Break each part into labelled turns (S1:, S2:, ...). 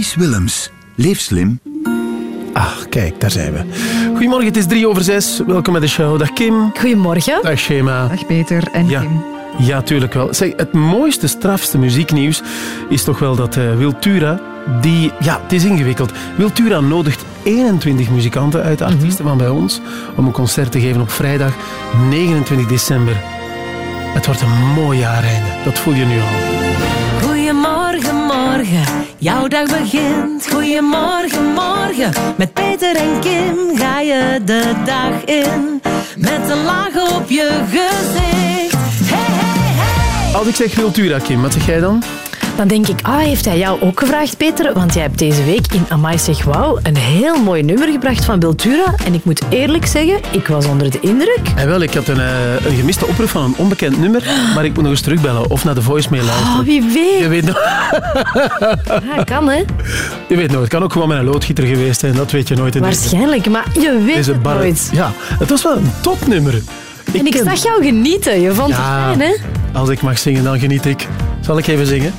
S1: Ties Willems. Leef slim.
S2: Ah, kijk, daar zijn we. Goedemorgen, het is drie over zes. Welkom bij de show. Dag Kim.
S3: Goedemorgen.
S2: Dag Shema.
S4: Dag Peter en
S2: Ja.
S4: Kim.
S2: Ja, tuurlijk wel. Zeg, het mooiste, strafste muzieknieuws is toch wel dat eh, Wiltura, die... Ja, het is ingewikkeld. Wiltura nodigt 21 muzikanten uit, artiesten van bij ons, om een concert te geven op vrijdag 29 december. Het wordt een mooi jaareinde. Dat voel je nu al.
S5: Morgen, jouw dag begint. Goedemorgen, morgen, met Peter en Kim ga je de dag in. Met een laag op je gezicht. Hey, hey, hey.
S2: Als ik zeg Wiltura, Kim, wat zeg jij dan?
S3: Dan denk ik, ah, heeft hij jou ook gevraagd, Peter? Want jij hebt deze week in Amai zeg wauw een heel mooi nummer gebracht van Beltura. En ik moet eerlijk zeggen, ik was onder de indruk.
S2: En wel, ik had een, eh, een gemiste oproep van een onbekend nummer, maar ik moet nog eens terugbellen of naar de voicemail luisteren.
S3: Oh, wie
S2: Je
S3: weet.
S2: weet, nog-
S3: Ja, kan, hè?
S2: je weet nooit, het kan ook gewoon met een loodgieter geweest zijn, dat weet je nooit. in deze-
S3: Waarschijnlijk, maar je weet
S2: deze
S3: het nooit.
S2: Ja, het was wel een topnummer.
S3: En ik
S2: ken-
S3: zag jou genieten. Je vond
S2: Ja,
S3: het fijn, hè?
S2: als ik mag zingen, dan geniet ik. Zal ik even zingen?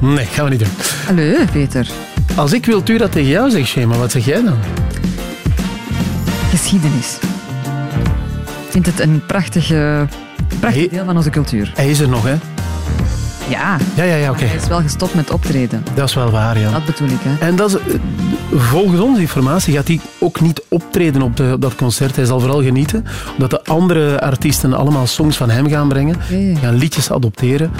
S2: Nee, gaan we niet doen.
S4: Hallo Peter.
S2: Als ik Wiltura tegen jou zeg, Shema, wat zeg jij dan?
S4: Geschiedenis. Ik vind het een prachtige, prachtig deel van onze cultuur.
S2: Hij is er nog, hè?
S4: Ja,
S2: Ja, ja, ja, oké.
S4: hij is wel gestopt met optreden.
S2: Dat is wel waar, ja.
S4: Dat bedoel ik. Hè.
S2: En dat is, eh, volgens onze informatie gaat hij ook niet optreden op, de, op dat concert. Hij zal vooral genieten, omdat de andere artiesten allemaal songs van hem gaan brengen. Gaan liedjes adopteren.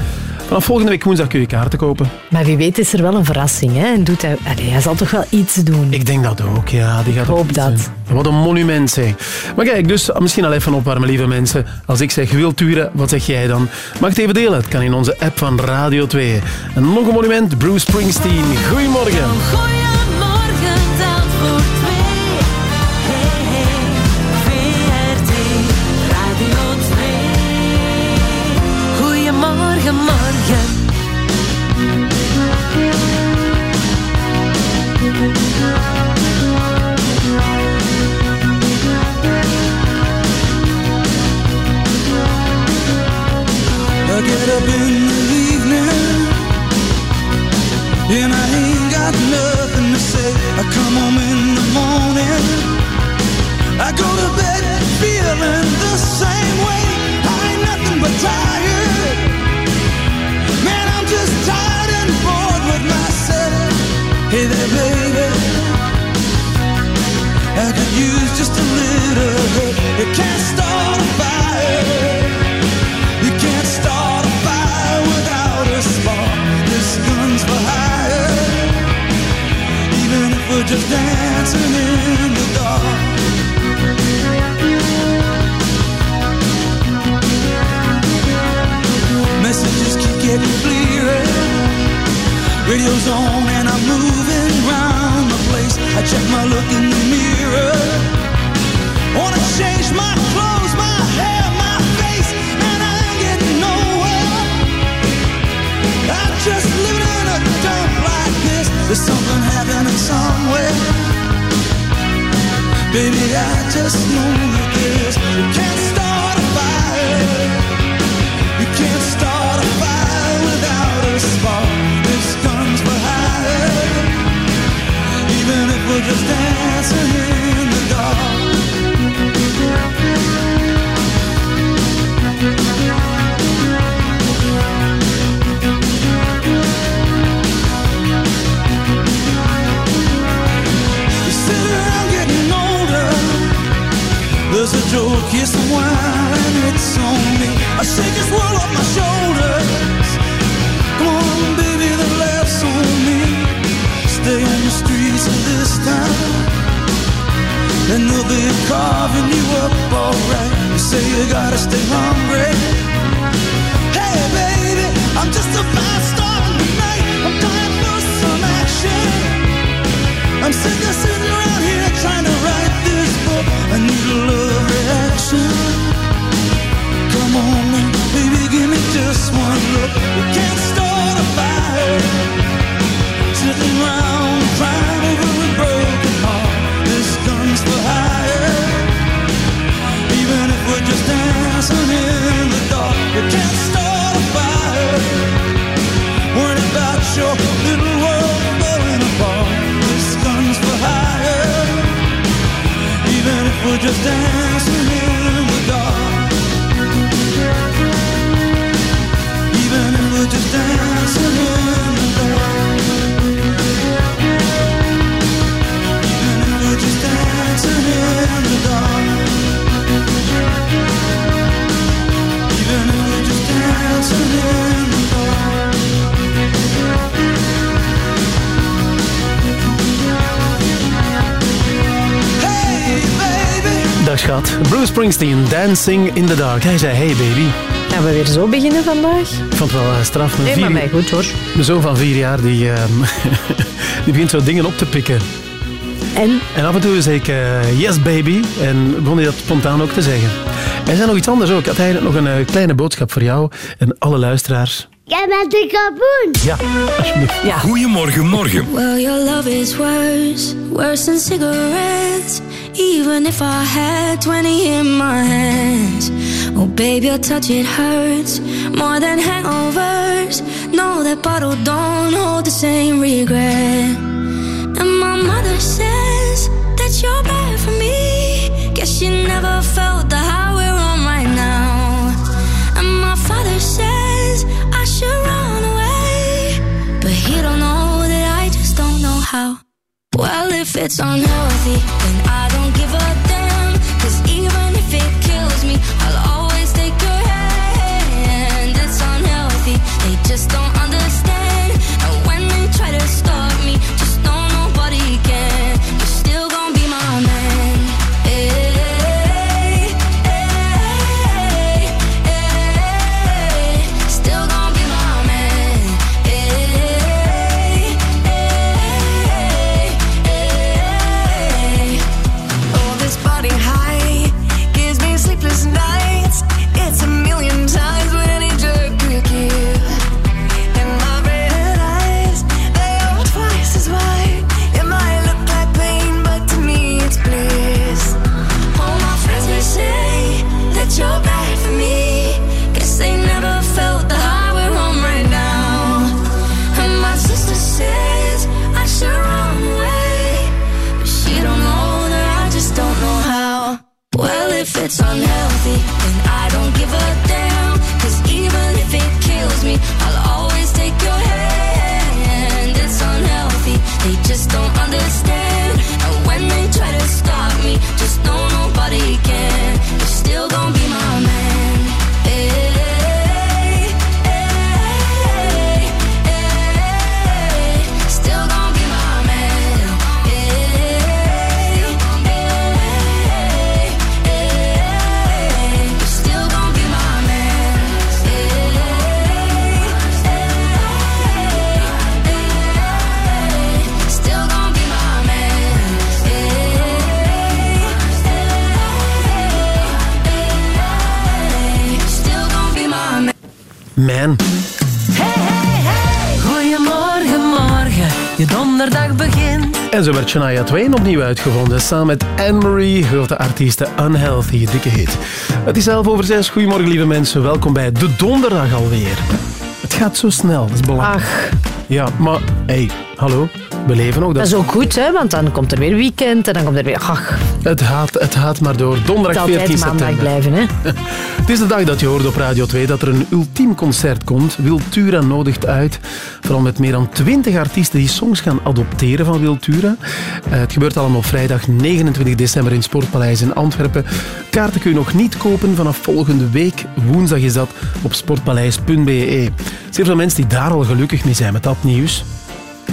S2: Vanaf volgende week woensdag kun je kaarten kopen.
S3: Maar wie weet is er wel een verrassing, hè? En doet hij... Allee, hij zal toch wel iets doen.
S2: Ik denk dat ook, ja. Die gaat
S3: hoop
S2: ook iets
S3: dat.
S2: doen. Wat een monument, zeg. Maar kijk, dus misschien al even opwarmen, lieve mensen. Als ik zeg Wiltura, wat zeg jij dan? Mag het even delen? Het kan in onze app van Radio 2. En nog een monument, Bruce Springsteen. Goedemorgen.
S5: Goedemorgen,
S2: Springsteen, Dancing in the Dark. Hij zei, hey baby.
S3: Gaan we weer zo beginnen vandaag?
S2: Ik vond het wel eh, straf.
S3: Nee, maar
S2: vier-
S3: mij goed hoor.
S2: mijn zoon van vier jaar, die, ehm, die begint zo dingen op te pikken.
S3: En?
S2: En af en toe zei ik, eh, yes baby. En begon hij dat spontaan ook te zeggen. En er zei nog iets anders ook. Ik had eigenlijk nog een eh, kleine boodschap voor jou en alle luisteraars.
S6: Jij bent de kapoen.
S2: Ja, alsjeblieft.
S3: Ja.
S1: Goedemorgen, morgen.
S6: Well, your love is worse, worse than cigarettes. Even if I had 20 in my hands. Oh, baby, your touch, it hurts more than hangovers. No, that bottle don't hold the same regret. And my mother says that you're bad for me. Guess she never felt the Well, if it's unhealthy, then I don't give a Man.
S5: Goedemorgen, morgen, je donderdag begint.
S2: En zo werd Shania Twain opnieuw uitgevonden, samen met Anne-Marie, grote artiesten, Unhealthy, dikke hit. Het is elf over zes. Goedemorgen, lieve mensen. Welkom bij de donderdag alweer. Het gaat zo snel, dat is belangrijk.
S3: Ach,
S2: Ja, maar hey, hallo, we leven nog.
S3: dat
S2: Dat
S3: is ook goed, hè, want dan komt er weer weekend en dan komt er weer... Ach,
S2: het, gaat, het maar door. Donderdag
S3: zal
S2: 14
S3: altijd maandag
S2: september.
S3: blijven, hè.
S2: Het is de dag dat je hoort op Radio 2 dat er een ultiem concert komt. Wiltura nodigt uit. Vooral met meer dan 20 artiesten die songs gaan adopteren van Wiltura. Eh, het gebeurt allemaal op vrijdag 29 december in Sportpaleis in Antwerpen. Kaarten kun je nog niet kopen vanaf volgende week. Woensdag is dat op sportpaleis.be. Zeer veel mensen die daar al gelukkig mee zijn met dat nieuws.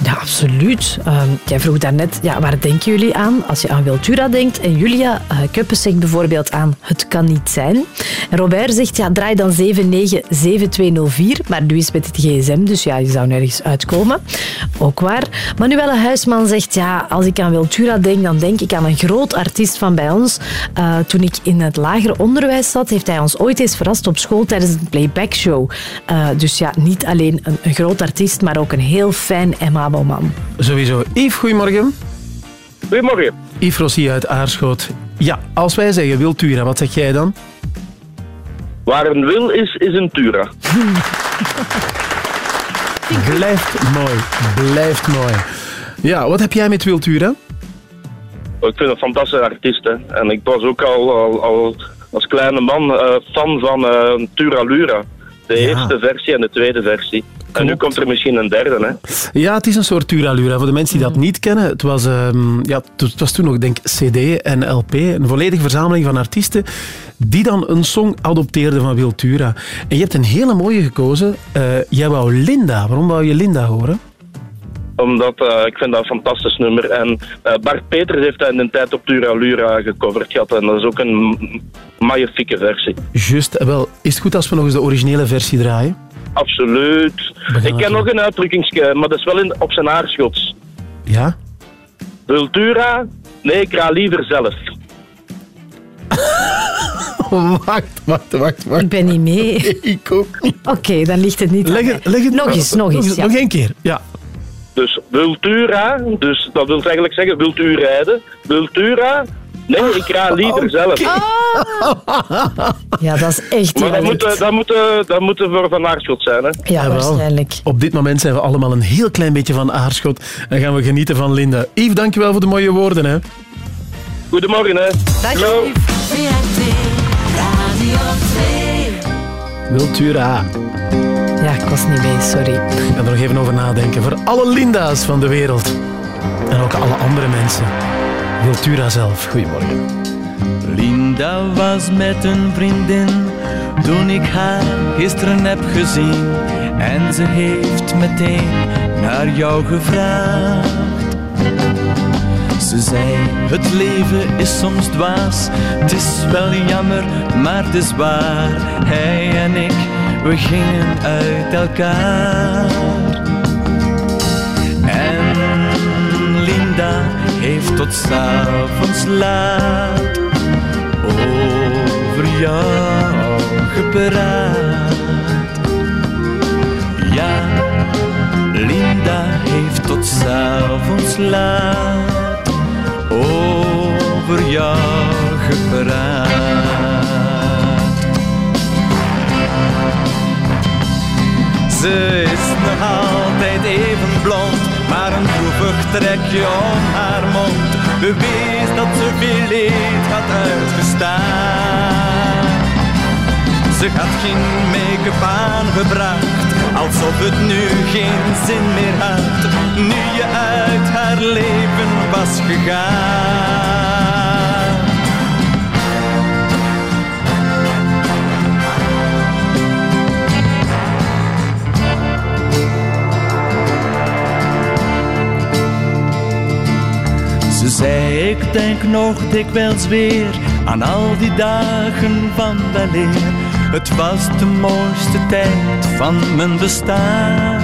S3: Ja, absoluut. Ehm, jij vroeg daarnet, ja, waar denken jullie aan als je aan Wiltura denkt? En Julia uh, Kuppes zegt bijvoorbeeld aan Het kan niet zijn. En Robert zegt, ja, draai dan 797204. Maar nu is met het gsm, dus ja, je zou nergens uitkomen. Ook waar. Manuelle Huisman zegt, ja, als ik aan Wiltura denk, dan denk ik aan een groot artiest van bij ons. Uh, toen ik in het lagere onderwijs zat, heeft hij ons ooit eens verrast op school tijdens een playback-show. Uh, dus ja, niet alleen een, een groot artiest, maar ook een heel fijn en
S2: Sowieso. Yves, goedemorgen.
S7: Goedemorgen.
S2: Yves Rossi uit Aarschot. Ja, als wij zeggen Wiltura, wat zeg jij dan?
S7: Waar een wil is, is een Tura.
S2: Blijft mooi. Blijft mooi. Ja, wat heb jij met Wiltura?
S7: Ik vind een fantastische artiest. Hè. En ik was ook al, al, al als kleine man uh, fan van uh, Tura Lura. De ja. eerste versie en de tweede versie. Klopt. En nu komt er misschien een derde, hè?
S2: Ja, het is een soort Turalura. Voor de mensen die dat niet kennen, het was, um, ja, het was toen nog, denk CD en LP. Een volledige verzameling van artiesten die dan een song adopteerden van Wiltura. En je hebt een hele mooie gekozen. Uh, jij wou Linda. Waarom wou je Linda horen?
S7: Omdat eh, ik vind dat een fantastisch nummer. En eh, Bart Peters heeft dat in de tijd op Dura Lura gecoverd gehad. En dat is ook een magnifieke versie.
S2: Juist, wel, is het goed als we nog eens de originele versie draaien?
S7: Absoluut. Ik ken nog een uitdrukking, maar dat is wel in, op zijn aarschots.
S2: Ja?
S7: Vultura? Nee, ik ga liever zelf.
S2: wacht, wacht, wacht, wacht.
S3: Ik ben niet mee.
S2: Ik ook niet.
S3: Oké, dan ligt het niet
S2: Leg
S3: mij.
S2: het, leg het
S3: Nog eens, nog eens. ja.
S2: Nog één keer, ja.
S7: Dus Vultura, dus dat wil eigenlijk zeggen, wilt u rijden? Vultura? Nee, ik ga liever zelf.
S3: Ja, dat is echt
S7: Maar dat moet,
S3: dialect.
S7: eh, dat, moet, dat moet voor Van Aarschot zijn, hè?
S3: Ja, waarschijnlijk.
S2: Op dit moment zijn we allemaal een heel klein beetje van aarschot en gaan we genieten van Linda. Yves, dankjewel voor de mooie woorden. Hè.
S7: Goedemorgen, hè.
S3: Yves.
S5: 2.
S2: Wiltura.
S3: Ik was niet mee, sorry.
S2: Ik ga er nog even over nadenken. Voor alle Linda's van de wereld. En ook alle andere mensen. Wiltura zelf. Goedemorgen.
S8: Linda was met een vriendin toen ik haar gisteren heb gezien. En ze heeft meteen naar jou gevraagd. Ze zei, het leven is soms dwaas. Het is wel jammer, maar het is waar. Hij en ik, we gingen uit elkaar. En Linda heeft tot s'avonds laat over jou gepraat. Ja, Linda heeft tot s'avonds laat over jou gepraat. Ze is nog altijd even blond, maar een droevig trekje om haar mond bewees dat ze veel leed had uitgestaan. Ze had geen make-up aangebracht, alsof het nu geen zin meer had, nu je uit haar leven was gegaan. Zei, ik denk nog dikwijls weer aan al die dagen van weleer. Het was de mooiste tijd van mijn bestaan.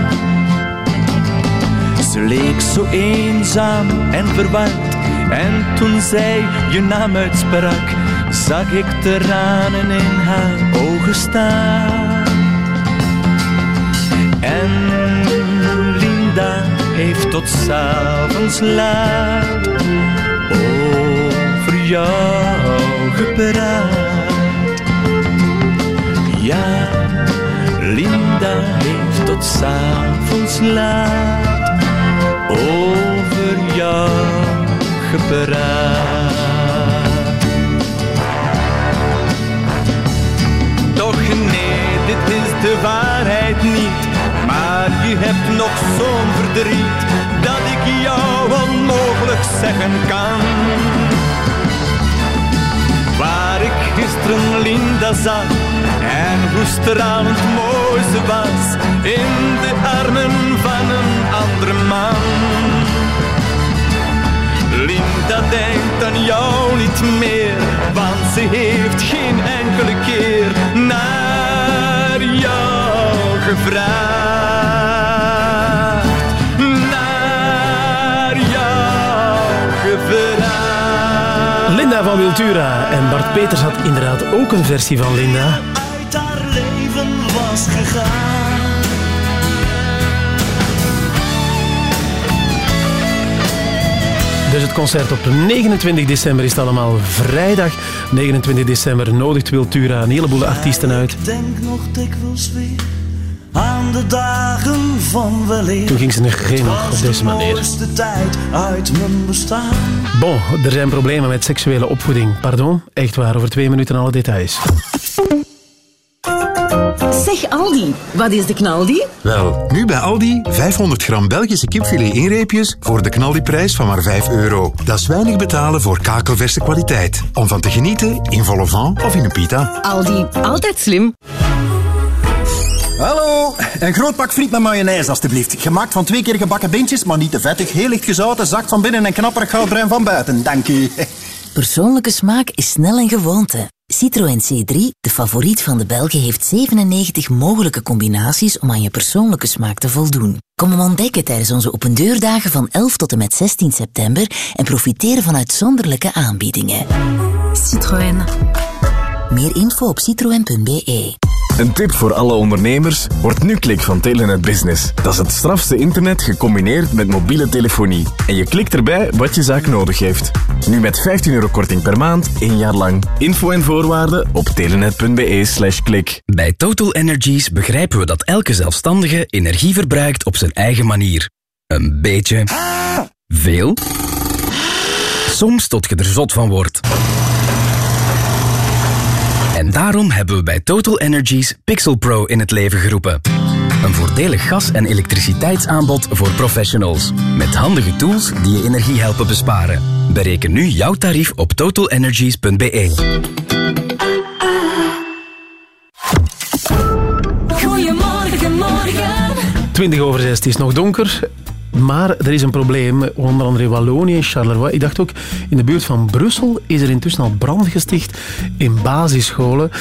S8: Ze leek zo eenzaam en verward. En toen zij je naam uitsprak, zag ik tranen in haar ogen staan. En Linda heeft tot s'avonds laat jou gepraat. Ja, Linda heeft tot s'avonds laat over jou gepraat. Toch nee, dit is de waarheid niet. Maar je hebt nog zo'n verdriet dat ik jou onmogelijk zeggen kan. Gisteren Linda zag en hoe stralend mooi ze was in de armen van een andere man. Linda denkt aan jou niet meer, want ze heeft geen enkele keer naar jou gevraagd.
S2: Linda van Wiltura. En Bart Peters had inderdaad ook een versie van Linda.
S8: Uit haar leven was gegaan.
S2: Dus het concert op 29 december is het allemaal vrijdag. 29 december nodigt Wiltura een heleboel artiesten uit.
S9: Ik denk nog dikwijls weer aan de dagen van weleer.
S2: Toen ging ze nog geen op deze
S9: de
S2: manier.
S9: mooiste tijd uit mijn bestaan.
S2: Bon, er zijn problemen met seksuele opvoeding. Pardon? Echt waar, over twee minuten alle details.
S10: Zeg Aldi, wat is de knaldi?
S1: Wel, nu bij Aldi 500 gram Belgische kipfilet inreepjes voor de knaldiprijs van maar 5 euro. Dat is weinig betalen voor kakelverse kwaliteit. Om van te genieten in volle of in een pita.
S10: Aldi, altijd slim.
S11: Hallo,
S12: een groot pak friet met mayonaise, alstublieft. Gemaakt van twee keer gebakken beentjes, maar niet te vettig. Heel licht gezouten, zacht van binnen en knapperig goudbruin van buiten. Dank u.
S13: Persoonlijke smaak is snel een gewoonte. Citroën C3, de favoriet van de Belgen, heeft 97 mogelijke combinaties om aan je persoonlijke smaak te voldoen. Kom hem ontdekken tijdens onze opendeurdagen van 11 tot en met 16 september en profiteer van uitzonderlijke aanbiedingen. Citroën. Meer info op citroën.be.
S14: Een tip voor alle ondernemers, wordt nu klik van Telenet Business. Dat is het strafste internet gecombineerd met mobiele telefonie. En je klikt erbij wat je zaak nodig heeft. Nu met 15 euro korting per maand, één jaar lang. Info en voorwaarden op telenet.be slash klik.
S15: Bij Total Energies begrijpen we dat elke zelfstandige energie verbruikt op zijn eigen manier. Een beetje. Veel. Soms tot je er zot van wordt. En daarom hebben we bij Total Energies Pixel Pro in het leven geroepen. Een voordelig gas- en elektriciteitsaanbod voor professionals. Met handige tools die je energie helpen besparen. Bereken nu jouw tarief op totalenergies.be.
S6: Goedemorgen, morgen.
S2: 20 over 6, het is nog donker. Maar er is een probleem, onder andere Wallonië, Charleroi. Ik dacht ook, in de buurt van Brussel is er intussen al brand gesticht in basisscholen.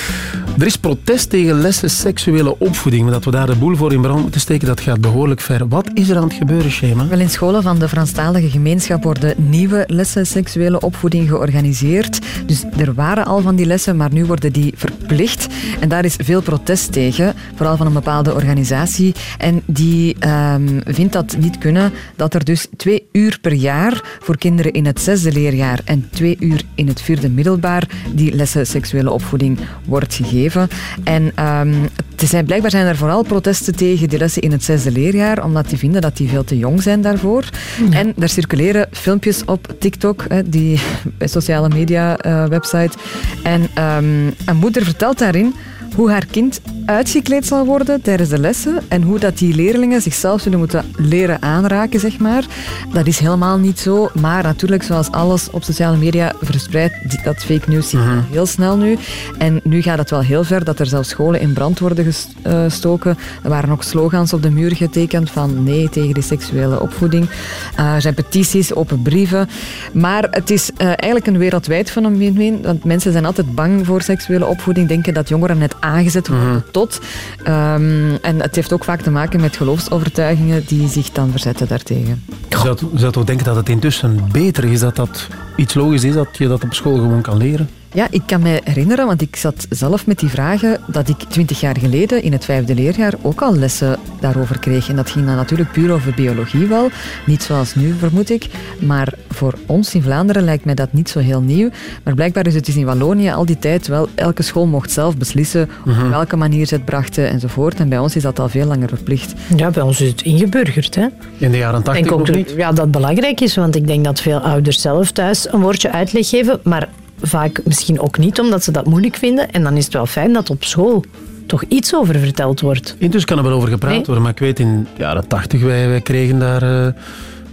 S2: Er is protest tegen lessen seksuele opvoeding. Maar dat we daar de boel voor in brand moeten steken, dat gaat behoorlijk ver. Wat is er aan het gebeuren, Shema?
S4: Wel in scholen van de Franstalige gemeenschap worden nieuwe lessen seksuele opvoeding georganiseerd. Dus er waren al van die lessen, maar nu worden die verplicht. En daar is veel protest tegen, vooral van een bepaalde organisatie. En die ehm, vindt dat niet kunnen, dat er dus twee uur per jaar voor kinderen in het zesde leerjaar en twee uur in het vierde middelbaar die lessen seksuele opvoeding wordt gegeven. En ehm, het zijn, blijkbaar zijn er vooral protesten tegen die lessen in het zesde leerjaar, omdat die vinden dat die veel te jong zijn daarvoor. En er circuleren filmpjes op TikTok, die sociale media eh, website. En ehm, een moeder vertelt daarin hoe haar kind uitgekleed zal worden tijdens de lessen en hoe dat die leerlingen zichzelf zullen moeten leren aanraken, zeg maar. Dat is helemaal niet zo, maar natuurlijk, zoals alles op sociale media verspreidt, dat fake news zie je heel snel nu. En nu gaat het wel heel ver dat er zelfs scholen in brand worden eh, gestoken. Er waren ook slogans op de muur getekend van nee tegen die seksuele opvoeding. Eh, er zijn petities, open brieven. Maar het is eh, eigenlijk een wereldwijd fenomeen, want mensen zijn altijd bang voor seksuele opvoeding, denken dat jongeren net aangezet worden tot. Ehm, en het heeft ook vaak te maken met geloofsovertuigingen die zich dan verzetten daartegen.
S2: Je zou, je zou toch denken dat het intussen beter is, dat dat iets logisch is, dat je dat op school gewoon kan leren?
S4: Ja, ik kan me herinneren, want ik zat zelf met die vragen, dat ik twintig jaar geleden in het vijfde leerjaar ook al lessen daarover kreeg. En dat ging dan natuurlijk puur over biologie wel. Niet zoals nu, vermoed ik. Maar voor ons in Vlaanderen lijkt mij dat niet zo heel nieuw. Maar blijkbaar is het dus in Wallonië al die tijd wel... Elke school mocht zelf beslissen
S2: Mhm.
S4: op welke manier ze het brachten enzovoort. En bij ons is dat al veel langer verplicht.
S16: Ja, bij ons is het ingeburgerd. Hè?
S2: In de jaren
S16: Ik
S2: 80
S16: denk ook dat-
S2: niet.
S16: ja, dat belangrijk is, want ik denk dat veel ouders zelf thuis een woordje uitleg geven, maar vaak misschien ook niet, omdat ze dat moeilijk vinden. En dan is het wel fijn dat op school toch iets over verteld wordt.
S2: Intussen kan er wel over gepraat
S16: Nee.
S2: worden, maar ik weet in de jaren 80, wij, wij kregen daar eh,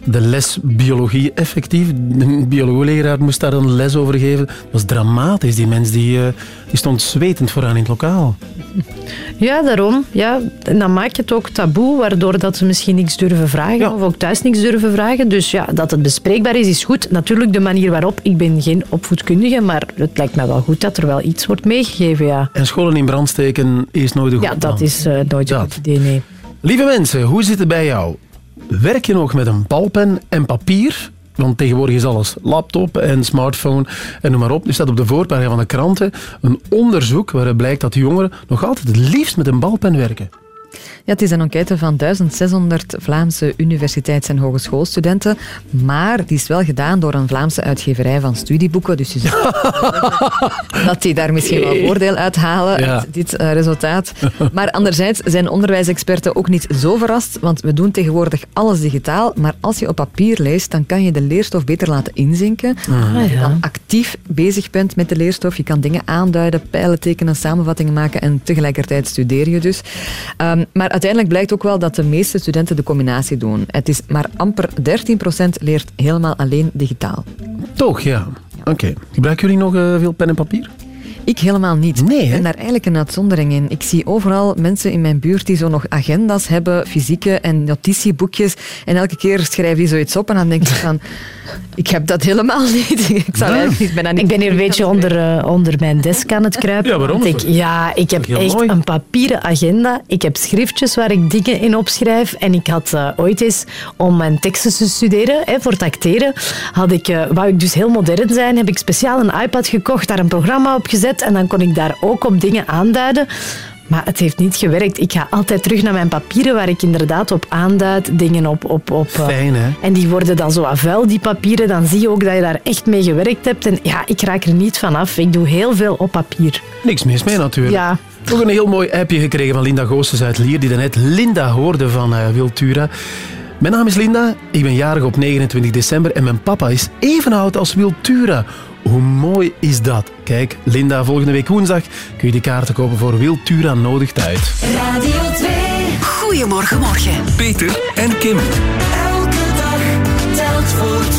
S2: de les biologie effectief. De biologieleraar moest daar een les over geven. Dat was dramatisch. Die mens die, eh, die stond zwetend vooraan in het lokaal.
S16: Ja, daarom. Ja. En dan maak je het ook taboe, waardoor dat ze misschien niks durven vragen of ook thuis niks durven vragen. Dus ja, dat het bespreekbaar is, is goed. Natuurlijk de manier waarop. Ik ben geen opvoedkundige, maar het lijkt me wel goed dat er wel iets wordt meegegeven, ja.
S2: En scholen in brand steken is nooit een goed
S16: Ja, dat
S2: plan.
S16: is eh, nooit een goed idee, nee.
S2: Lieve mensen, hoe zit het bij jou? Werk je nog met een balpen en papier? Want tegenwoordig is alles laptop en smartphone en noem maar op. Er staat op de voorpagina van de kranten een onderzoek waaruit blijkt dat jongeren nog altijd het liefst met een balpen werken.
S4: Ja, het is een enquête van 1600 Vlaamse universiteits- en hogeschoolstudenten. Maar die is wel gedaan door een Vlaamse uitgeverij van studieboeken. Dus je dat die daar misschien wel voordeel
S17: Ja.
S4: uit dit eh, resultaat. Maar anderzijds zijn onderwijsexperten ook niet zo verrast, want we doen tegenwoordig alles digitaal. Maar als je op papier leest, dan kan je de leerstof beter laten inzinken.
S16: Ah, ja.
S4: dan actief bezig bent met de leerstof, je kan dingen aanduiden, pijlen tekenen, samenvattingen maken en tegelijkertijd studeer je dus. Ehm, maar uiteindelijk blijkt ook wel dat de meeste studenten de combinatie doen. Het is maar amper 13% leert helemaal alleen digitaal.
S2: Toch, ja. Oké. Gebruiken jullie nog eh, veel pen en papier?
S4: Ik helemaal niet. Nee, ik ben daar eigenlijk een uitzondering in. Ik zie overal mensen in mijn buurt die zo nog agenda's hebben, fysieke en notitieboekjes. En elke keer schrijven die zoiets op en dan denk ik van... Ik heb dat helemaal niet. Ik, zou eigenlijk niet, ben niet
S16: Ik ben hier een beetje onder, eh, onder mijn desk aan het kruipen.
S2: Ja, waarom?
S16: ik, ja, ik heb echt
S2: mooi.
S16: een papieren agenda. Ik heb schriftjes waar ik dingen in opschrijf. En ik had eh, ooit eens, om mijn teksten te studeren, hè, voor het acteren, had ik, eh, wou ik dus heel modern zijn, heb ik speciaal een iPad gekocht, daar een programma op gezet en dan kon ik daar ook op dingen aanduiden. Maar het heeft niet gewerkt. Ik ga altijd terug naar mijn papieren waar ik inderdaad op aanduid, dingen op... op, op eh,
S2: Fijn, hè?
S16: en die worden dan zo vuil, die papieren. Dan zie je ook dat je daar echt mee gewerkt hebt. En ja, ik raak er niet van af. Ik doe heel veel op papier.
S2: Niks mis mee natuurlijk.
S16: Ja.
S2: Ook een heel mooi appje gekregen van Linda Goossens uit Lier, die daarnet Linda hoorde van eh, Wiltura. Mijn naam is Linda, ik ben jarig op 29 december en mijn papa is even oud als Wiltura. Hoe mooi is dat? Kijk, Linda, volgende week woensdag kun je die kaarten kopen voor Wiltura Nodigt Uit.
S18: Radio 2. Goedemorgen, morgen.
S12: Peter en Kim.
S18: Elke dag telt voor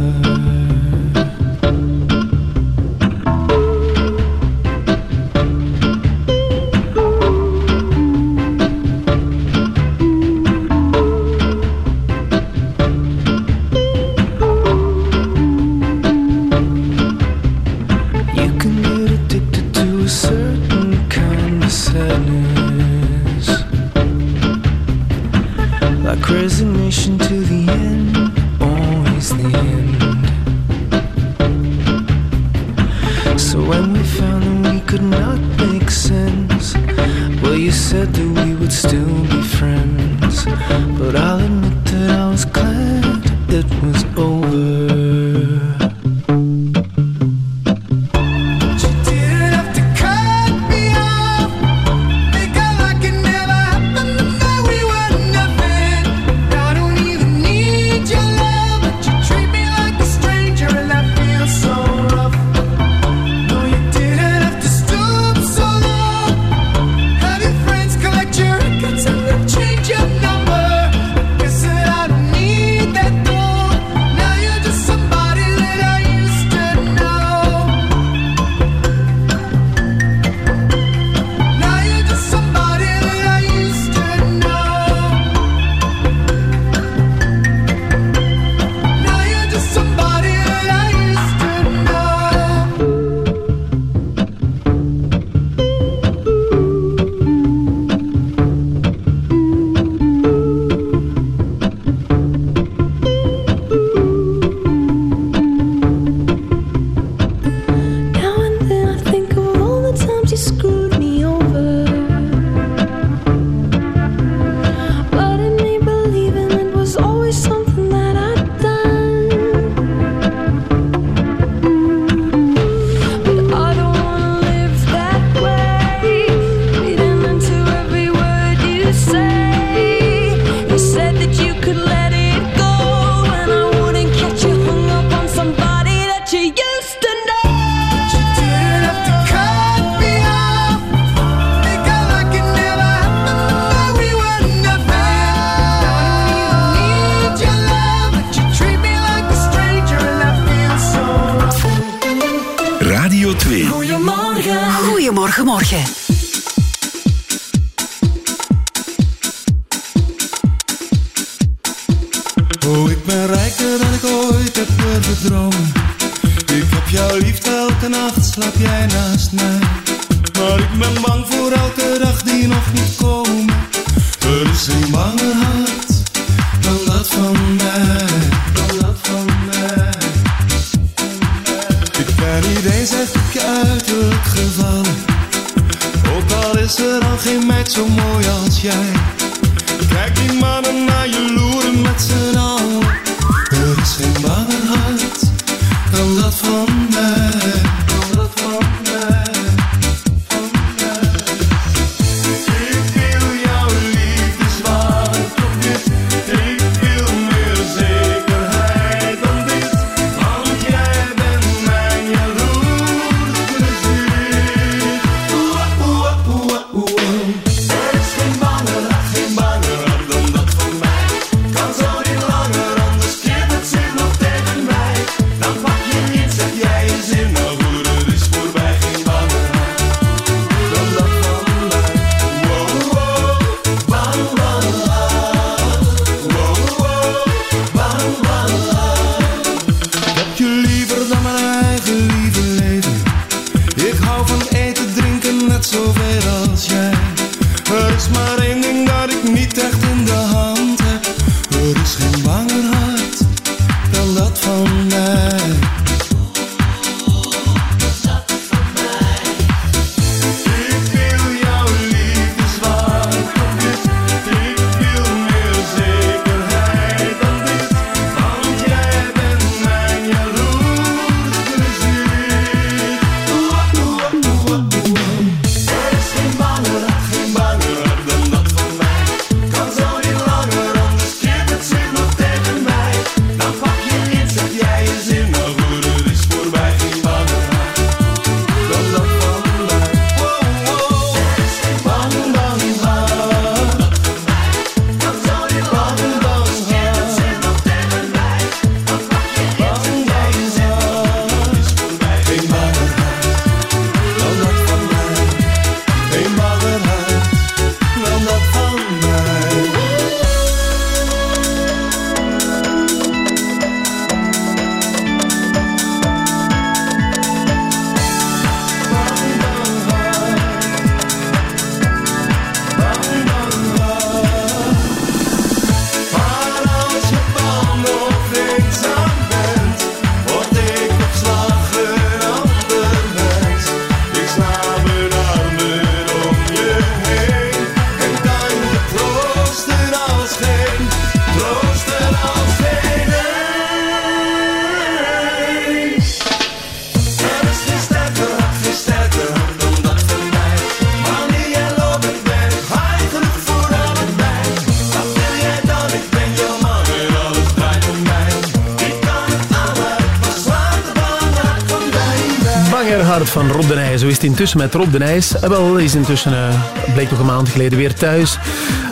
S19: Met
S2: Rob de Nijs. Eh, Wel, is intussen, eh, bleek nog een maand geleden, weer thuis.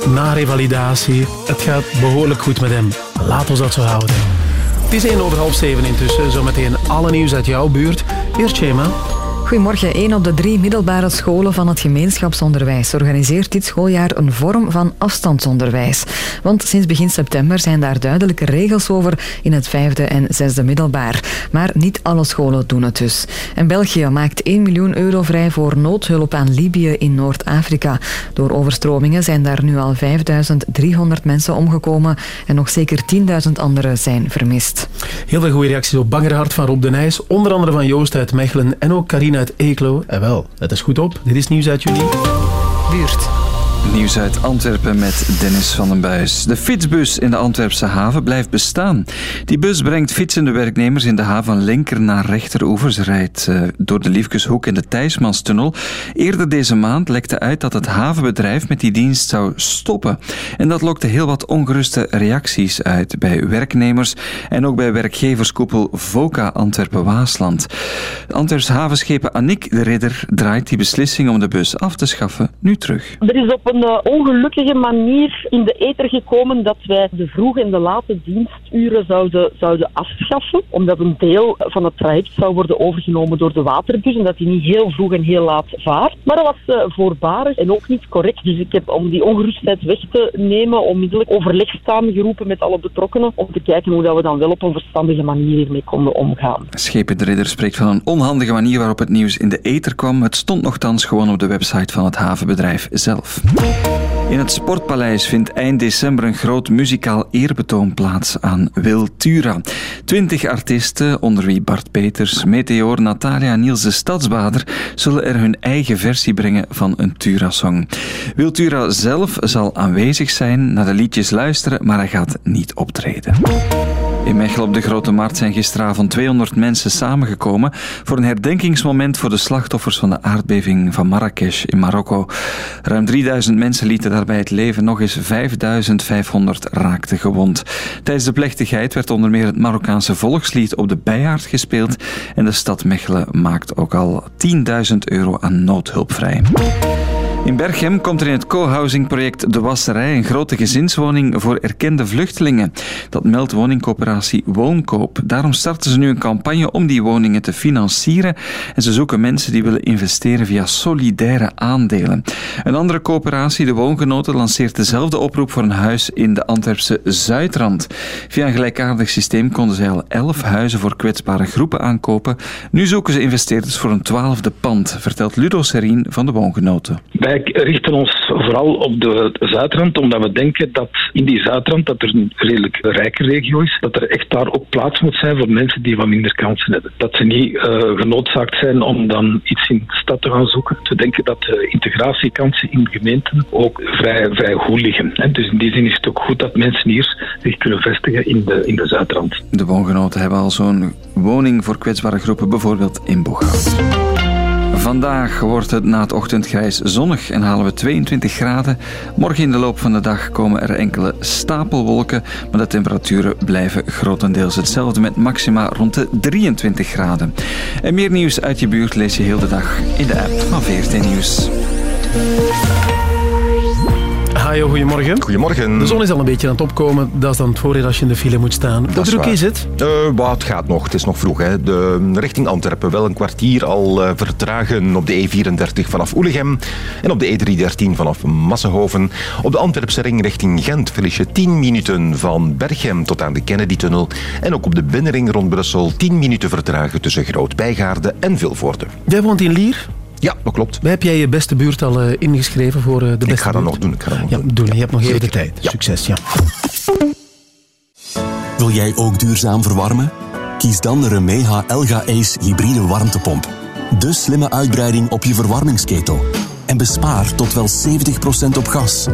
S2: Na revalidatie. Het gaat behoorlijk goed met hem. Laat ons dat zo houden. Het is 1 over half 7 intussen. Zometeen alle nieuws uit jouw buurt. Eerst Shema.
S4: Goedemorgen. Een op de drie middelbare scholen van het gemeenschapsonderwijs organiseert dit schooljaar een vorm van afstandsonderwijs. Want sinds begin september zijn daar duidelijke regels over in het vijfde en zesde middelbaar. Maar niet alle scholen doen het dus. En België maakt 1 miljoen euro vrij voor noodhulp aan Libië in Noord-Afrika. Door overstromingen zijn daar nu al 5300 mensen omgekomen en nog zeker 10.000 anderen zijn vermist.
S2: Heel veel goede reacties op Banger hart van Rob de Nijs. Onder andere van Joost uit Mechelen en ook Carina uit Eeklo. En wel, het is goed op. Dit is nieuws uit jullie.
S4: Buurt.
S20: Nieuws uit Antwerpen met Dennis van den Buis. De fietsbus in de Antwerpse haven blijft bestaan. Die bus brengt fietsende werknemers in de haven linker naar rechteroever. Ze rijdt eh, door de Liefkeshoek en de Thijsmanstunnel. Eerder deze maand lekte uit dat het havenbedrijf met die dienst zou stoppen. En dat lokte heel wat ongeruste reacties uit bij werknemers en ook bij werkgeverskoepel VOCA Antwerpen-Waasland. Antwerps havenschepen Annick de Ridder draait die beslissing om de bus af te schaffen nu terug.
S21: Er is een eh, ongelukkige manier in de ether gekomen dat wij de vroege en de late diensturen zouden, zouden afschaffen, omdat een deel van het traject zou worden overgenomen door de waterbus en dat die niet heel vroeg en heel laat vaart. Maar dat was eh, voorbarig en ook niet correct. Dus ik heb om die ongerustheid weg te nemen onmiddellijk overleg samengeroepen met alle betrokkenen om te kijken hoe dat we dan wel op een verstandige manier hiermee konden omgaan.
S20: Schepen de Ridder spreekt van een onhandige manier waarop het nieuws in de ether kwam. Het stond nogthans gewoon op de website van het havenbedrijf zelf. In het Sportpaleis vindt eind december een groot muzikaal eerbetoon plaats aan Wiltura. Twintig artiesten, onder wie Bart Peters, Meteor, Natalia en Niels de Stadsbader, zullen er hun eigen versie brengen van een Tura-song. Wiltura zelf zal aanwezig zijn, naar de liedjes luisteren, maar hij gaat niet optreden. In Mechelen op de Grote Markt zijn gisteravond 200 mensen samengekomen voor een herdenkingsmoment voor de slachtoffers van de aardbeving van Marrakesh in Marokko. Ruim 3000 mensen lieten daarbij het leven, nog eens 5500 raakten gewond. Tijdens de plechtigheid werd onder meer het Marokkaanse volkslied op de bijaard gespeeld en de stad Mechelen maakt ook al 10.000 euro aan noodhulp vrij. In Berchem komt er in het co-housing-project De Wasserij een grote gezinswoning voor erkende vluchtelingen. Dat meldt woningcoöperatie Woonkoop. Daarom starten ze nu een campagne om die woningen te financieren en ze zoeken mensen die willen investeren via solidaire aandelen. Een andere coöperatie, de Woongenoten, lanceert dezelfde oproep voor een huis in de Antwerpse Zuidrand. Via een gelijkaardig systeem konden zij al elf huizen voor kwetsbare groepen aankopen. Nu zoeken ze investeerders voor een twaalfde pand, vertelt Ludo Serien van de Woongenoten.
S22: Wij richten ons vooral op de Zuidrand, omdat we denken dat in die Zuidrand, dat er een redelijk rijke regio is, dat er echt daar ook plaats moet zijn voor mensen die wat minder kansen hebben. Dat ze niet eh, genoodzaakt zijn om dan iets in de stad te gaan zoeken. We denken dat de integratiekansen in gemeenten ook vrij, vrij goed liggen. Dus in die zin is het ook goed dat mensen hier zich kunnen vestigen in de, in de Zuidrand.
S20: De woongenoten hebben al zo'n woning voor kwetsbare groepen, bijvoorbeeld in Boeghout. Vandaag wordt het na het ochtendgrijs zonnig en halen we 22 graden. Morgen in de loop van de dag komen er enkele stapelwolken, maar de temperaturen blijven grotendeels hetzelfde met maxima rond de 23 graden. En meer nieuws uit je buurt lees je heel de dag in de app van VRT Nieuws.
S2: Hajo, goedemorgen.
S23: Goedemorgen.
S2: De zon is al een beetje aan het opkomen. Dat is dan het voordeel als je in de file moet staan. Hoe druk is het?
S23: Eh, maar het gaat nog, het is nog vroeg. Hè. De, richting Antwerpen wel een kwartier al eh, vertragen op de E34 vanaf Oelegem en op de E313 vanaf Massenhoven. Op de Antwerpse ring richting Gent verlies je 10 minuten van Berchem tot aan de Kennedy-tunnel. En ook op de binnenring rond Brussel 10 minuten vertragen tussen Groot-Bijgaarde en Vilvoorde.
S2: Jij woont in Lier.
S23: Ja, dat klopt.
S2: Heb jij je beste buurt al eh, ingeschreven voor eh, de beste
S23: Ik ga dat
S2: buurt?
S23: nog doen. Ik ga dat nog
S2: Ja,
S23: doen.
S2: doen. Je hebt nog even de tijd. Succes, ja.
S24: Wil jij ook duurzaam verwarmen? Kies dan de Remeha Elga Ace hybride warmtepomp. De slimme uitbreiding op je verwarmingsketel. En bespaar tot wel 70% op gas.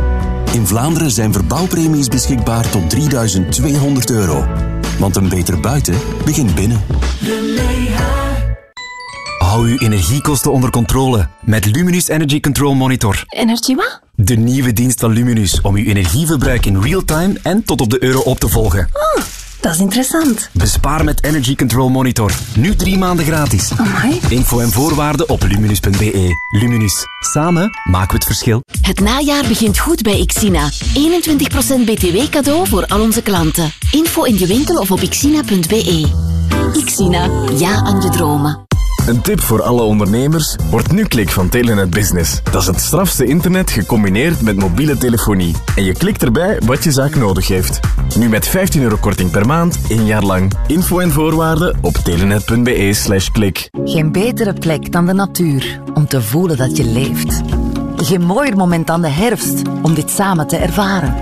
S24: In Vlaanderen zijn verbouwpremies beschikbaar tot 3200 euro. Want een beter buiten begint binnen.
S25: Hou uw energiekosten onder controle met Luminus Energy Control Monitor.
S26: Energie wat?
S25: De nieuwe dienst van Luminus om uw energieverbruik in real time en tot op de euro op te volgen.
S26: Ah, dat is interessant.
S25: Bespaar met Energy Control Monitor. Nu drie maanden gratis.
S26: Amai.
S25: Info en voorwaarden op luminus.be. Luminus. Samen maken we het verschil.
S13: Het najaar begint goed bij Xina. 21% btw cadeau voor al onze klanten. Info in je winkel of op xina.be. Xina, ja aan je dromen.
S15: Een tip voor alle ondernemers? Word nu klik van Telenet Business. Dat is het strafste internet gecombineerd met mobiele telefonie. En je klikt erbij wat je zaak nodig heeft. Nu met 15 euro korting per maand, één jaar lang. Info en voorwaarden op telenet.be slash klik.
S18: Geen betere plek dan de natuur om te voelen dat je leeft. Geen mooier moment dan de herfst om dit samen te ervaren.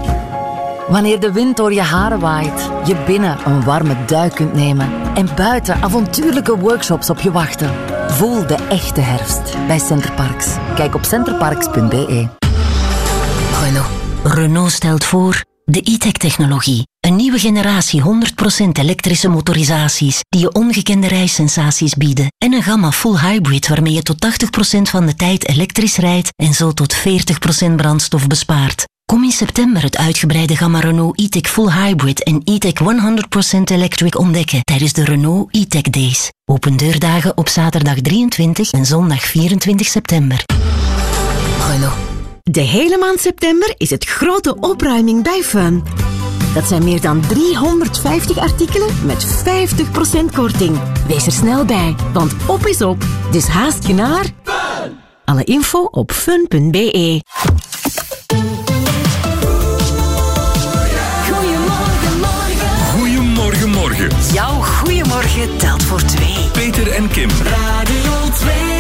S18: Wanneer de wind door je haren waait, je binnen een warme duik kunt nemen en buiten avontuurlijke workshops op je wachten. Voel de echte herfst bij Centerparks. Kijk op centerparks.be.
S13: Renault. Renault stelt voor de e-tech-technologie. Een nieuwe generatie 100% elektrische motorisaties die je ongekende rijsensaties bieden. En een gamma full hybrid waarmee je tot 80% van de tijd elektrisch rijdt en zo tot 40% brandstof bespaart. Kom in september het uitgebreide gamma Renault e-tech full hybrid en e-tech 100% electric ontdekken tijdens de Renault e-tech Days. Open deurdagen op zaterdag 23 en zondag 24 september. Renault.
S6: De hele maand september is het grote opruiming bij Fun. Dat zijn meer dan 350 artikelen met 50% korting. Wees er snel bij, want op is op. Dus haast je naar... Alle info op fun.be.
S26: Jouw goeiemorgen telt voor twee.
S12: Peter en Kim.
S26: Radio 2.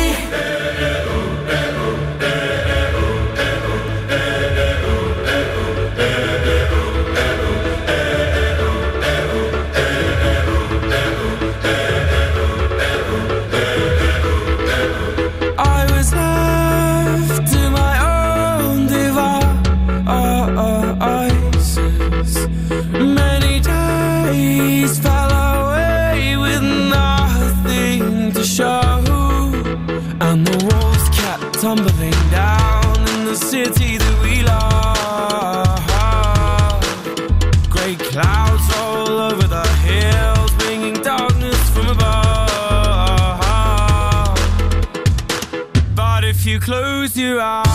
S27: you are.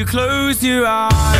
S27: You close your eyes,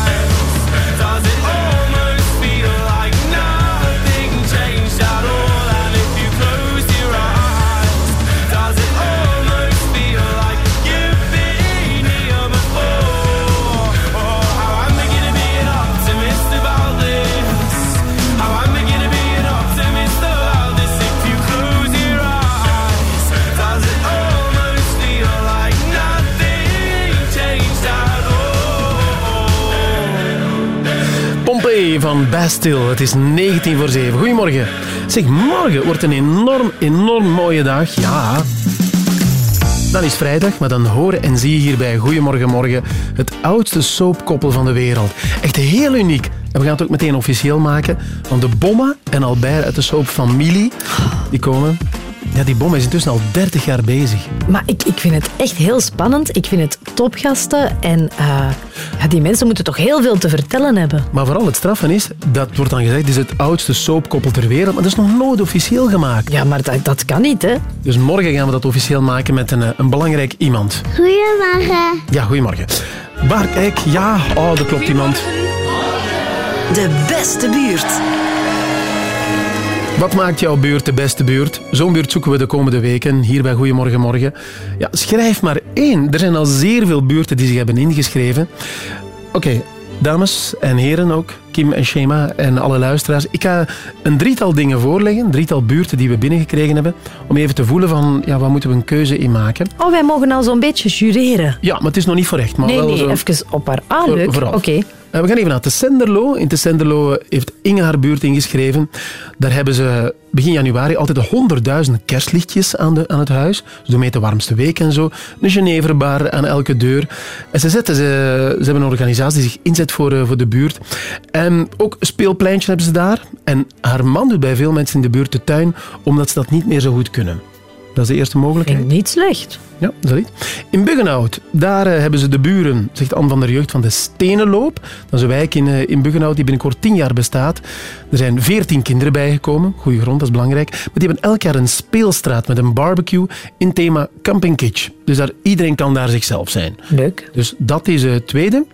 S2: Bastille. Het is 19 voor 7. Goedemorgen. Zeg, morgen wordt een enorm, enorm mooie dag. Ja. Dan is vrijdag, maar dan horen en zie je hier bij Goedemorgen Morgen het oudste soapkoppel van de wereld. Echt heel uniek. En we gaan het ook meteen officieel maken. Want de Bomma en Albert uit de soapfamilie, die komen... Ja, die Bomma is intussen al 30 jaar bezig.
S16: Maar ik, ik vind het echt heel spannend. Ik vind het topgasten. En eh, ja, die mensen moeten toch heel veel te vertellen hebben.
S2: Maar vooral het straffen is, dat wordt dan gezegd, het is het oudste soapkoppel ter wereld, maar dat is nog nooit officieel gemaakt.
S16: Ja, maar dat, dat kan niet, hè?
S2: Dus morgen gaan we dat officieel maken met een, eh, een belangrijk iemand.
S28: Goedemorgen.
S2: Ja, goedemorgen. Bart Eijk, ja, oh, er klopt iemand.
S18: De beste buurt.
S2: Wat maakt jouw buurt de beste buurt? Zo'n buurt zoeken we de komende weken hier bij Goedemorgen Morgen. Ja, schrijf maar één. Er zijn al zeer veel buurten die zich hebben ingeschreven. Oké, dames en heren ook, Kim en Shema en alle luisteraars. Ik ga een drietal dingen voorleggen, een drietal buurten die we binnengekregen hebben, om even te voelen van, ja, waar moeten we een keuze in maken?
S16: Oh, wij mogen al zo'n beetje jureren.
S2: Ja, maar het is nog niet voor echt. Maar
S16: nee,
S2: wel
S16: nee,
S2: zo...
S16: even op haar. Ah, leuk. Oké.
S2: We gaan even naar Tessenderlo. In Tessenderlo heeft Inge haar buurt ingeschreven. Daar hebben ze begin januari altijd 100.000 kerstlichtjes aan, de, aan het huis. Ze doen mee de warmste week en zo. Een Geneverbar aan elke deur. En ze, zetten, ze, ze hebben een organisatie die zich inzet voor, eh, voor de buurt. En ook een speelpleintje hebben ze daar. En haar man doet bij veel mensen in de buurt de tuin, omdat ze dat niet meer zo goed kunnen. Dat is de eerste mogelijkheid.
S16: Niet slecht.
S2: Ja, dat is. In Buggenhout, daar eh, hebben ze de buren, zegt Anne van der Jeugd, van de Stenenloop. Dat is een wijk in, eh, in Buggenhout die binnenkort tien jaar bestaat. Er zijn veertien kinderen bijgekomen. Goeie grond, dat is belangrijk. Maar die hebben elk jaar een speelstraat met een barbecue in thema Camping Kitsch. Dus daar, iedereen kan daar zichzelf zijn.
S16: Leuk.
S2: Dus dat is het tweede.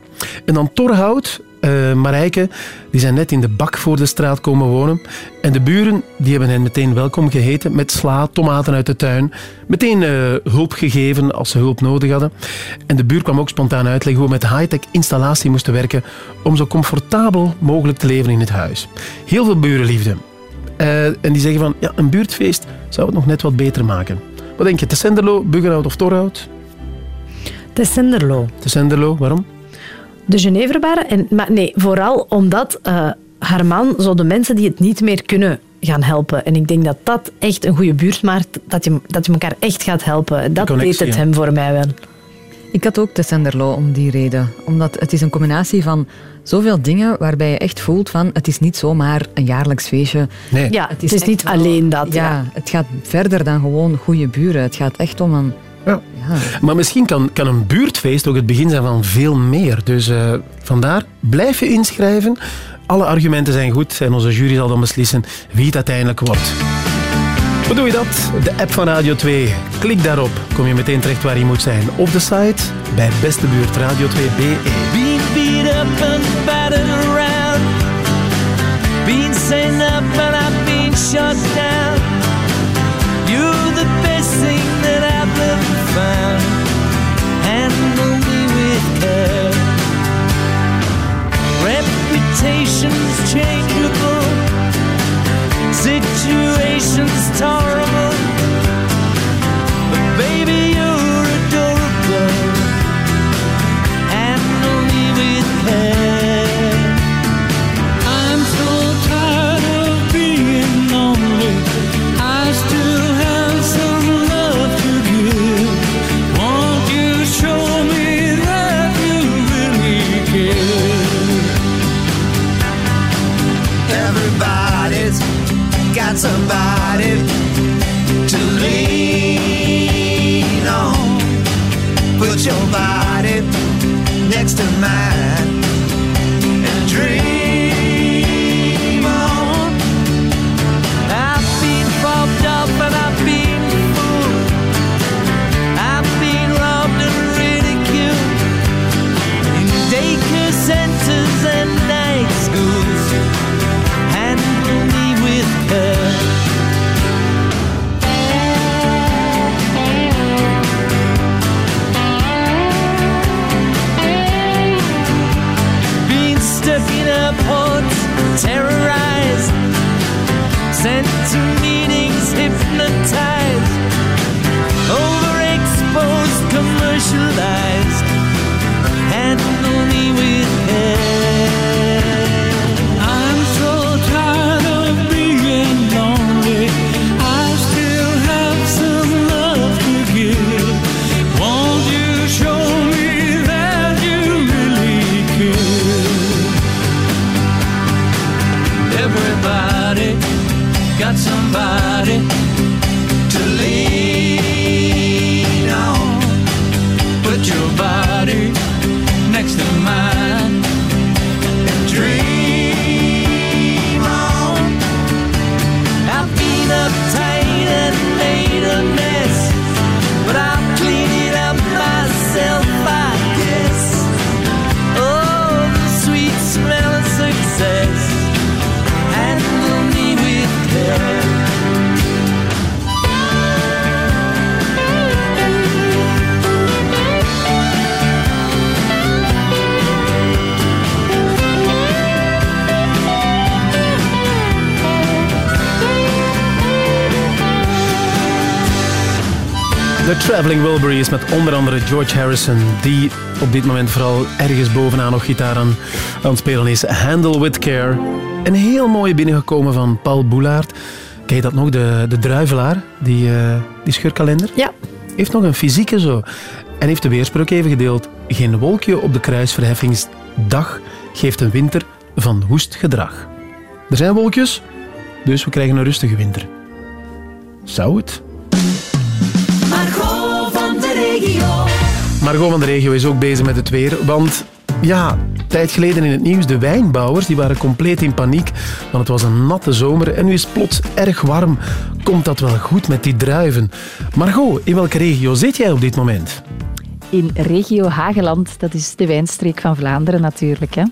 S2: En dan Torhout, eh, Marijke, die zijn net in de bak voor de straat komen wonen. En de buren die hebben hen meteen welkom geheten met sla, tomaten uit de tuin. Meteen eh, hulp gegeven als ze hulp nodig hadden. En de buur kwam ook spontaan uitleggen hoe we met high-tech installatie moesten werken om zo comfortabel mogelijk te leven in het huis. Heel veel burenliefde. Eh, en die zeggen van, ja, een buurtfeest zou het nog net wat beter maken. Wat denk je, Tessenderlo, Buggenhout of Torhout?
S16: Tessenderlo.
S2: Tessenderlo, waarom?
S16: De Geneverbaren. En, maar nee, vooral omdat eh, haar man zo de mensen die het niet meer kunnen gaan helpen. En ik denk dat dat echt een goede buurt maakt, dat je, dat je elkaar echt gaat helpen. Dat
S4: connectie,
S16: deed het
S4: ja.
S16: hem voor mij wel.
S4: Ik had ook Tessenderlo om die reden. Omdat het is een combinatie van zoveel dingen waarbij je echt voelt van het is niet zomaar een jaarlijks feestje.
S2: Nee.
S16: Ja, het is niet
S4: wel-
S16: alleen dat,
S4: Ja,
S16: ja.
S4: het gaat verder dan gewoon goede buren. Het gaat echt om een...
S2: Ja. Maar misschien kan, kan een buurtfeest ook het begin zijn van veel meer. Dus eh, vandaar, blijf je inschrijven. Alle argumenten zijn goed en onze jury zal dan beslissen wie het uiteindelijk wordt. Hoe doe je dat? De app van Radio 2. Klik daarop, kom je meteen terecht waar je moet zijn. Op de site bij Beste Buurt Radio 2 BE.
S8: Being beat up and battered around. Being sent up and I've been shut down. Reputations changeable. Situations tolerable. Your body next to mine
S2: De Traveling Wilburys met onder andere George Harrison, die op dit moment vooral ergens bovenaan nog gitaar aan, het spelen is. Handle with Care. Een heel mooie binnengekomen van Paul Boulaert. Ken je dat nog? De, de druivelaar, die, eh, die scheurkalender?
S16: Ja.
S2: Heeft nog een fysieke zo. En heeft de weerspreuk even gedeeld. Geen wolkje op de kruisverheffingsdag geeft een winter van woest gedrag. Er zijn wolkjes, dus we krijgen een rustige winter. Zou het?
S8: Margot van de regio
S2: is ook bezig met het weer, want ja, tijd geleden in het nieuws, de wijnbouwers die waren compleet in paniek, want het was een natte zomer en nu is het plots erg warm. Komt dat wel goed met die druiven? Margot, in welke regio zit jij op dit moment?
S29: In regio Hageland, dat is de wijnstreek van Vlaanderen natuurlijk. Hè.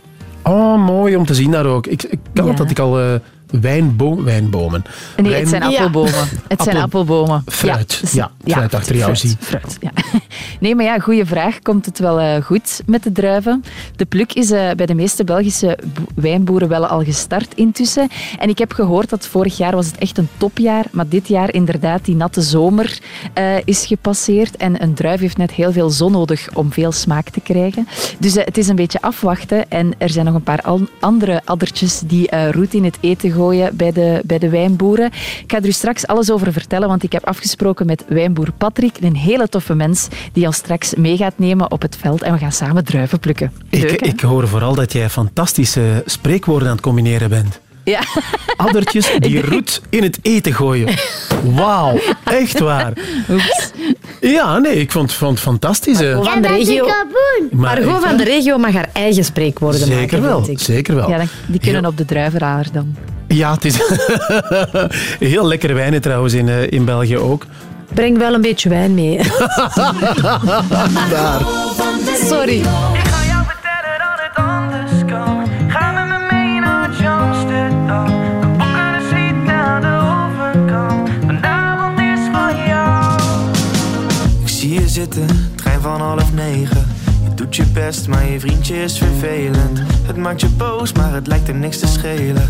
S2: Oh, mooi om te zien daar ook. Ik, ik kan
S16: Ja.
S2: het dat ik al... eh wijnbo wijnbomen.
S29: Nee, het zijn appelbomen. Het zijn
S2: Appel-
S29: appelbomen.
S2: Fruit. Ja, fruit achter jou
S29: fruit,
S2: zie.
S29: fruit, ja. Nee, maar ja, goede vraag. Komt het wel eh, goed met de druiven? De pluk is eh, bij de meeste Belgische bo- wijnboeren wel al gestart intussen. En ik heb gehoord dat vorig jaar was het echt een topjaar. Maar dit jaar inderdaad, die natte zomer eh, is gepasseerd. En een druif heeft net heel veel zon nodig om veel smaak te krijgen. Dus het is een beetje afwachten. En er zijn nog een paar andere addertjes die eh, roet in het eten gooien bij de, bij de wijnboeren. Ik ga er u straks alles over vertellen, want ik heb afgesproken met wijnboer Patrick, een hele toffe mens, die ons straks mee gaat nemen op het veld en we gaan samen druiven plukken.
S2: Ik,
S29: Leuk, hè?
S2: ik hoor vooral dat jij fantastische spreekwoorden aan het combineren bent.
S29: Ja.
S2: Addertjes die roet in het eten gooien. Wauw, echt waar.
S29: Oeps.
S2: Ja, nee, ik vond, vond het fantastisch. eh.
S16: Van de regio.
S2: Maar
S16: Margot van de regio mag haar eigen spreekwoorden
S2: Zeker
S16: maken.
S2: wel,
S16: vind ik.
S2: zeker wel.
S29: Ja, die kunnen op de druiveraar dan.
S2: Ja, het is heel lekkere wijnen trouwens in, eh, in België ook.
S16: Breng wel een beetje wijn mee.
S2: Daar.
S16: Sorry.
S5: Ga met me mee naar Amsterdam. We boeken een suite aan de overkant. Vanavond is van jou. Ik zie je zitten, trein van half negen. Je doet je best, maar je vriendje is vervelend. Het maakt je boos, maar het lijkt hem niks te schelen.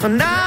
S5: Overkant. Vanavond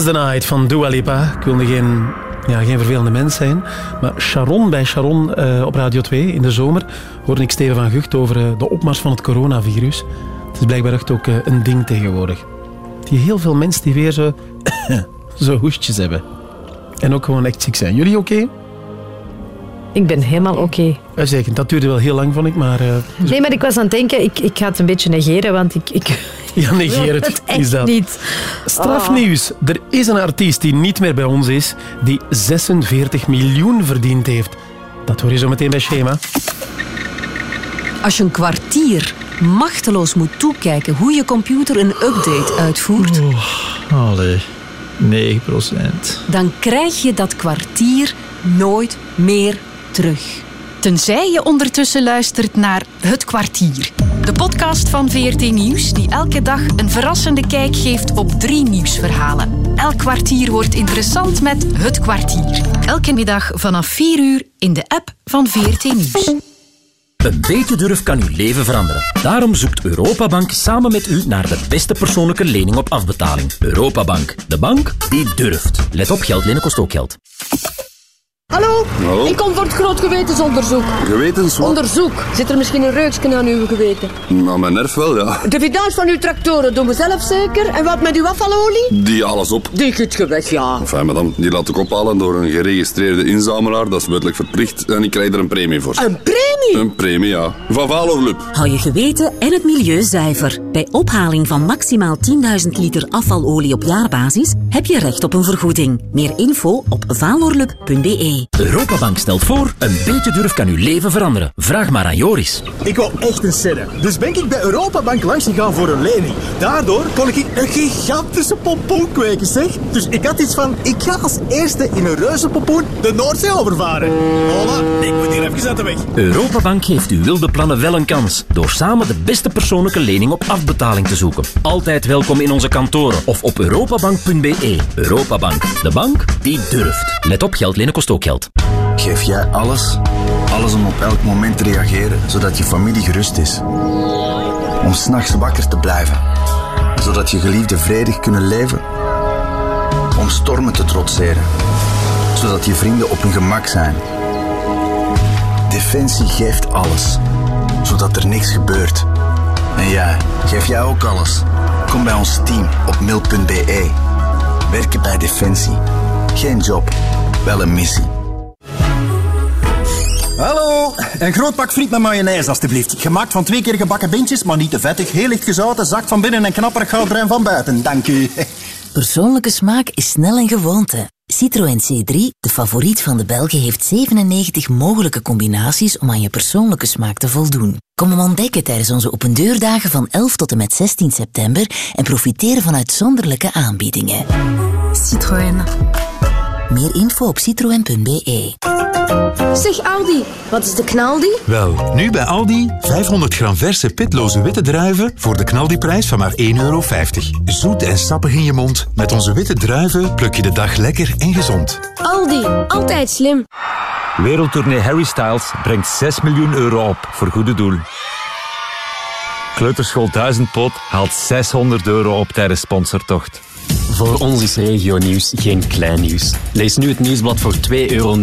S2: Dance the Night van Dua Lipa. Ik wilde geen, ja, geen vervelende mens zijn. Maar Sharon bij Sharon eh, op Radio 2 in de zomer hoorde ik Steven van Gucht over eh, de opmars van het coronavirus. Het is blijkbaar echt ook eh, een ding tegenwoordig. Die heel veel mensen die weer zo, zo hoestjes hebben. En ook gewoon echt ziek zijn. Jullie oké?
S16: Ik ben helemaal oké.
S2: Uitstekend. Dat duurde wel heel lang, vond ik. Maar, dus-
S16: Nee, maar ik was aan het denken, ik, ik ga het een beetje negeren, want ik... ik
S2: Ja, negeer het. is dat.
S16: niet.
S2: Strafnieuws. Er is een artiest die niet meer bij ons is, die 46 miljoen verdiend heeft. Dat hoor je zo meteen bij Schema.
S30: Als je een kwartier machteloos moet toekijken hoe je computer een update uitvoert,
S31: Allee, 9 procent.
S30: dan krijg je dat kwartier nooit meer terug.
S32: Tenzij je ondertussen luistert naar Het Kwartier. De podcast van VRT Nieuws die elke dag een verrassende kijk geeft op drie nieuwsverhalen. Elk kwartier wordt interessant met Het Kwartier. Elke middag vanaf 4 uur in de app van VRT Nieuws.
S33: Een beetje durf kan uw leven veranderen. Daarom zoekt Europabank samen met u naar de beste persoonlijke lening op afbetaling. Europabank, de bank die durft. Let op, geld lenen kost ook geld.
S34: Hallo?
S35: Hallo?
S34: Ik kom voor het groot gewetensonderzoek.
S35: Gewetens wat?
S34: Onderzoek. Zit er misschien een reukje aan uw geweten?
S35: Nou, mijn nerf wel, ja.
S34: De vidange van uw tractoren doen we zelf zeker. En wat met uw afvalolie?
S35: Die alles op.
S34: Die giet je weg, ja.
S35: Enfin, madame, die laat ik ophalen door een geregistreerde inzamelaar. Dat is wettelijk verplicht. En ik krijg er een premie voor.
S34: Een premie?
S35: Een premie, ja. Van Valorlup.
S36: Hou je geweten en het milieu zuiver. Bij ophaling van maximaal 10.000 liter afvalolie op jaarbasis heb je recht op een vergoeding. Meer info op valorlup.be.
S33: Europabank stelt voor, een beetje durf kan uw leven veranderen. Vraag maar aan Joris.
S37: Ik wou echt een serre. Dus ben ik bij Europabank langs gegaan voor een lening. Daardoor kon ik een gigantische pompoen kweken, zeg. Dus ik had iets van, ik ga als eerste in een reuze pompoen de Noordzee overvaren. Hola, ik moet hier even uit de weg.
S33: Europabank geeft uw wilde plannen wel een kans. Door samen de beste persoonlijke lening op afbetaling te zoeken. Altijd welkom in onze kantoren of op europabank.be. Europabank, de bank die durft. Let op, geld lenen kost ook geld.
S12: Geef jij alles? Alles om op elk moment te reageren, zodat je familie gerust is. Om s'nachts wakker te blijven, zodat je geliefden vredig kunnen leven. Om stormen te trotseren, zodat je vrienden op hun gemak zijn. Defensie geeft alles, zodat er niks gebeurt. En jij, geef jij ook alles? Kom bij ons team op mil.be. Werken bij Defensie. Geen job, wel een missie.
S38: Hallo, een groot pak friet met mayonaise alstublieft. Gemaakt van twee keer gebakken bintjes, maar niet te vettig. Heel licht gezouten, zacht van binnen en knapperig goudbruin van buiten. Dank u.
S13: Persoonlijke smaak is snel een gewoonte. Citroën C3, de favoriet van de Belgen, heeft 97 mogelijke combinaties om aan je persoonlijke smaak te voldoen. Kom hem ontdekken tijdens onze opendeurdagen van 11 tot en met 16 september en profiteer van uitzonderlijke aanbiedingen.
S36: Citroën.
S13: Meer info op citroen.be.
S34: Zeg Aldi, wat is de knaldi?
S39: Wel, nu bij Aldi 500 gram verse pitloze witte druiven voor de knaldiprijs van maar 1,50 euro. Zoet en sappig in je mond. Met onze witte druiven pluk je de dag lekker en gezond.
S34: Aldi, altijd slim.
S40: Wereldtournee Harry Styles brengt 6 miljoen euro op voor goede doel. Kleuterschool Duizendpoot haalt 600 euro op tijdens sponsortocht.
S41: Voor ons is regionieuws geen klein nieuws. Lees nu het nieuwsblad voor 2,99 euro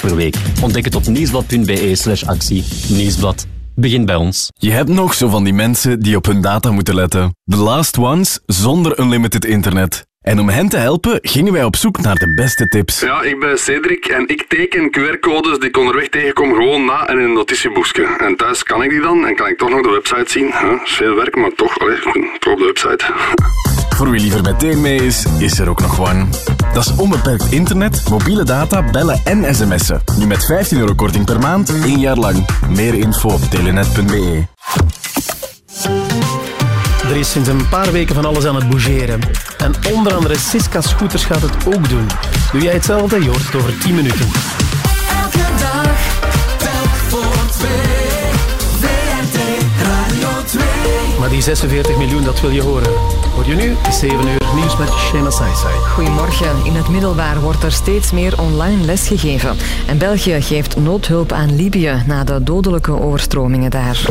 S41: per week. Ontdek het op nieuwsblad.be slash actie. Nieuwsblad. Begin bij ons.
S15: Je hebt nog zo van die mensen die op hun data moeten letten. The last ones zonder unlimited internet. En om hen te helpen gingen wij op zoek naar de beste tips.
S42: Ja, ik ben Cedric en ik teken QR-codes die ik onderweg tegenkom gewoon na in een notitieboekje. En thuis kan ik die dan en kan ik toch nog de website zien. Huh? Is veel werk, maar toch, allee, toch op de website.
S15: Voor wie liever meteen mee is, is er ook nog One. Dat is onbeperkt internet, mobiele data, bellen en sms'en. Nu met 15 euro korting per maand, één jaar lang. Meer info op telenet.be.
S2: Er is sinds een paar weken van alles aan het bougeren. En onder andere Siska Scooters gaat het ook doen. Doe jij hetzelfde? Je hoort het over 10 minuten.
S43: Elke dag, telk voor twee. VRT Radio 2.
S2: Maar die 46 miljoen, dat wil je horen. Hoor je nu? Het is 7 uur nieuws met Shema Saisai.
S4: Goedemorgen. In het middelbaar wordt er steeds meer online les gegeven. En België geeft noodhulp aan Libië na de dodelijke overstromingen daar.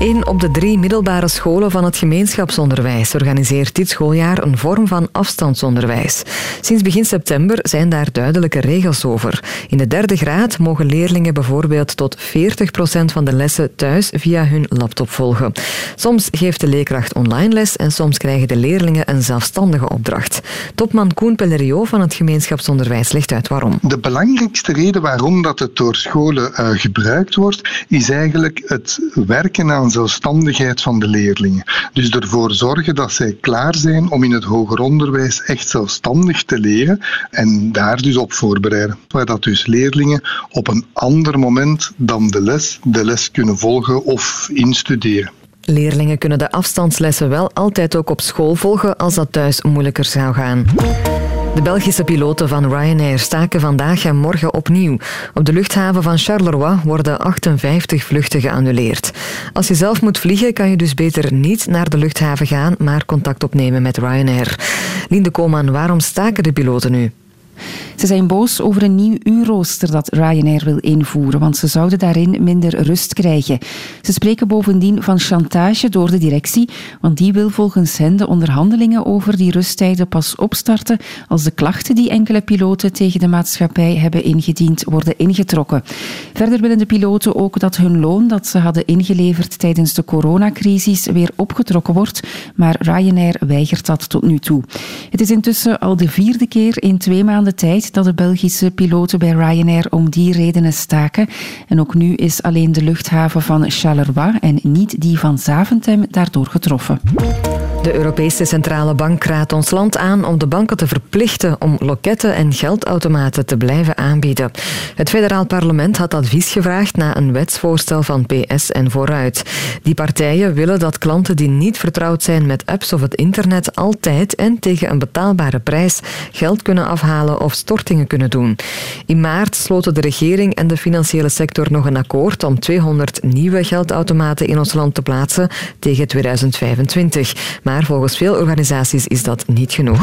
S4: Een op de drie middelbare scholen van het gemeenschapsonderwijs organiseert dit schooljaar een vorm van afstandsonderwijs. Sinds begin september zijn daar duidelijke regels over. In de derde graad mogen leerlingen bijvoorbeeld tot 40% van de lessen thuis via hun laptop volgen. Soms geeft de leerkracht online les en soms krijgen de leerlingen een zelfstandige opdracht. Topman Koen Pellerio van het gemeenschapsonderwijs legt uit waarom.
S44: De belangrijkste reden waarom dat het door scholen uh, gebruikt wordt, is eigenlijk het werken aan zelfstandigheid van de leerlingen. Dus ervoor zorgen dat zij klaar zijn om in het hoger onderwijs echt zelfstandig te leren en daar dus op voorbereiden. Waar dat dus leerlingen op een ander moment dan de les de les kunnen volgen of instuderen.
S4: Leerlingen kunnen de afstandslessen wel altijd ook op school volgen als dat thuis moeilijker zou gaan. De Belgische piloten van Ryanair staken vandaag en morgen opnieuw. Op de luchthaven van Charleroi worden 58 vluchten geannuleerd. Als je zelf moet vliegen, kan je dus beter niet naar de luchthaven gaan, maar contact opnemen met Ryanair. Linde Koman, waarom staken de piloten nu?
S45: Ze zijn boos over een nieuw uurrooster dat Ryanair wil invoeren, want ze zouden daarin minder rust krijgen. Ze spreken bovendien van chantage door de directie, want die wil volgens hen de onderhandelingen over die rusttijden pas opstarten als de klachten die enkele piloten tegen de maatschappij hebben ingediend worden ingetrokken. Verder willen de piloten ook dat hun loon dat ze hadden ingeleverd tijdens de coronacrisis weer opgetrokken wordt, maar Ryanair weigert dat tot nu toe. Het is intussen al de vierde keer in twee maanden tijd dat de Belgische piloten bij Ryanair om die redenen staken. En ook nu is alleen de luchthaven van Charleroi en niet die van Zaventem daardoor getroffen.
S4: De Europese Centrale Bank raadt ons land aan om de banken te verplichten om loketten en geldautomaten te blijven aanbieden. Het federaal parlement had advies gevraagd na een wetsvoorstel van PS en Vooruit. Die partijen willen dat klanten die niet vertrouwd zijn met apps of het internet altijd en tegen een betaalbare prijs geld kunnen afhalen of stortingen kunnen doen. In maart sloten de regering en de financiële sector nog een akkoord om 200 nieuwe geldautomaten in ons land te plaatsen tegen 2025. Maar volgens veel organisaties is dat niet genoeg.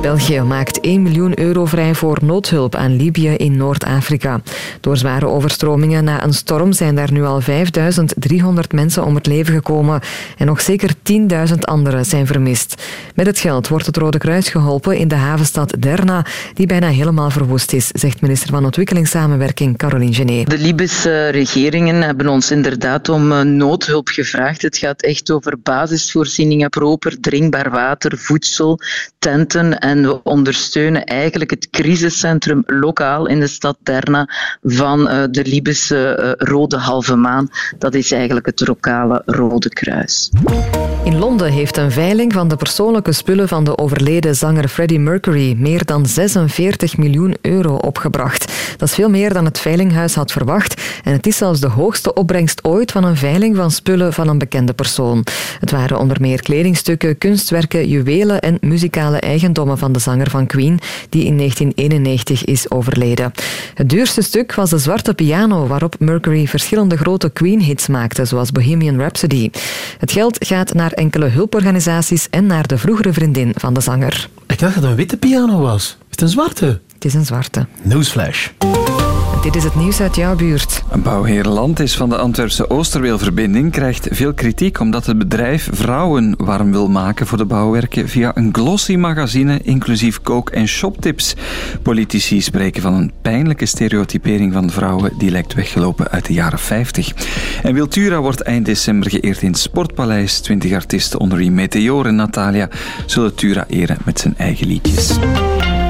S4: België maakt 1 miljoen euro vrij voor noodhulp aan Libië in Noord-Afrika. Door zware overstromingen na een storm zijn daar nu al 5300 mensen om het leven gekomen en nog zeker 10.000 anderen zijn vermist. Met het geld wordt het Rode Kruis geholpen in de havenstad Derna, die bijna helemaal verwoest is, zegt minister van Ontwikkelingssamenwerking Caroline Genet.
S46: De Libische regeringen hebben ons inderdaad om eh, noodhulp gevraagd. Het gaat echt over basisvoorzieningen, proper drinkbaar water, voedsel, tenten en we ondersteunen eigenlijk het crisiscentrum lokaal in de stad Derna van uh, de Libische uh, Rode Halve Maan. Dat is eigenlijk het lokale Rode Kruis.
S4: In Londen heeft een veiling van de persoonlijke spullen van de overleden zanger Freddie Mercury meer dan 46 miljoen euro opgebracht. Dat is veel meer dan het veilinghuis had verwacht en het is zelfs de hoogste opbrengst ooit van een veiling van spullen van een bekende persoon. Het waren onder meer kledingstukken, kunstwerken, juwelen en muzikale eigendommen van de zanger van Queen, die in 1991 is overleden. Het duurste stuk was de zwarte piano waarop Mercury verschillende grote Queen-hits maakte, zoals Bohemian Rhapsody. Het geld gaat naar enkele hulporganisaties en naar de vroegere vriendin van de zanger.
S2: Ik dacht dat het een witte piano was. Is het een zwarte?
S4: Het is een zwarte.
S2: Newsflash.
S4: Dit is het nieuws uit jouw buurt.
S20: Bouwheerland is van de Antwerpse Oosterweelverbinding krijgt veel kritiek omdat het bedrijf vrouwen warm wil maken voor de bouwwerken via een glossy magazine inclusief kook- en shoptips. Politici spreken van een pijnlijke stereotypering van vrouwen die lijkt weggelopen uit de jaren 50. En Wiltura wordt eind december geëerd in het Sportpaleis. 20 artiesten onder wie Meteor en Natalia zullen Tura eren met zijn eigen liedjes.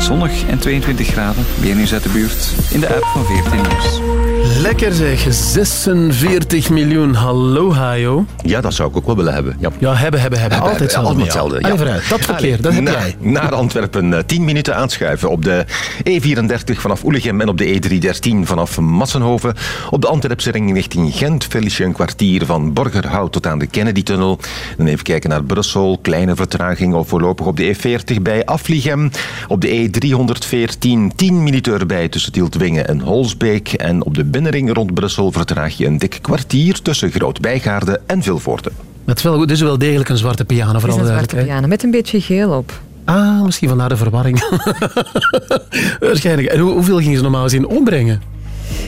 S20: Zonnig en 22 graden. Weer nieuws uit de buurt in de app van 14 Nieuws.
S2: Lekker zeg, 46 miljoen. Hallo, Hajo.
S23: Ja, dat zou ik ook wel willen hebben. Ja,
S2: ja hebben, hebben, hebben. Altijd hetzelfde.
S23: Altijd hetzelfde.
S2: Ja. vooruit. Dat verkeer, dat heb
S23: Na,
S2: jij.
S23: Naar Antwerpen, 10 minuten aanschuiven. Op de E34 vanaf Oelegem en op de E313 vanaf Massenhoven. Op de Antwerpse ring richting Gent. Felicje een kwartier van Borgerhout tot aan de Kennedy-tunnel. Dan even kijken naar Brussel. Kleine vertraging of voorlopig op de E40 bij Afligem. Op de E314 10 minuten erbij tussen Tieltwingen en Holsbeek. En op de binnenring rond Brussel vertraag je een dik kwartier tussen Groot Bijgaarden en Vilvoorde.
S2: Het is wel goed, dus wel degelijk een zwarte piano.
S4: Vooral
S2: het
S4: is een zwarte piano, met een beetje geel op.
S2: Ah, misschien vandaar de verwarring. Waarschijnlijk. En hoeveel gingen ze normaal gezien ombrengen?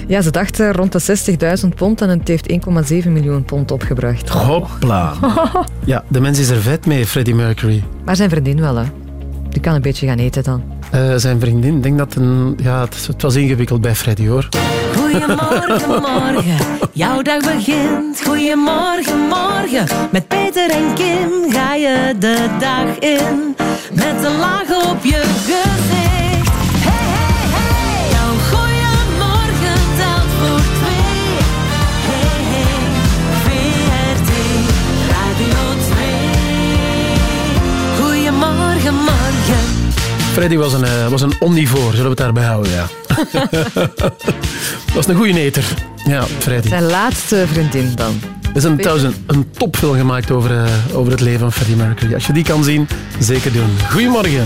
S4: Ja, ze dachten rond de 60.000 pond en het heeft 1,7 miljoen pond opgebracht.
S2: Hoppla! ja, de mens is er vet mee, Freddie Mercury.
S4: Maar zijn verdien wel, hè. Die kan een beetje gaan eten dan.
S2: Uh, zijn vriendin, denk dat een, ja, het, was ingewikkeld bij Freddy hoor.
S18: Goedemorgen, morgen, jouw dag begint. Goedemorgen, morgen, met Peter en Kim ga je de dag in. Met een laag op je gezicht.
S2: Freddy was een, eh, was een omnivoor, zullen we het daarbij houden, ja. was een goede eter. Ja, Freddy.
S4: Zijn laatste vriendin dan.
S2: Er is een, trouwens een, topfilm gemaakt over, eh, over het leven van Freddie Mercury. Als je die kan zien, zeker doen. Goedemorgen.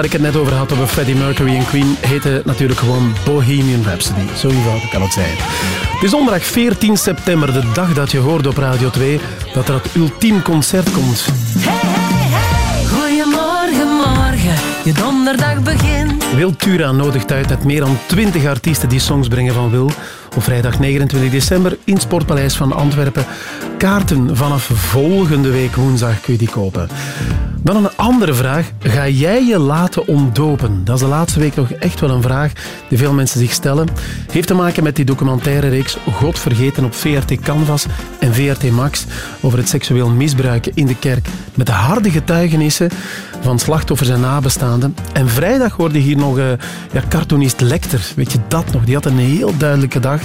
S2: waar ik het net over had, over Freddie Mercury en Queen, heette natuurlijk gewoon Bohemian Rhapsody. Zo eenvoudig kan het zijn. Het is donderdag 14 september, de dag dat je hoorde op Radio 2 dat er het ultiem concert komt. Hey, hey, hey!
S18: Goedemorgen, morgen, je donderdag begint.
S2: Wil Tura nodigt uit met meer dan 20 artiesten die songs brengen van Wil. Op vrijdag 29 december in het Sportpaleis van Antwerpen. Kaarten vanaf volgende week woensdag kun je die kopen. Dan een andere vraag. Ga jij je laten ontdopen? Dat is de laatste week nog echt wel een vraag die veel mensen zich stellen. Heeft te maken met die documentaire reeks God vergeten op VRT Canvas en VRT Max over het seksueel misbruik in de kerk. Met de harde getuigenissen van slachtoffers en nabestaanden. En vrijdag hoorde hier nog uh, ja, cartoonist Lecter. Weet je dat nog? Die had een heel duidelijke dag.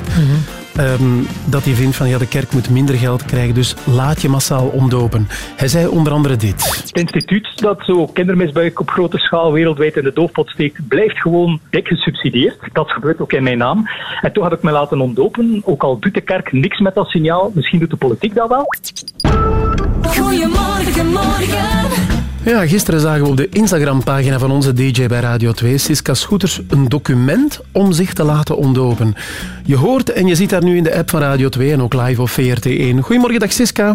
S2: Ehm, dat hij vindt van ja, de kerk moet minder geld krijgen, dus laat je massaal omdopen. Hij zei onder andere dit.
S47: Het instituut dat zo kindermisbruik op grote schaal wereldwijd in de doofpot steekt, blijft gewoon dik gesubsidieerd. Dat gebeurt ook in mijn naam. En toen heb ik me laten ontdopen, ook al doet de kerk niks met dat signaal, misschien doet de politiek dat wel.
S18: Goedemorgen, morgen.
S2: Ja, gisteren zagen we op de Instagram-pagina van onze DJ bij Radio 2, Siska Scooters, een document om zich te laten ontdopen. Je hoort en je ziet daar nu in de app van Radio 2 en ook live op VRT1. Goedemorgen, dag Siska.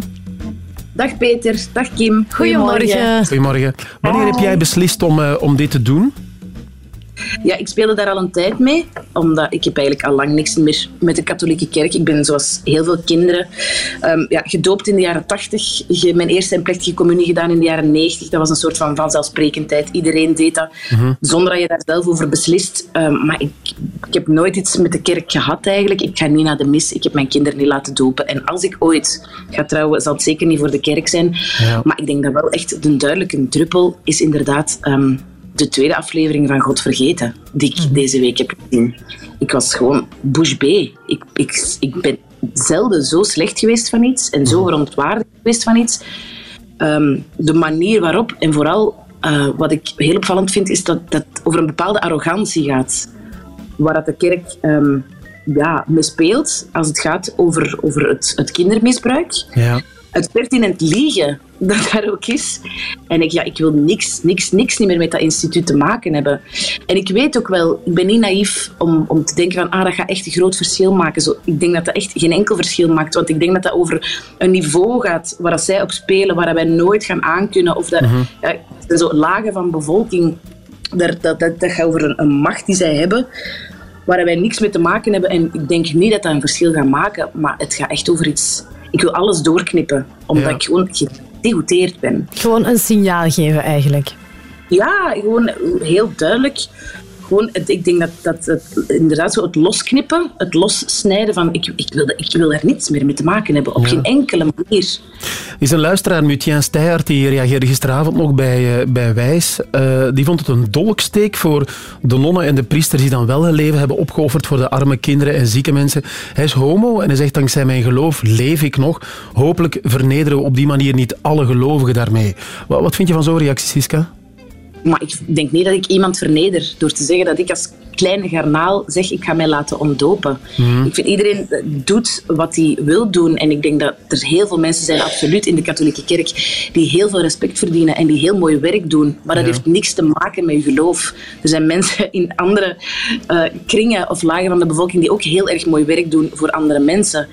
S48: Dag Peter, dag Kim.
S18: Goedemorgen.
S2: Goedemorgen. Wanneer heb jij beslist om, uh, om dit te doen?
S48: Ja, ik speelde daar al een tijd mee, omdat ik heb eigenlijk al lang niks meer met de katholieke kerk. Ik ben zoals heel veel kinderen um, ja, gedoopt in de jaren tachtig. Mijn eerste en plechtige communie gedaan in de jaren negentig. Dat was een soort van vanzelfsprekendheid. Iedereen deed dat,
S2: Mhm.
S48: zonder dat je daar zelf over beslist. Um, maar ik, ik heb nooit iets met de kerk gehad eigenlijk. Ik ga niet naar de mis. Ik heb mijn kinderen niet laten dopen. En als ik ooit ga trouwen, zal het zeker niet voor de kerk zijn.
S2: Ja.
S48: Maar ik denk dat wel echt de duidelijke druppel is inderdaad... ehm, de tweede aflevering van God Vergeten, die ik deze week heb gezien. Ik was gewoon bush B. Ik, ik, ik ben zelden zo slecht geweest van iets en zo verontwaardigd geweest van iets. Ehm, de manier waarop, en vooral eh, wat ik heel opvallend vind, is dat dat over een bepaalde arrogantie gaat. Waar dat de kerk ehm, ja, mee speelt als het gaat over, over het, het kindermisbruik
S2: Ja.
S48: Het pertinent liegen dat daar ook is. En ik, ja, ik wil niks, niks, niks niet meer met dat instituut te maken hebben. En ik weet ook wel, ik ben niet naïef om, om te denken van ah, dat gaat echt een groot verschil maken. Zo, ik denk dat dat echt geen enkel verschil maakt. Want ik denk dat dat over een niveau gaat waar dat zij op spelen, waar wij nooit gaan aankunnen. Of dat,
S2: Mhm.
S48: ja, zo lagen van bevolking, daar, dat, dat, dat gaat over een, een macht die zij hebben waar wij niks mee te maken hebben. En ik denk niet dat dat een verschil gaat maken, maar het gaat echt over iets. Ik wil alles doorknippen, omdat
S18: Ja.
S48: ik gewoon gedegoûteerd ben.
S18: Gewoon een signaal geven eigenlijk.
S48: Ja, gewoon heel duidelijk. Gewoon, het, ik denk dat, dat het, inderdaad zo het losknippen, het lossnijden van ik, ik, wil, ik wil daar niets meer mee te maken hebben. Op
S2: Ja.
S48: geen enkele manier.
S2: is een luisteraar, Mutien Steyaert, die reageerde gisteravond nog bij, eh, bij Wijs. Eh, die vond het een dolksteek voor de nonnen en de priesters die dan wel hun leven hebben opgeofferd voor de arme kinderen en zieke mensen. Hij is homo en hij zegt, dankzij mijn geloof leef ik nog. Hopelijk vernederen we op die manier niet alle gelovigen daarmee. Wat, wat vind je van zo'n reactie, Siska?
S48: Maar ik denk niet dat ik iemand verneder door te zeggen dat ik als kleine garnaal zeg ik ga mij laten ontdopen.
S2: Mhm.
S48: Ik vind iedereen eh, doet wat hij wil doen. En ik denk dat er heel veel mensen zijn, absoluut in de katholieke kerk, die heel veel respect verdienen en die heel mooi werk doen. Maar dat
S2: Ja.
S48: heeft niks te maken met je geloof. Er zijn mensen in andere eh, kringen of lagen van de bevolking die ook heel erg mooi werk doen voor andere mensen.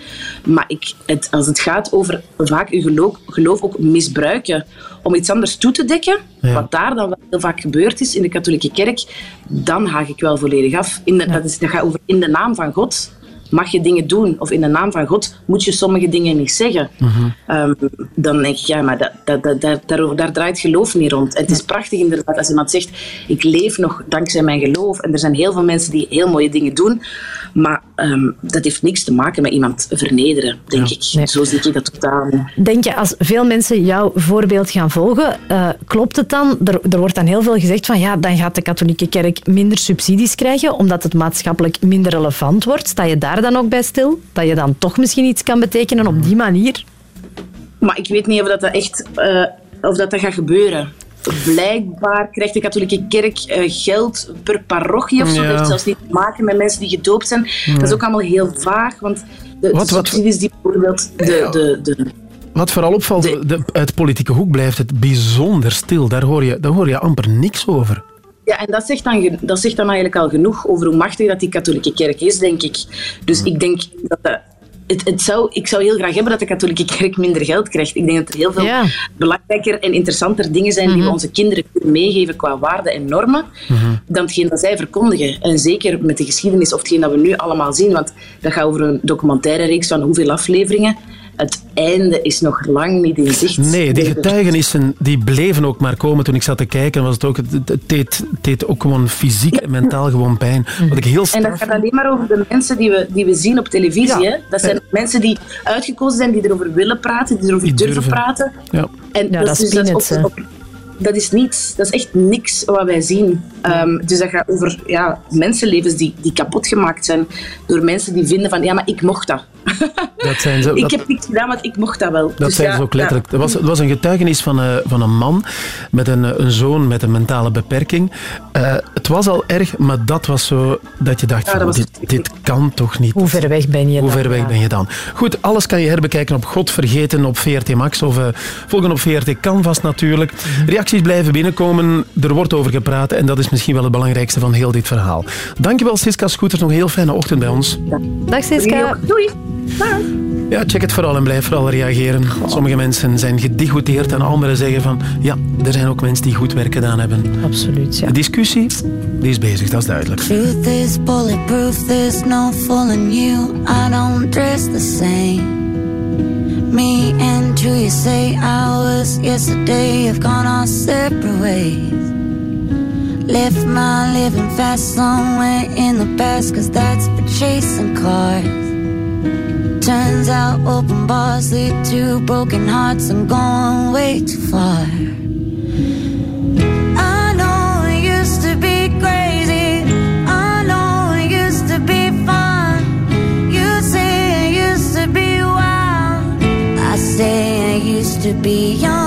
S48: Maar ik, het, als het gaat over vaak je geloof, geloof ook misbruiken om iets anders toe te dekken,
S2: Ja.
S48: wat daar dan wel heel vaak gebeurd is in de katholieke kerk, dan haak ik wel volledig af. In de, dat, is, dat gaat over in de naam van God mag je dingen doen. Of in de naam van God moet je sommige dingen niet zeggen. Ehm, dan denk ik, ja, maar dat, dat, dat, daar, daar, daar draait geloof niet rond. En het is prachtig inderdaad als iemand zegt, ik leef nog dankzij mijn geloof. En er zijn heel veel mensen die heel mooie dingen doen. Maar ehm, dat heeft niks te maken met iemand vernederen, denk ik. Zo zie ik dat totaal.
S18: Denk je, als veel mensen jouw voorbeeld gaan volgen, eh, klopt het dan? Er, er wordt dan heel veel gezegd van ja, dan gaat de katholieke kerk minder subsidies krijgen, omdat het maatschappelijk minder relevant wordt. Sta je daar dan ook bij stil? Dat je dan toch misschien iets kan betekenen op die manier?
S48: Maar ik weet niet of dat, dat echt eh, of dat, dat gaat gebeuren. Blijkbaar krijgt de katholieke kerk eh, geld per parochie of zo.
S2: Ja.
S48: Dat heeft zelfs niet te maken met mensen die gedoopt zijn. Dat is ook allemaal heel vaag, want de,
S2: Wat-
S48: de
S2: wat-
S48: subsidies die bijvoorbeeld de, de, de,
S2: Wat vooral opvalt, de, uit politieke hoek blijft het bijzonder stil. Daar hoor, je, daar hoor je amper niks over.
S48: Ja, en dat zegt, dan, dat zegt dan eigenlijk al genoeg over hoe machtig dat die katholieke kerk is, denk ik. Dus ik denk dat dat het, het zou, ik zou heel graag hebben dat de katholieke kerk minder geld krijgt. Ik denk dat er heel veel
S4: Ja.
S48: belangrijker en interessanter dingen zijn die we onze kinderen kunnen meegeven qua waarden en normen, dan hetgeen dat zij verkondigen. En zeker met de geschiedenis of hetgeen dat we nu allemaal zien, want dat gaat over een documentaire reeks van hoeveel afleveringen. Het einde is nog lang niet in zicht.
S2: Nee, die getuigenissen die bleven ook maar komen. Toen ik zat te kijken, was het ook, het, het, deed, het deed ook gewoon fysiek en mentaal gewoon pijn. Wat ik heel
S48: En dat gaat alleen maar over de mensen die we, die we zien op televisie.
S2: Ja.
S48: Hè? Dat zijn mensen die uitgekozen zijn, die erover willen praten, die erover durven,
S2: durven.
S48: praten.
S2: Ja.
S48: En
S4: Ja, dat is
S48: dus
S4: peanuts,
S48: op-
S4: hè.
S48: op- dat is niets. Dat is echt niks wat wij zien. Ehm, dus dat gaat over ja, mensenlevens die, die kapot gemaakt zijn door mensen die vinden van ja, maar ik mocht dat.
S2: Dat zijn ze,
S48: ik heb niks gedaan, want ik mocht dat wel.
S2: Dat
S48: Dus
S2: zijn
S48: ja,
S2: ze ook
S48: ja.
S2: letterlijk. Er was, er was een getuigenis van, eh, van een man met een, eh, een zoon met een mentale beperking. Eh, het was al erg, maar dat was zo dat je dacht,
S4: Ja,
S2: van, dit, dit kan toch niet.
S4: Hoe ver weg ben je
S2: Hoe
S4: dan?
S2: ver weg
S4: Ja.
S2: ben je dan? Goed, alles kan je herbekijken op God Vergeten op VRT Max of eh, volgen op VRT Canvas natuurlijk. Reacties blijven binnenkomen, er wordt over gepraat en dat is misschien wel het belangrijkste van heel dit verhaal. Dankjewel Siska Scooters, nog een heel fijne ochtend bij ons.
S4: Dag Siska.
S48: Doei.
S2: Ja, check het vooral en blijf vooral reageren. Sommige mensen zijn gedigouteerd en anderen zeggen van ja, er zijn ook mensen die goed werk gedaan hebben.
S4: Absoluut, ja.
S2: De discussie, die is bezig, dat is duidelijk.
S49: Truth is bulletproof, there's no fooling you. I don't dress the same. Me and you, you say hours yesterday have gone our separate ways. Left my living fast somewhere in the past, cause that's for chasing cars. Turns out open bars lead to broken hearts. I'm going way too far. I know it used to be crazy. I know it used to be fun. You say it used to be wild. I say I used to be young.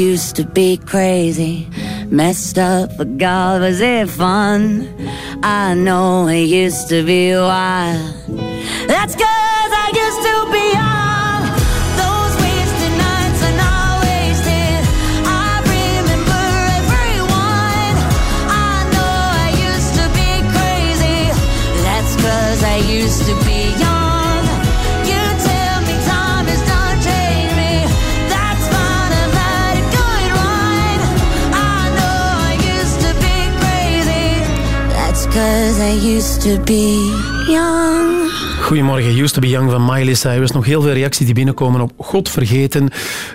S49: used to be crazy, messed up, but God, was it fun? I know it used to be wild. That's cause I used to be young. Those wasted nights cause I used to be young.
S2: Goedemorgen, Used to be Young van Miley Cyrus. Nog heel veel reacties die binnenkomen op God Vergeten.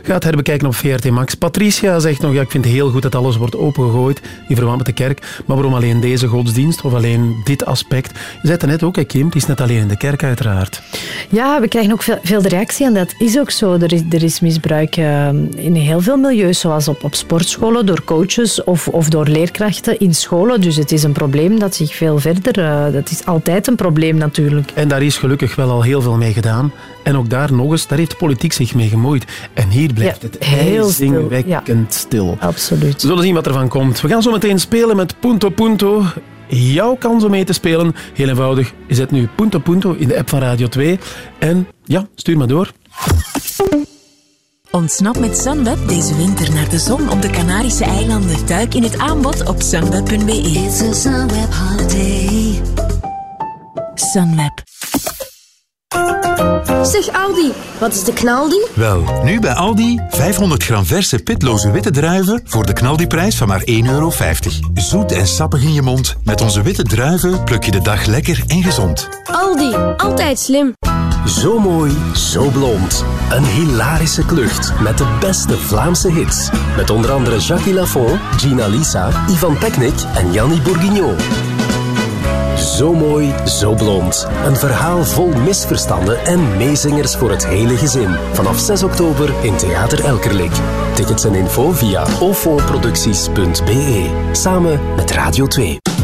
S2: Ga het herbekijken op VRT Max. Patricia zegt nog, ja, ik vind het heel goed dat alles wordt opengegooid in verband met de kerk. Maar waarom alleen deze godsdienst of alleen dit aspect? Je zei het net ook, hè, Kim, het is net alleen in de kerk uiteraard.
S4: Ja, we krijgen ook veel, veel de reactie en dat is ook zo. Er is, er is misbruik eh, in heel veel milieus, zoals op, op sportscholen, door coaches of, of door leerkrachten in scholen. Dus het is een probleem dat zich veel verder... eh, dat is altijd een probleem natuurlijk.
S2: En daar is gelukkig wel al heel veel mee gedaan. En ook daar nog eens, daar heeft de politiek zich mee gemoeid. En hier blijft
S4: Ja,
S2: het
S4: heel stil,
S2: ijzingwekkend stil.
S4: Absoluut.
S2: We zullen zien wat er van komt. We gaan zo meteen spelen met Punto Punto. jouw kans om mee te spelen. Heel eenvoudig, je zet nu Punto Punto in de app van Radio 2. En ja, stuur maar door.
S13: Ontsnap met Sunweb deze winter naar de zon op de Canarische eilanden. Duik in het aanbod op sunweb.be. It's a Sunweb holiday. Sunweb.
S28: Zeg Aldi, wat is de knaldi?
S50: Wel, nu bij Aldi 500 gram verse pitloze witte druiven voor de knaldiprijs van maar 1,50 euro. Zoet en sappig in je mond. Met onze witte druiven pluk je de dag lekker en gezond.
S28: Aldi, altijd slim.
S51: Zo mooi, zo blond. Een hilarische klucht met de beste Vlaamse hits. Met onder andere Jacques Lafont, Gina Lisa, Ivan Peknik en Jannie Bourguignon. Zo mooi, zo blond. Een verhaal vol misverstanden en meezingers voor het hele gezin. Vanaf 6 oktober in Theater Elkerlijk. Tickets en info via ofoproducties.be. Samen met Radio 2.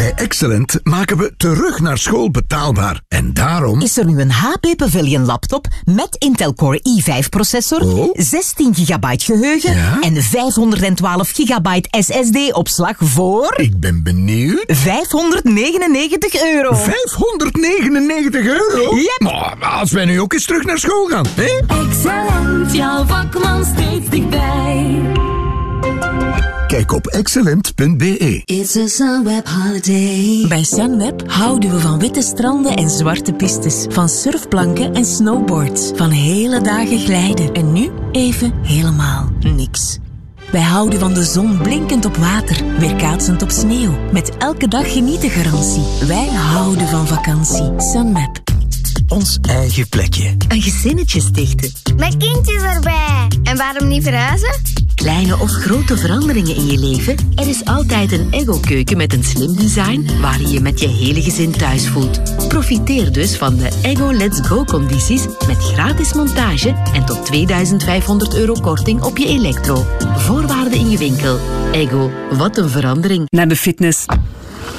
S12: Excellent. Bij Excellent maken we terug naar school betaalbaar. En daarom...
S52: Is er nu een HP Pavilion laptop met Intel Core i5-processor, 16 gigabyte geheugen en 512 gigabyte SSD-opslag voor...
S12: Ik ben benieuwd.
S52: 599 euro.
S12: 599 euro?
S52: Yep.
S12: Maar als wij nu ook eens terug naar school gaan, hè?
S49: Excellent, jouw vakman steeds dichtbij.
S12: Kijk op excellent.be.
S13: It's a Sunweb holiday. Bij Sunweb houden we van witte stranden en zwarte pistes. Van surfplanken en snowboards. Van hele dagen glijden. En nu even helemaal niks. Wij houden van de zon blinkend op water, weerkaatsend op sneeuw. Met elke dag genieten garantie. Wij houden van vakantie. Sunmap.
S51: Ons eigen plekje.
S13: Een gezinnetje stichten.
S28: Met kindjes erbij. En waarom niet verhuizen?
S13: Kleine of grote veranderingen in je leven? Er is altijd een Ego-keuken met een slim design waar je je met je hele gezin thuis voelt. Profiteer dus van de Ego Let's Go-condities met gratis montage en tot 2500 euro korting op je elektro. Voorwaarden in je winkel. Ego, wat een verandering.
S53: Naar de fitness.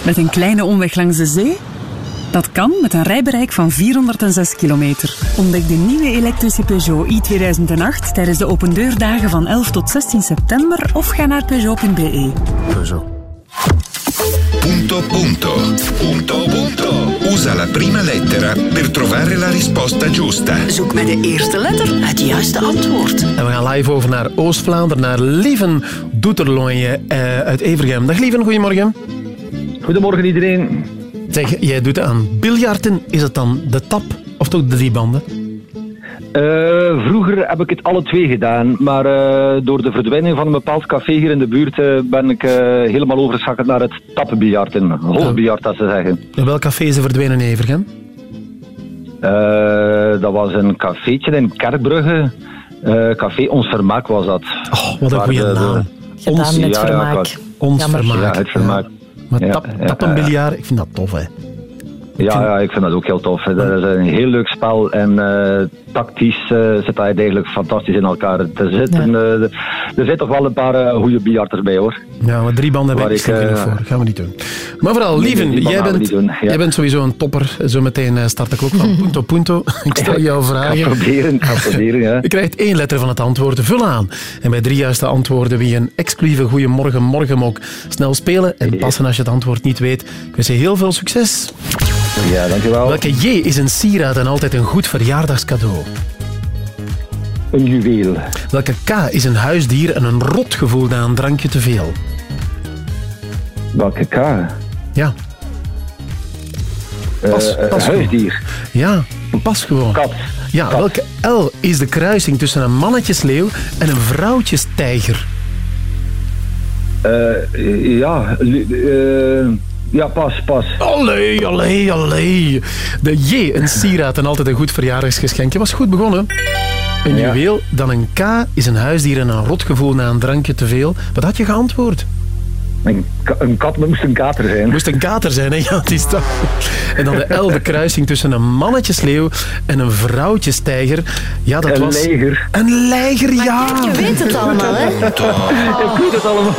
S53: Met een kleine omweg langs de zee? Dat kan met een rijbereik van 406 kilometer. Ontdek de nieuwe elektrische Peugeot i2008 tijdens de opendeurdagen van 11 tot 16 september of ga naar peugeot.be.
S12: Peugeot.
S54: Punto punto. Punto punto. Usa la prima lettera per trovare la risposta giusta.
S53: Zoek met de eerste letter het juiste antwoord.
S2: En we gaan live over naar Oost-Vlaanderen, naar Lieven Doeterlooije eh, uit Evergem. Dag Lieven, goedemorgen.
S55: Goedemorgen iedereen.
S2: Zeg, jij doet aan biljarten. Is het dan de tap of toch de drie banden?
S55: Eh, vroeger heb ik het alle twee gedaan, maar eh, door de verdwijning van een bepaald café hier in de buurt eh, ben ik helemaal overgeschakeld naar het tappenbiljarten. Holbiljart, dat ze zeggen.
S2: In welk café is er verdwenen?
S55: Eh, dat was een cafeetje in Kerkbrugge. Eh, café Ons Vermaak was dat.
S2: Oh, wat een goede
S55: de- de-
S2: naam.
S4: Gedaan met
S55: ja, ja,
S4: vermaak.
S55: was-
S2: Ons
S4: Jammer.
S2: vermaak.
S55: Ja, het vermaak.
S2: Maar
S55: Ja,
S2: tap, tappenbiljaar, ik vind dat tof, hè.
S55: Ja, ja, ik vind dat ook heel tof. hè. Dat is een heel leuk spel en eh, tactisch eh, zit hij eigenlijk fantastisch in elkaar. Er zitten, eh, er zitten toch wel een paar goede biljarters bij hoor.
S2: Ja, maar drie banden hebben we
S55: Waar
S2: niet
S55: ik,
S2: genoeg
S55: eh,
S2: voor. gaan we niet doen. Maar vooral, Lieven, jij bent,
S55: niet doen, ja.
S2: jij bent sowieso een topper. Zometeen eh, start de klok van Punto Punto. Ik stel jou vragen.
S55: Ga proberen, ga proberen, ja.
S2: Je krijgt één letter van het antwoord. Vul aan. En bij drie juiste antwoorden wie een exclusieve Goeiemorgen Morgenmok snel spelen en passen als je het antwoord niet weet. Ik wens je heel veel succes.
S55: Ja, dankjewel.
S2: Welke J is een sieraad en altijd een goed verjaardagscadeau?
S55: Een juweel.
S2: Welke K is een huisdier en een rotgevoel na een drankje te veel?
S55: Welke K?
S2: Ja.
S55: Eh,
S2: Pas, pas
S55: huisdier.
S2: Ja, pas gewoon.
S55: Kat.
S2: Ja, welke L is de kruising tussen een mannetjesleeuw en een vrouwtjestijger?
S55: Eh, ja, eh, ja, pas, pas.
S2: Allee, allee, allee. De J, een sieraad en altijd een goed verjaardagsgeschenk. Je was goed begonnen. Een
S55: Ja.
S2: juweel, dan een K is een huisdier en een rotgevoel na een drankje te veel. Wat had je geantwoord?
S55: Een, ka- een kat moest een kater zijn.
S2: Moest een kater zijn, hè? Ja, het is dat. En dan de L, de kruising tussen een mannetjesleeuw en een vrouwtjestijger. Ja, dat
S55: Een
S2: was...
S55: leger.
S2: Een leiger, ja!
S4: Je weet het allemaal, hè?
S55: Ik weet het allemaal.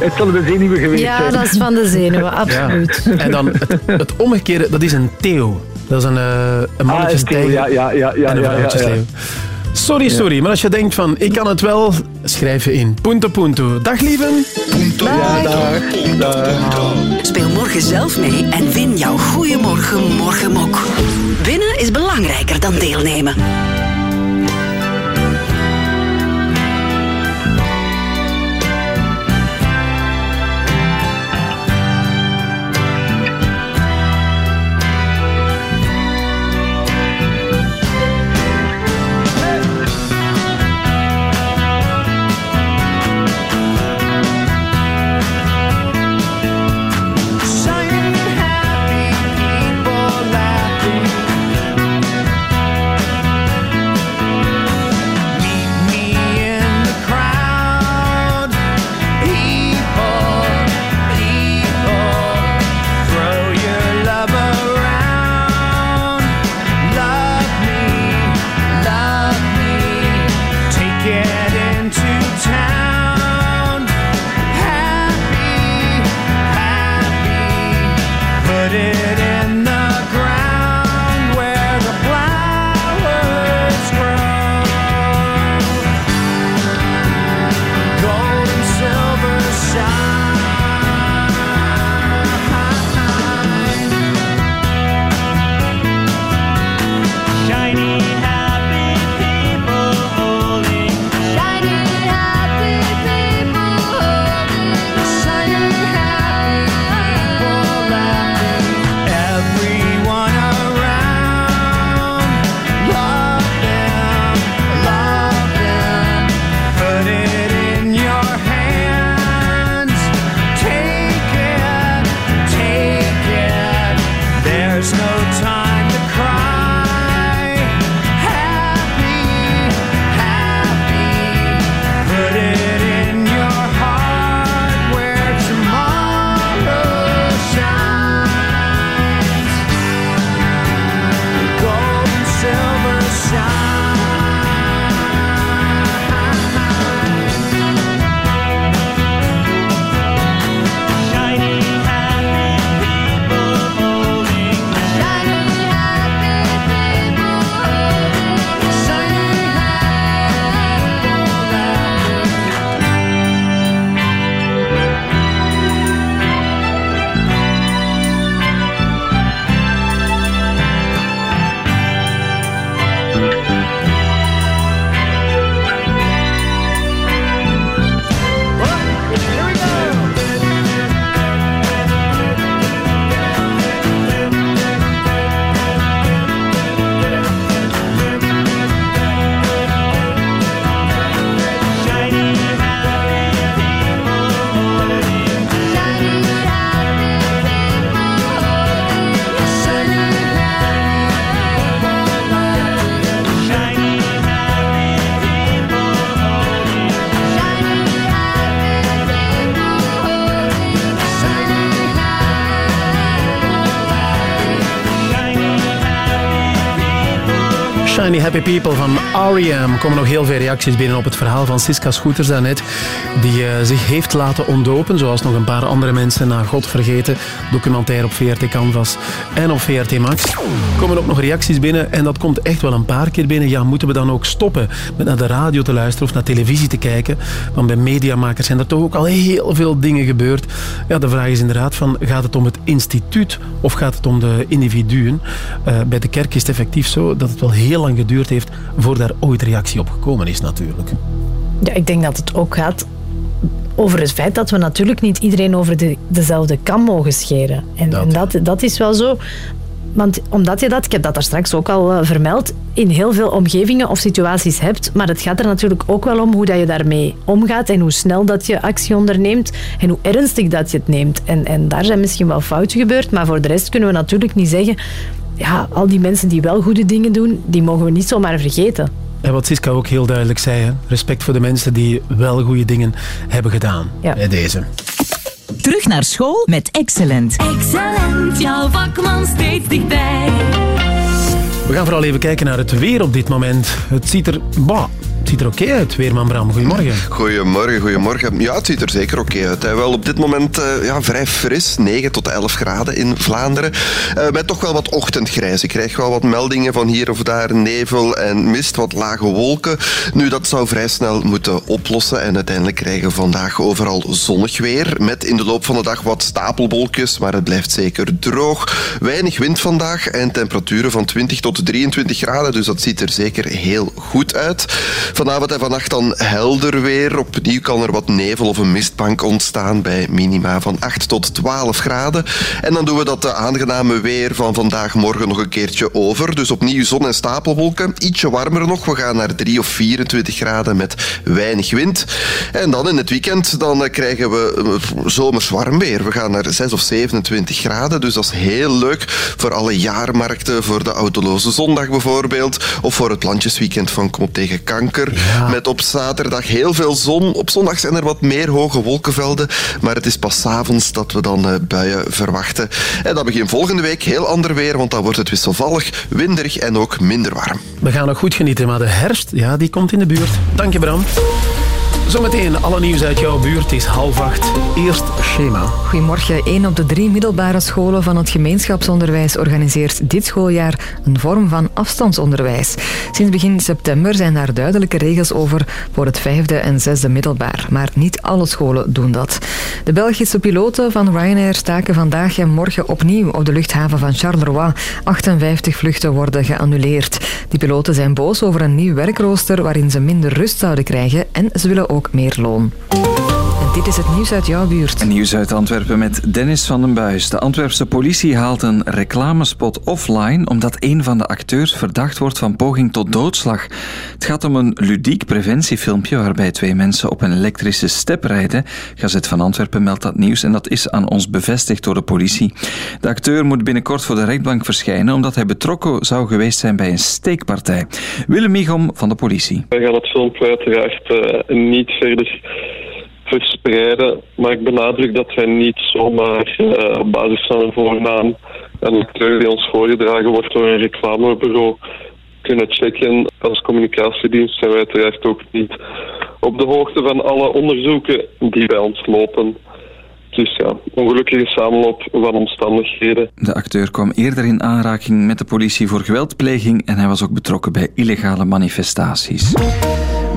S55: Het zullen de zenuwen geweest
S4: Ja,
S55: zijn.
S4: dat is van de zenuwen, absoluut.
S2: Ja. En dan het, het omgekeerde, dat is een theo. Dat is een, eh een mannetjesleeuw
S55: Ah, een theo, ja, ja, ja, ja,
S2: en een
S55: ja, ja,
S2: vrouwtjesleeuw. Sorry, sorry, maar als je denkt van ik kan het wel, schrijf je in. Punto punto. Dag lieven.
S8: Speel morgen zelf mee en win jouw Goeiemorgen Morgenmok. Winnen is belangrijker dan deelnemen.
S56: Happy People
S2: van R.E.M. komen nog heel veel reacties binnen op het verhaal van Siska Scooters daarnet, die eh, zich heeft laten ontdopen, zoals nog een paar andere mensen na God vergeten, documentaire op VRT Canvas en op VRT Max. Komen ook nog reacties binnen en dat komt echt wel een paar keer binnen. Ja, moeten we dan ook stoppen met naar de radio te luisteren of naar televisie te kijken? Want bij mediamakers zijn er toch ook al heel veel dingen gebeurd. Ja, de vraag is inderdaad van, gaat het om het instituut of gaat het om de individuen? Eh, bij de kerk is het effectief zo dat het wel heel lang geduurd heeft voor daar ooit reactie op gekomen is natuurlijk.
S16: Ja, ik denk dat het ook gaat over het feit dat we natuurlijk niet iedereen over de, dezelfde kam mogen scheren. En dat. en dat, dat is wel zo. Want omdat je dat, ik heb dat daar straks ook al eh, vermeld, in heel veel omgevingen of situaties hebt. Maar het gaat er natuurlijk ook wel om hoe dat je daarmee omgaat en hoe snel dat je actie onderneemt en hoe ernstig dat je het neemt. En, en daar zijn misschien wel fouten gebeurd, maar voor de rest kunnen we natuurlijk niet zeggen ja, al die mensen die wel goede dingen doen, die mogen we niet zomaar vergeten.
S2: En wat Siska ook heel duidelijk zei, hè? respect voor de mensen die wel goede dingen hebben gedaan bij deze.
S13: Terug naar school met Excellent.
S6: Excellent, jouw vakman steeds dichtbij.
S2: We gaan vooral even kijken naar het weer op dit moment. Het ziet er, bah, ziet er oké uit. Weerman Bram, goedemorgen.
S57: Goedemorgen, goedemorgen. Ja, het ziet er zeker oké uit. Hè. Wel op dit moment eh, ja, vrij fris, 9 tot 11 graden in Vlaanderen. Eh, met toch wel wat ochtendgrijs. Ik krijg wel wat meldingen van hier of daar nevel en mist, wat lage wolken. Nu, dat zou vrij snel moeten oplossen. En uiteindelijk krijgen we vandaag overal zonnig weer. Met in de loop van de dag wat stapelwolkjes, maar het blijft zeker droog. Weinig wind vandaag en temperaturen van 20 tot 23 graden. Dus dat ziet er zeker heel goed uit. Vanavond en vannacht dan helder weer. Opnieuw kan er wat nevel of een mistbank ontstaan bij minima van 8 tot 12 graden. En dan doen we dat de aangename weer van vandaag morgen nog een keertje over. Dus opnieuw zon en stapelwolken. Ietsje warmer nog. We gaan naar 3 of 24 graden met weinig wind. En dan in het weekend dan eh, krijgen we eh, zomers warm weer. We gaan naar 6 of 27 graden. Dus dat is heel leuk voor alle jaarmarkten. Voor de autoloze zondag bijvoorbeeld. Of voor het landjesweekend van Kom tegen kanker. Met op zaterdag heel veel zon. Op zondag zijn er wat meer hoge wolkenvelden. Maar het is pas 's avonds dat we dan eh, buien verwachten. En dat begint volgende week heel ander weer. Want dan wordt het wisselvallig, winderig en ook minder warm.
S2: We gaan nog goed genieten, maar de herfst, ja, die komt in de buurt. Dank je, Bram. Zometeen alle nieuws uit jouw buurt. Is half acht. Eerst schema.
S4: Goedemorgen. Een op de drie middelbare scholen van het gemeenschapsonderwijs organiseert dit schooljaar een vorm van afstandsonderwijs. Sinds begin september zijn daar duidelijke regels over voor het vijfde en zesde middelbaar. Maar niet alle scholen doen dat. De Belgische piloten van Ryanair staken vandaag en morgen opnieuw op de luchthaven van Charleroi. 58 vluchten worden geannuleerd. Die piloten zijn boos over een nieuw werkrooster waarin ze minder rust zouden krijgen en ze willen ook meer loon. Dit is het nieuws uit jouw buurt.
S20: Nieuws uit Antwerpen met Dennis van den Buis. De Antwerpse politie haalt een reclamespot offline omdat een van de acteurs verdacht wordt van poging tot doodslag. Het gaat om een ludiek preventiefilmpje waarbij twee mensen op een elektrische step rijden. Gazet van Antwerpen meldt dat nieuws en dat is aan ons bevestigd door de politie. De acteur moet binnenkort voor de rechtbank verschijnen omdat hij betrokken zou geweest zijn bij een steekpartij. Willem Michom van de politie.
S58: Wij gaan het filmpje uiteraard eh, niet verder verspreiden, maar ik benadruk dat wij niet zomaar eh, op basis van een voornaam en een kleur die ons voorgedragen wordt door een reclamebureau kunnen checken. Als communicatiedienst zijn wij uiteraard ook niet op de hoogte van alle onderzoeken die bij ons lopen. Dus ja, ongelukkige samenloop van omstandigheden.
S20: De acteur kwam eerder in aanraking met de politie voor geweldpleging en hij was ook betrokken bij illegale manifestaties.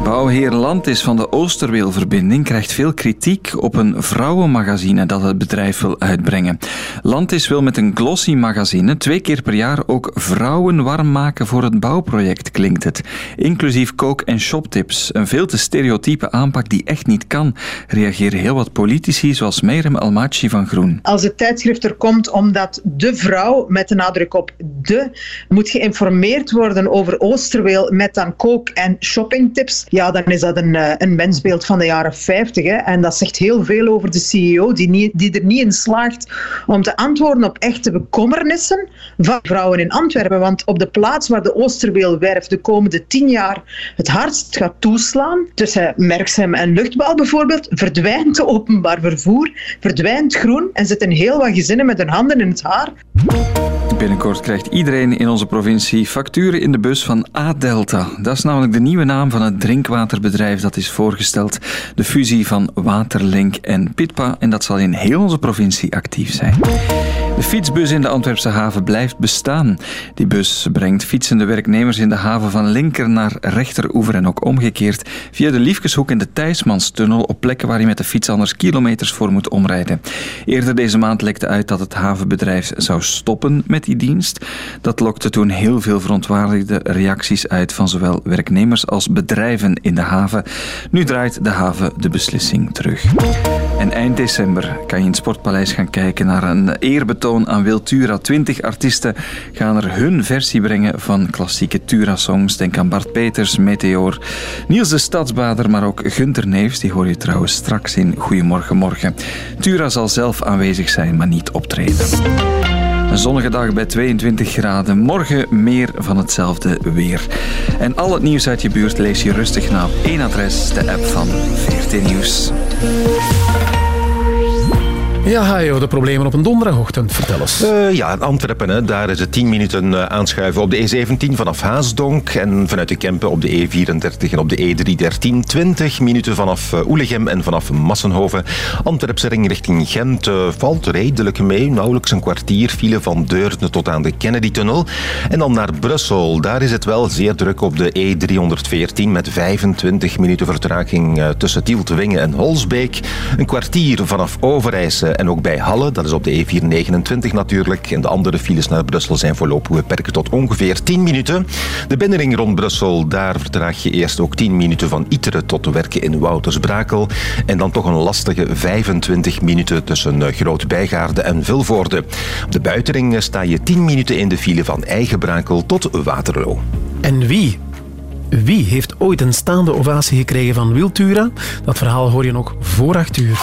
S20: Bouwheer Landis van de Oosterweelverbinding krijgt veel kritiek op een vrouwenmagazine dat het bedrijf wil uitbrengen. Landis wil met een glossy magazine twee keer per jaar ook vrouwen warm maken voor het bouwproject, klinkt het. Inclusief kook- en shoptips. Een veel te stereotype aanpak die echt niet kan, reageren heel wat politici zoals Meirem Almaci van Groen.
S59: Als het tijdschrift er komt omdat de vrouw, met de nadruk op de, moet geïnformeerd worden over Oosterweel met dan kook- en shoppingtips, ja, dan is dat een, eh, een mensbeeld van de jaren 50. Hè. En dat zegt heel veel over de CEO, die, niet, die er niet in slaagt om te antwoorden op echte bekommernissen van vrouwen in Antwerpen. Want op de plaats waar de Oosterweelwerf de komende tien jaar het hardst gaat toeslaan, tussen Merksem en Luchtbouw bijvoorbeeld, verdwijnt het openbaar vervoer, verdwijnt groen en zitten heel wat gezinnen met hun handen in het haar.
S20: Binnenkort krijgt iedereen in onze provincie facturen in de bus van A-Delta. Dat is namelijk de nieuwe naam van het drinkwaterbedrijf dat is voorgesteld. De fusie van Waterlink en Pitpa. En dat zal in heel onze provincie actief zijn. De fietsbus in de Antwerpse haven blijft bestaan. Die bus brengt fietsende werknemers in de haven van linker naar rechteroever en ook omgekeerd via de Liefkeshoek en de Thijsmanstunnel op plekken waar je met de fiets anders kilometers voor moet omrijden. Eerder deze maand lekte uit dat het havenbedrijf zou stoppen met die dienst. Dat lokte toen heel veel verontwaardigde reacties uit van zowel werknemers als bedrijven in de haven. Nu draait de haven de beslissing terug. En eind december kan je in het Sportpaleis gaan kijken naar een eerbetoon aan Wiltura. Twintig artiesten gaan er hun versie brengen van klassieke Tura-songs. Denk aan Bart Peters, Meteor, Niels de Stadsbader, maar ook Gunter Neefs. Die hoor je trouwens straks in Goedemorgen Morgen. Tura zal zelf aanwezig zijn, maar niet optreden. Een zonnige dag bij 22 graden. Morgen meer van hetzelfde weer. En al het nieuws uit je buurt lees je rustig na op één adres, de app van VRT Nieuws.
S2: Ja, de problemen op een donderdagochtend. Vertel eens.
S23: Eh, ja, in Antwerpen, hè, daar is het 10 minuten eh, aanschuiven op de E17 vanaf Haasdonk en vanuit de Kempen op de E34 en op de E313. 20 minuten vanaf uh, Oelegem en vanaf Massenhoven. Antwerpse ring richting Gent eh, valt redelijk mee. Nauwelijks een kwartier file van Deurne tot aan de Kennedy-tunnel. En dan naar Brussel. Daar is het wel zeer druk op de E314 met 25 minuten vertraging eh, tussen Tieltwingen en Holsbeek. Een kwartier vanaf Overijse en ook bij Halle. Dat is op de E429 natuurlijk. En de andere files naar Brussel zijn voorlopig beperkt tot ongeveer 10 minuten. De binnenring rond Brussel, daar vertraag je eerst ook 10 minuten van Iteren tot werken in Woutersbrakel. En dan toch een lastige 25 minuten tussen eh, Groot-Bijgaarde en Vilvoorde. Op de buitenring eh, sta je 10 minuten in de file van Eigenbrakel tot Waterloo.
S2: En wie? Wie heeft ooit een staande ovatie gekregen van Wiltura? Dat verhaal hoor je nog voor acht uur.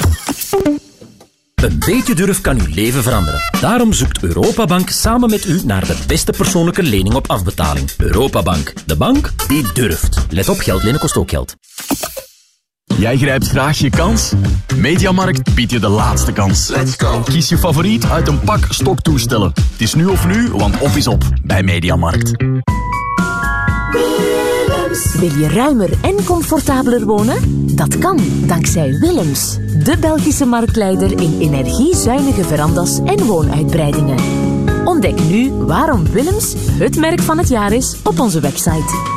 S33: Een beetje durf kan uw leven veranderen. Daarom zoekt Europabank samen met u naar de beste persoonlijke lening op afbetaling. Europabank, de bank die durft. Let op, geld lenen kost ook geld.
S15: Jij grijpt graag je kans? Mediamarkt biedt je de laatste kans. Let's go. Kies je favoriet uit een pak stoktoestellen. Het is nu of nu, want op is op bij Mediamarkt.
S18: Wil je ruimer en comfortabeler wonen? Dat kan dankzij Willems, de Belgische marktleider in energiezuinige verandas en woonuitbreidingen. Ontdek nu waarom Willems het merk van het jaar is op onze website.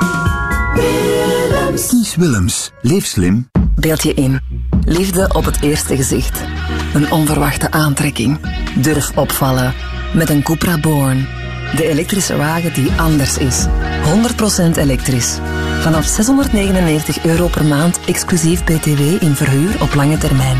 S60: Kies Willems. Leef slim.
S13: Beeld je in. Liefde op het eerste gezicht. Een onverwachte aantrekking. Durf opvallen. Met een Cupra Born. De elektrische wagen die anders is. 100% elektrisch. Vanaf 699 euro per maand exclusief BTW in verhuur op lange termijn.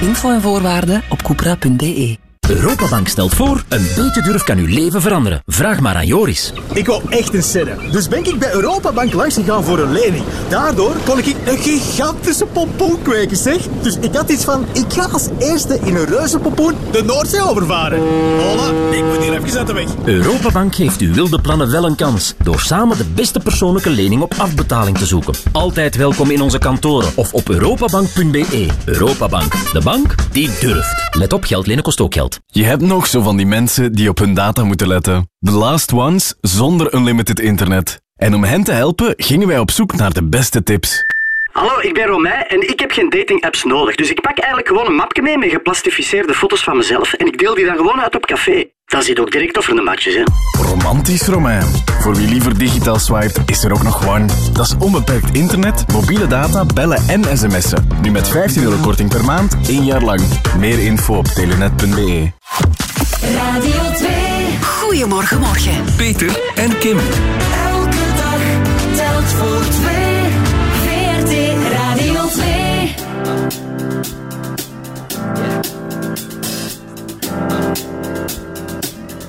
S13: Info en voorwaarden op cupra.be.
S33: Europabank stelt voor, een beetje durf kan uw leven veranderen. Vraag maar aan Joris.
S12: Ik wou echt een serre. Dus ben ik bij Europabank langs gegaan voor een lening. Daardoor kon ik een gigantische pompoen kweken, zeg. Dus ik had iets van, ik ga als eerste in een reuze pompoen de Noordzee overvaren. Hola, ik moet hier even uit de weg.
S33: Europabank geeft uw wilde plannen wel een kans. Door samen de beste persoonlijke lening op afbetaling te zoeken. Altijd welkom in onze kantoren of op europabank.be. Europabank, de bank die durft. Let op, geld lenen kost ook geld.
S15: Je hebt nog zo van die mensen die op hun data moeten letten. The last ones zonder unlimited internet. En om hen te helpen gingen wij op zoek naar de beste tips.
S61: Hallo, ik ben Romijn en ik heb geen dating-apps nodig. Dus ik pak eigenlijk gewoon een mapje mee met geplastificeerde foto's van mezelf en ik deel die dan gewoon uit op café. Dan zit ook direct over de matches, hè.
S15: Romantisch Romein. Voor wie liever digitaal swipet, is er ook nog One. Dat is onbeperkt internet, mobiele data, bellen en sms'en. Nu met 15 euro korting per maand, één jaar lang. Meer info op telenet.be.
S6: Radio 2. Goedemorgen, morgen.
S62: Peter en Kim.
S6: Elke dag telt voor twee. VRT Radio 2.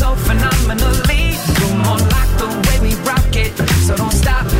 S63: so phenomenally. You're more like the way we rock it, so don't stop.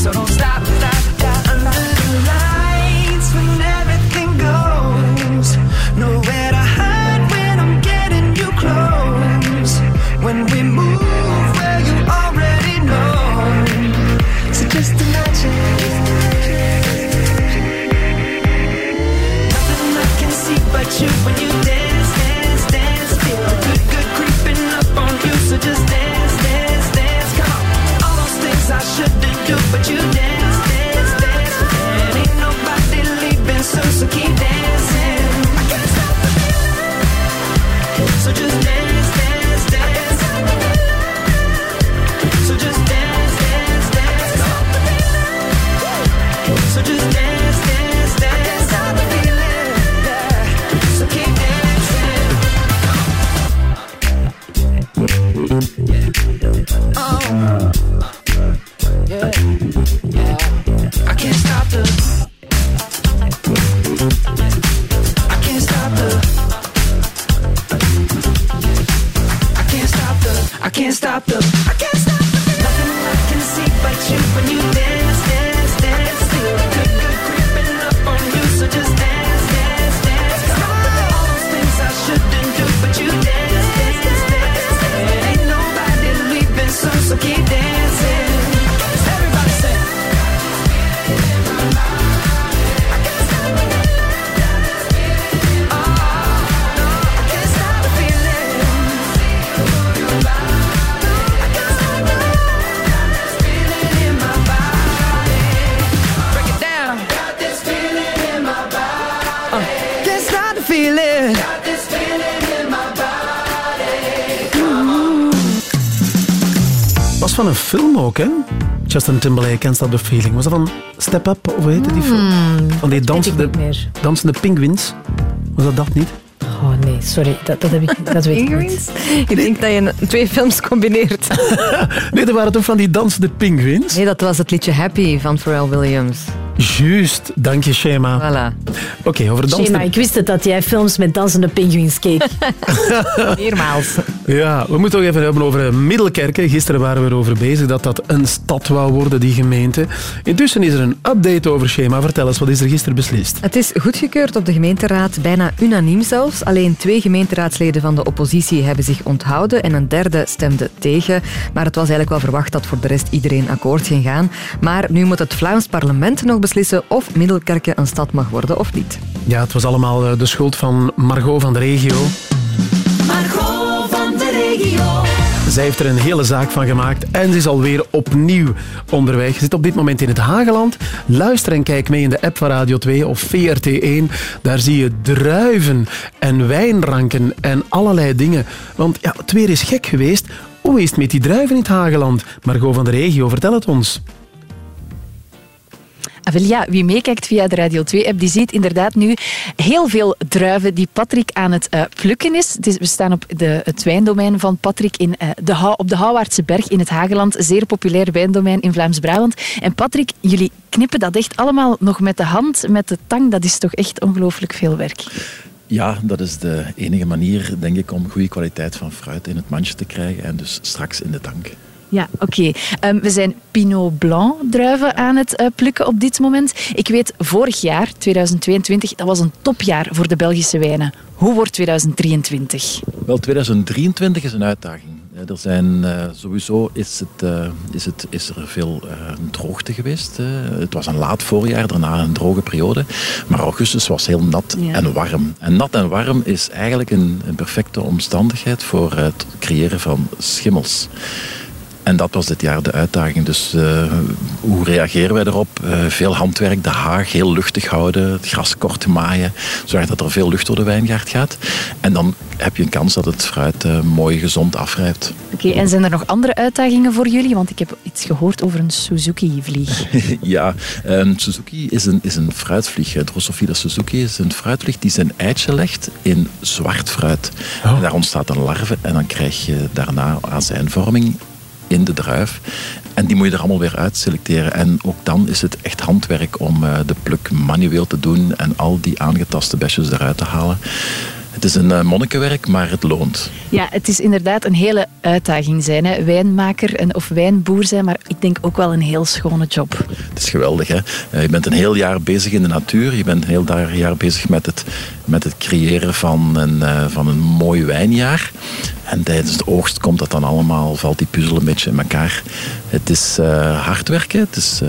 S2: So don't stop Justin Timberlake, Can't Stop the Feeling. Was dat van Step Up, of hoe heette die film?
S16: Hmm,
S2: van die
S16: dat
S2: dansende, dansende penguins. Was dat dat niet?
S16: Oh nee, sorry, dat, dat, heb ik, dat weet ik niet.
S4: Ik denk dat je twee films combineert.
S2: Nee, er waren toch van die dansende penguins?
S4: Nee, dat was het liedje Happy van Pharrell Williams.
S2: Juist, dank je, Shema.
S4: Voilà.
S2: Oké, over dansende...
S16: Shema, ik wist het dat jij films met dansende pinguïns keek. Meermaals.
S2: Ja, we moeten ook even hebben over eh, Middelkerken. Gisteren waren we erover bezig dat dat een stad wou worden, die gemeente. Intussen is er een update over Schema. Vertel eens, wat is er gisteren beslist?
S4: Het is goedgekeurd op de gemeenteraad, bijna unaniem zelfs. Alleen twee gemeenteraadsleden van de oppositie hebben zich onthouden en een derde stemde tegen. Maar het was eigenlijk wel verwacht dat voor de rest iedereen akkoord ging gaan. Maar nu moet het Vlaams parlement nog beslissen of Middelkerken een stad mag worden of niet.
S2: Ja, het was allemaal eh, de schuld van Margot van de regio. Zij heeft er een hele zaak van gemaakt en ze is alweer opnieuw onderweg. Ze zit op dit moment in het Hageland. Luister en kijk mee in de app van Radio 2 of VRT1. Daar zie je druiven en wijnranken en allerlei dingen. Want ja, het weer is gek geweest. Hoe is het met die druiven in het Hageland? Margot van de regio, vertel het ons.
S29: Wel ja, wie meekijkt via de Radio 2-app, die ziet inderdaad nu heel veel druiven die Patrick aan het eh, plukken is. We staan op de, het wijndomein van Patrick in, eh, de, op de Houwaardse Berg in het Hageland. Zeer populair wijndomein in Vlaams-Brabant. En Patrick, jullie knippen dat echt allemaal nog met de hand, met de tang. Dat is toch echt ongelooflijk veel werk.
S61: Ja, dat is de enige manier, denk ik, om goede kwaliteit van fruit in het mandje te krijgen en dus straks in de tank.
S29: Ja, oké. Ehm, we zijn Pinot Blanc druiven aan het eh, plukken op dit moment. Ik weet, vorig jaar, 2022, dat was een topjaar voor de Belgische wijnen. Hoe wordt 2023?
S61: Wel, 2023 is een uitdaging. Eh, Er zijn, eh, sowieso is, het, is, het, is er veel droogte geweest. het was een laat voorjaar, daarna een droge periode. Maar augustus was heel nat
S64: Ja.
S61: en warm. En nat en warm is eigenlijk een, een perfecte omstandigheid voor het creëren van schimmels. En dat was dit jaar de uitdaging. Dus eh, hoe reageren wij erop? Eh, veel handwerk, de haag heel luchtig houden, het gras kort maaien, zorg dat er veel lucht door de wijngaard gaat. En dan heb je een kans dat het fruit eh, mooi gezond afrijpt.
S29: Oké, en zijn er nog andere uitdagingen voor jullie? Want ik heb iets gehoord over een Suzuki-vlieg.
S61: ja, ehm, Suzuki is een, is een fruitvlieg. Drosophila Suzuki is een fruitvlieg die zijn eitje legt in zwart fruit. En daar ontstaat een larve en dan krijg je daarna azijnvorming in de druif. En die moet je er allemaal weer uit selecteren. En ook dan is het echt handwerk om eh, de pluk manueel te doen en al die aangetaste besjes eruit te halen. Het is een eh, monnikenwerk, maar het loont.
S29: Ja, het is inderdaad een hele uitdaging zijn. Hè? Wijnmaker en, of wijnboer zijn, maar ik denk ook wel een heel schone job.
S61: Het is geweldig. Hè? Eh, Je bent een heel jaar bezig in de natuur. Je bent een heel jaar bezig met het, met het creëren van een, eh, van een mooi wijnjaar. En tijdens de oogst komt dat dan allemaal, valt die puzzel een beetje in elkaar. Het is hard werken. Het is,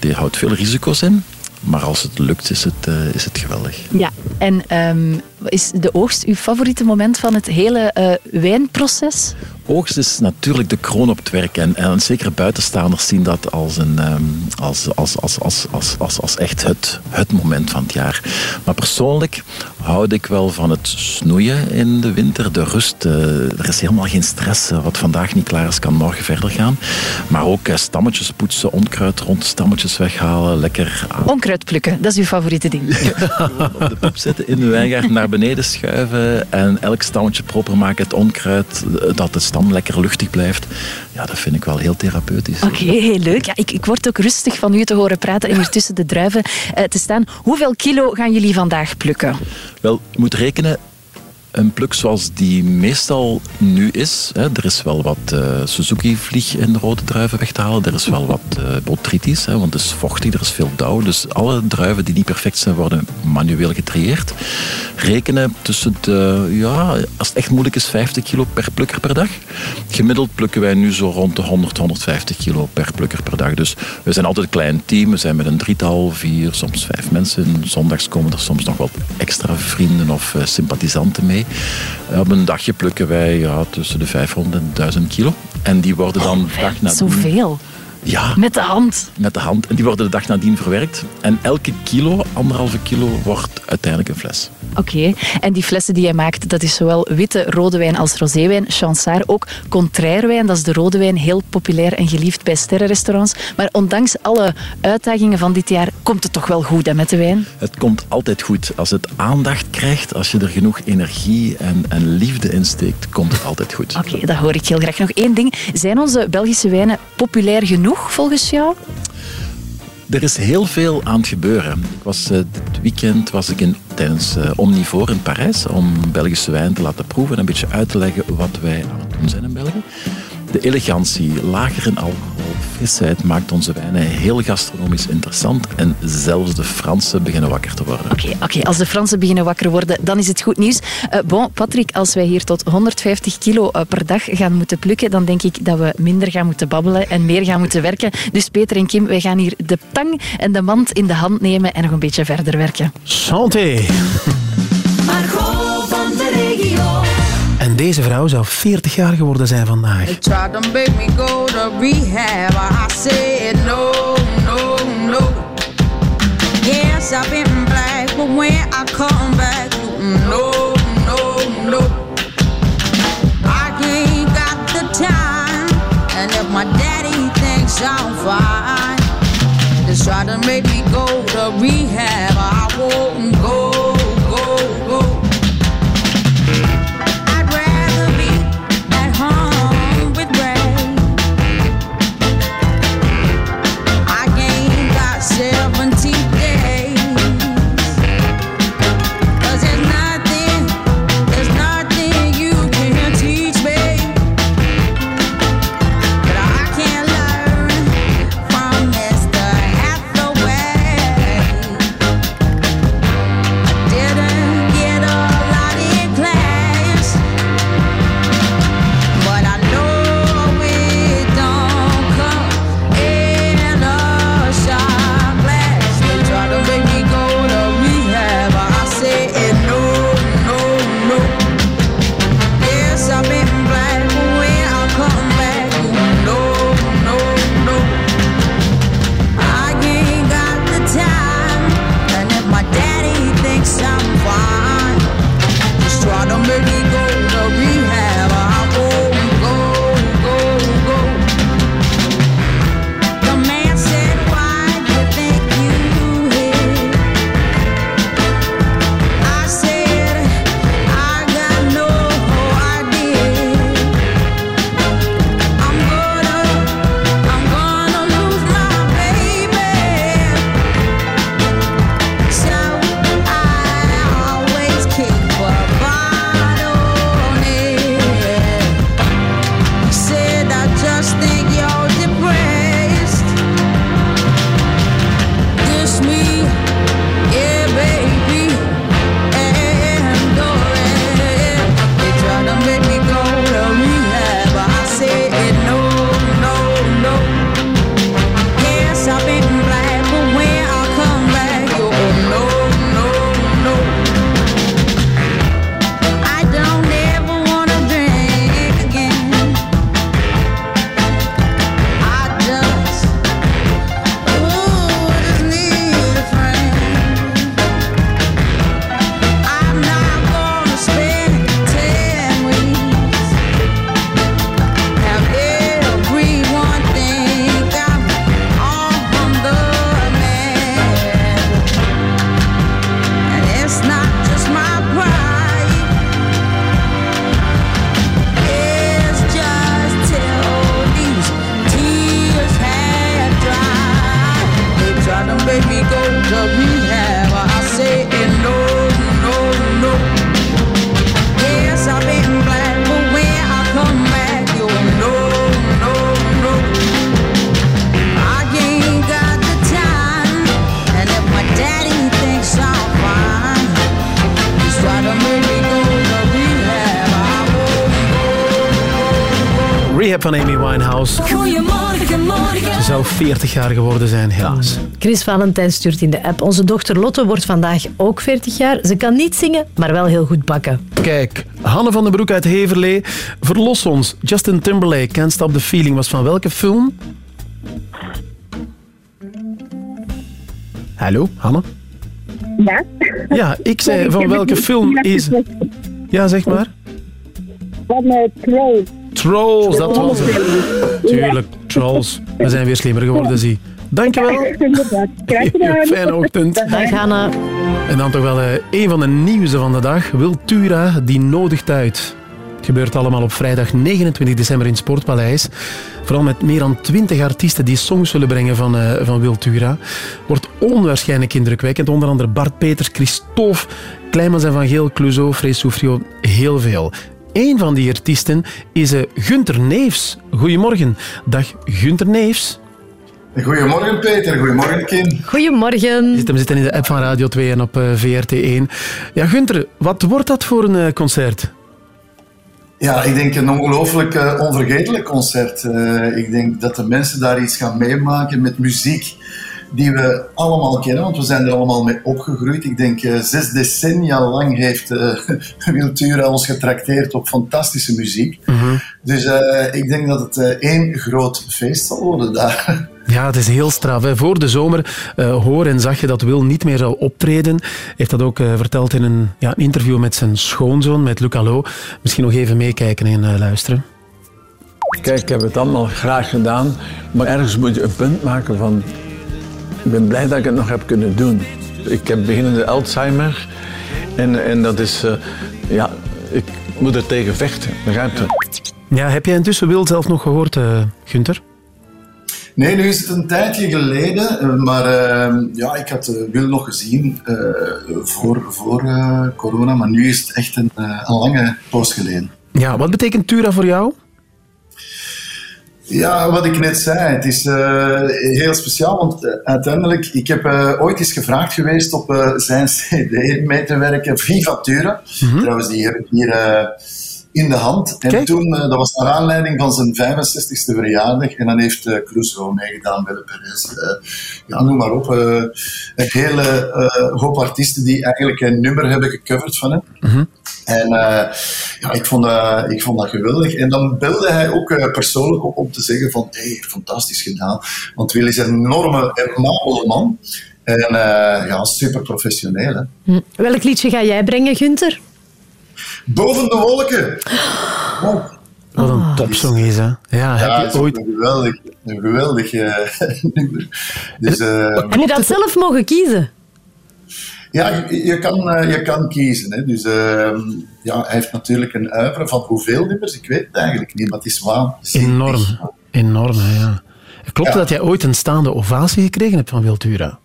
S61: die houdt veel risico's in. Maar als het lukt, is het, is het geweldig.
S29: Ja, en ehm, is de oogst uw favoriete moment van het hele eh, wijnproces?
S61: Oogst is natuurlijk de kroon op het werk. En, en zeker buitenstaanders zien dat als, een, ehm, als, als, als, als, als, als, als echt het, het moment van het jaar. Maar persoonlijk houd ik wel van het snoeien in de winter. De rust. eh, er is helemaal geen stress. Eh, wat vandaag niet klaar is, kan morgen verder gaan. Maar ook stammetjes poetsen, onkruid rond stammetjes weghalen. Lekker aan
S29: Onkruid plukken, dat is uw favoriete ding.
S61: op de pop zitten, in de wijngaard naar beneden schuiven en elk stammetje proper maken. Het onkruid, dat de stam lekker luchtig blijft. Ja, dat vind ik wel heel therapeutisch.
S29: Oké, heel leuk. Ja, ik, ik word ook rustig van u te horen praten en hier tussen de druiven eh, te staan. Hoeveel kilo gaan jullie vandaag plukken?
S61: Wel, je moet rekenen, een pluk zoals die meestal nu is. Hè, er is wel wat eh, Suzuki-vlieg in de rode druiven weg te halen. Er is wel wat eh botrytis, hè, want het is vochtig, er is veel dauw. Dus alle druiven die niet perfect zijn, worden manueel getrieerd. Rekenen tussen de, ja, als het echt moeilijk is, 50 kilo per plukker per dag. Gemiddeld plukken wij nu zo rond de 100, 150 kilo per plukker per dag. Dus we zijn altijd een klein team. We zijn met een drietal, vier, soms vijf mensen. Zondags komen er soms nog wat extra vrienden of eh, sympathisanten mee. Eh, op een dagje plukken wij ja, tussen de 500 en 1000 kilo. En die worden dan de dag nadien...
S29: Zoveel.
S61: Ja.
S29: Met de hand.
S61: Met de hand. En die worden de dag nadien verwerkt. En elke kilo, anderhalve kilo, wordt uiteindelijk een fles.
S29: Oké, en die flessen die jij maakt, dat is zowel witte rode wijn als rozeewijn. Chansard ook contraire wijn, dat is de rode wijn, heel populair en geliefd bij sterrenrestaurants. Maar ondanks alle uitdagingen van dit jaar, komt het toch wel goed hè, met de wijn?
S61: Het komt altijd goed. Als het aandacht krijgt, als je er genoeg energie en, en liefde in steekt, komt het altijd goed.
S29: Oké, dat hoor ik heel graag. Nog één ding, zijn onze Belgische wijnen populair genoeg volgens jou?
S61: Er is heel veel aan het gebeuren. Ik was, uh, dit weekend was ik in, tijdens uh, Omnivore in Parijs om Belgische wijn te laten proeven en een beetje uit te leggen wat wij aan het doen zijn in België. De elegantie, lager in alcohol, frisheid maakt onze wijnen heel gastronomisch interessant en zelfs de Fransen beginnen wakker te worden.
S29: Oké, okay, okay, als de Fransen beginnen wakker worden, dan is het goed nieuws. Uh, bon, Patrick, als wij hier tot 150 kilo uh, per dag gaan moeten plukken, dan denk ik dat we minder gaan moeten babbelen en meer gaan moeten werken. Dus Peter en Kim, wij gaan hier de tang en de mand in de hand nemen en nog een beetje verder werken.
S2: Santé! En deze vrouw zou 40 jaar geworden zijn vandaag.
S9: No, no, I the time, if my daddy thinks I'm fine,
S2: 40 jaar geworden zijn, helaas.
S16: Chris Valentijn stuurt in de app. Onze dochter Lotte wordt vandaag ook 40 jaar. Ze kan niet zingen, maar wel heel goed bakken.
S2: Kijk, Hanne van den Broek uit Heverlee. Verlos ons. Justin Timberlake, Can't Stop the Feeling, was van welke film? Hallo, Hanne?
S65: Ja.
S2: Ja, ik zei van welke film is... Ja, zeg maar.
S65: Van uh, Trolls.
S2: Dat was het. Tuurlijk, Trolls. We zijn weer slimmer geworden, zie. Dankjewel.
S65: Graag gedaan.
S2: Fijne ochtend.
S16: Dag Hanna.
S2: En dan toch wel eh, een van de nieuwste van de dag. Wiltura, die nodigt uit. Het gebeurt allemaal op vrijdag 29 december in het Sportpaleis. Vooral met meer dan 20 artiesten die songs zullen brengen van, eh, van Wiltura. Wordt onwaarschijnlijk indrukwekkend. Onder andere Bart Peters, Christophe, Kleimans en Van Geel, Clouseau, Frees Soufrio. Heel veel. Eén van die artiesten is uh, Gunter Neefs. Goedemorgen. Dag Gunter Neefs.
S66: Goedemorgen Peter, goedemorgen Kim.
S16: Goedemorgen.
S2: Je zit hem zitten in de app van Radio 2 en op uh, VRT1. Ja, Gunter, wat wordt dat voor een uh, concert?
S66: Ja, ik denk een ongelooflijk uh, onvergetelijk concert. ik denk dat de mensen daar iets gaan meemaken met muziek die we allemaal kennen, want we zijn er allemaal mee opgegroeid. Ik denk uh, zes decennia lang heeft uh, Wiltura ons getrakteerd op fantastische muziek. Mm -hmm. Dus uh, ik denk dat het één groot feest zal worden daar.
S2: Ja, het is heel straf. Hè. Voor de zomer hoor en zag je dat Wil niet meer zou optreden. Heeft dat ook verteld in een ja, een interview met zijn schoonzoon, met Luc Allo. Misschien nog even meekijken en luisteren.
S67: Kijk, ik heb het allemaal graag gedaan, maar ergens moet je een punt maken van ik ben blij dat ik het nog heb kunnen doen. Ik heb beginnende Alzheimer en, en dat is, uh, ja, ik moet er tegen vechten, begrijp je?
S2: Ja, heb jij intussen Wil zelf nog gehoord, uh, Gunther?
S66: Nee, nu is het een tijdje geleden, maar uh, ja, ik had uh, Wil nog gezien voor, voor corona, maar nu is het echt een, een lange post geleden.
S2: Ja, wat betekent Tura voor jou?
S66: Ja, wat ik net zei, het is uh, heel speciaal, want uh, uiteindelijk, ik heb uh, ooit eens gevraagd geweest op zijn cd mee te werken, Vivatura. Mm -hmm. Trouwens, die heb ik hier in de hand. En Kijk. toen, dat was naar aanleiding van zijn 65ste verjaardag, en dan heeft uh, Crusoe meegedaan bij de Perez. ja, noem maar op. een hele hoop artiesten die eigenlijk een nummer hebben gecoverd van hem. Mm -hmm. En uh, ja, ik vond, dat, ik vond dat geweldig. En dan belde hij ook uh, persoonlijk op om te zeggen van, hé, hey, fantastisch gedaan. Want Will is een enorme, amabele man. En uh, ja, super professioneel. Hè.
S16: Hm. Welk liedje ga jij brengen, Gunther?
S66: Boven de wolken.
S2: Oh. Wat een topsong is, hè? Ja,
S66: ja
S2: heb je ooit...
S66: een geweldig, een geweldig nummer. Dus,
S16: heb je dat zelf mogen kiezen?
S66: Ja, je, je, kan, uh, je kan kiezen. Hè. Dus uh, ja, hij heeft natuurlijk een uiveren van hoeveel nummers, ik weet het eigenlijk niet, maar het is waanzinnig.
S2: Enorm, enorm, ja. Klopt ja. dat jij ooit een staande ovatie gekregen hebt van Wiltura?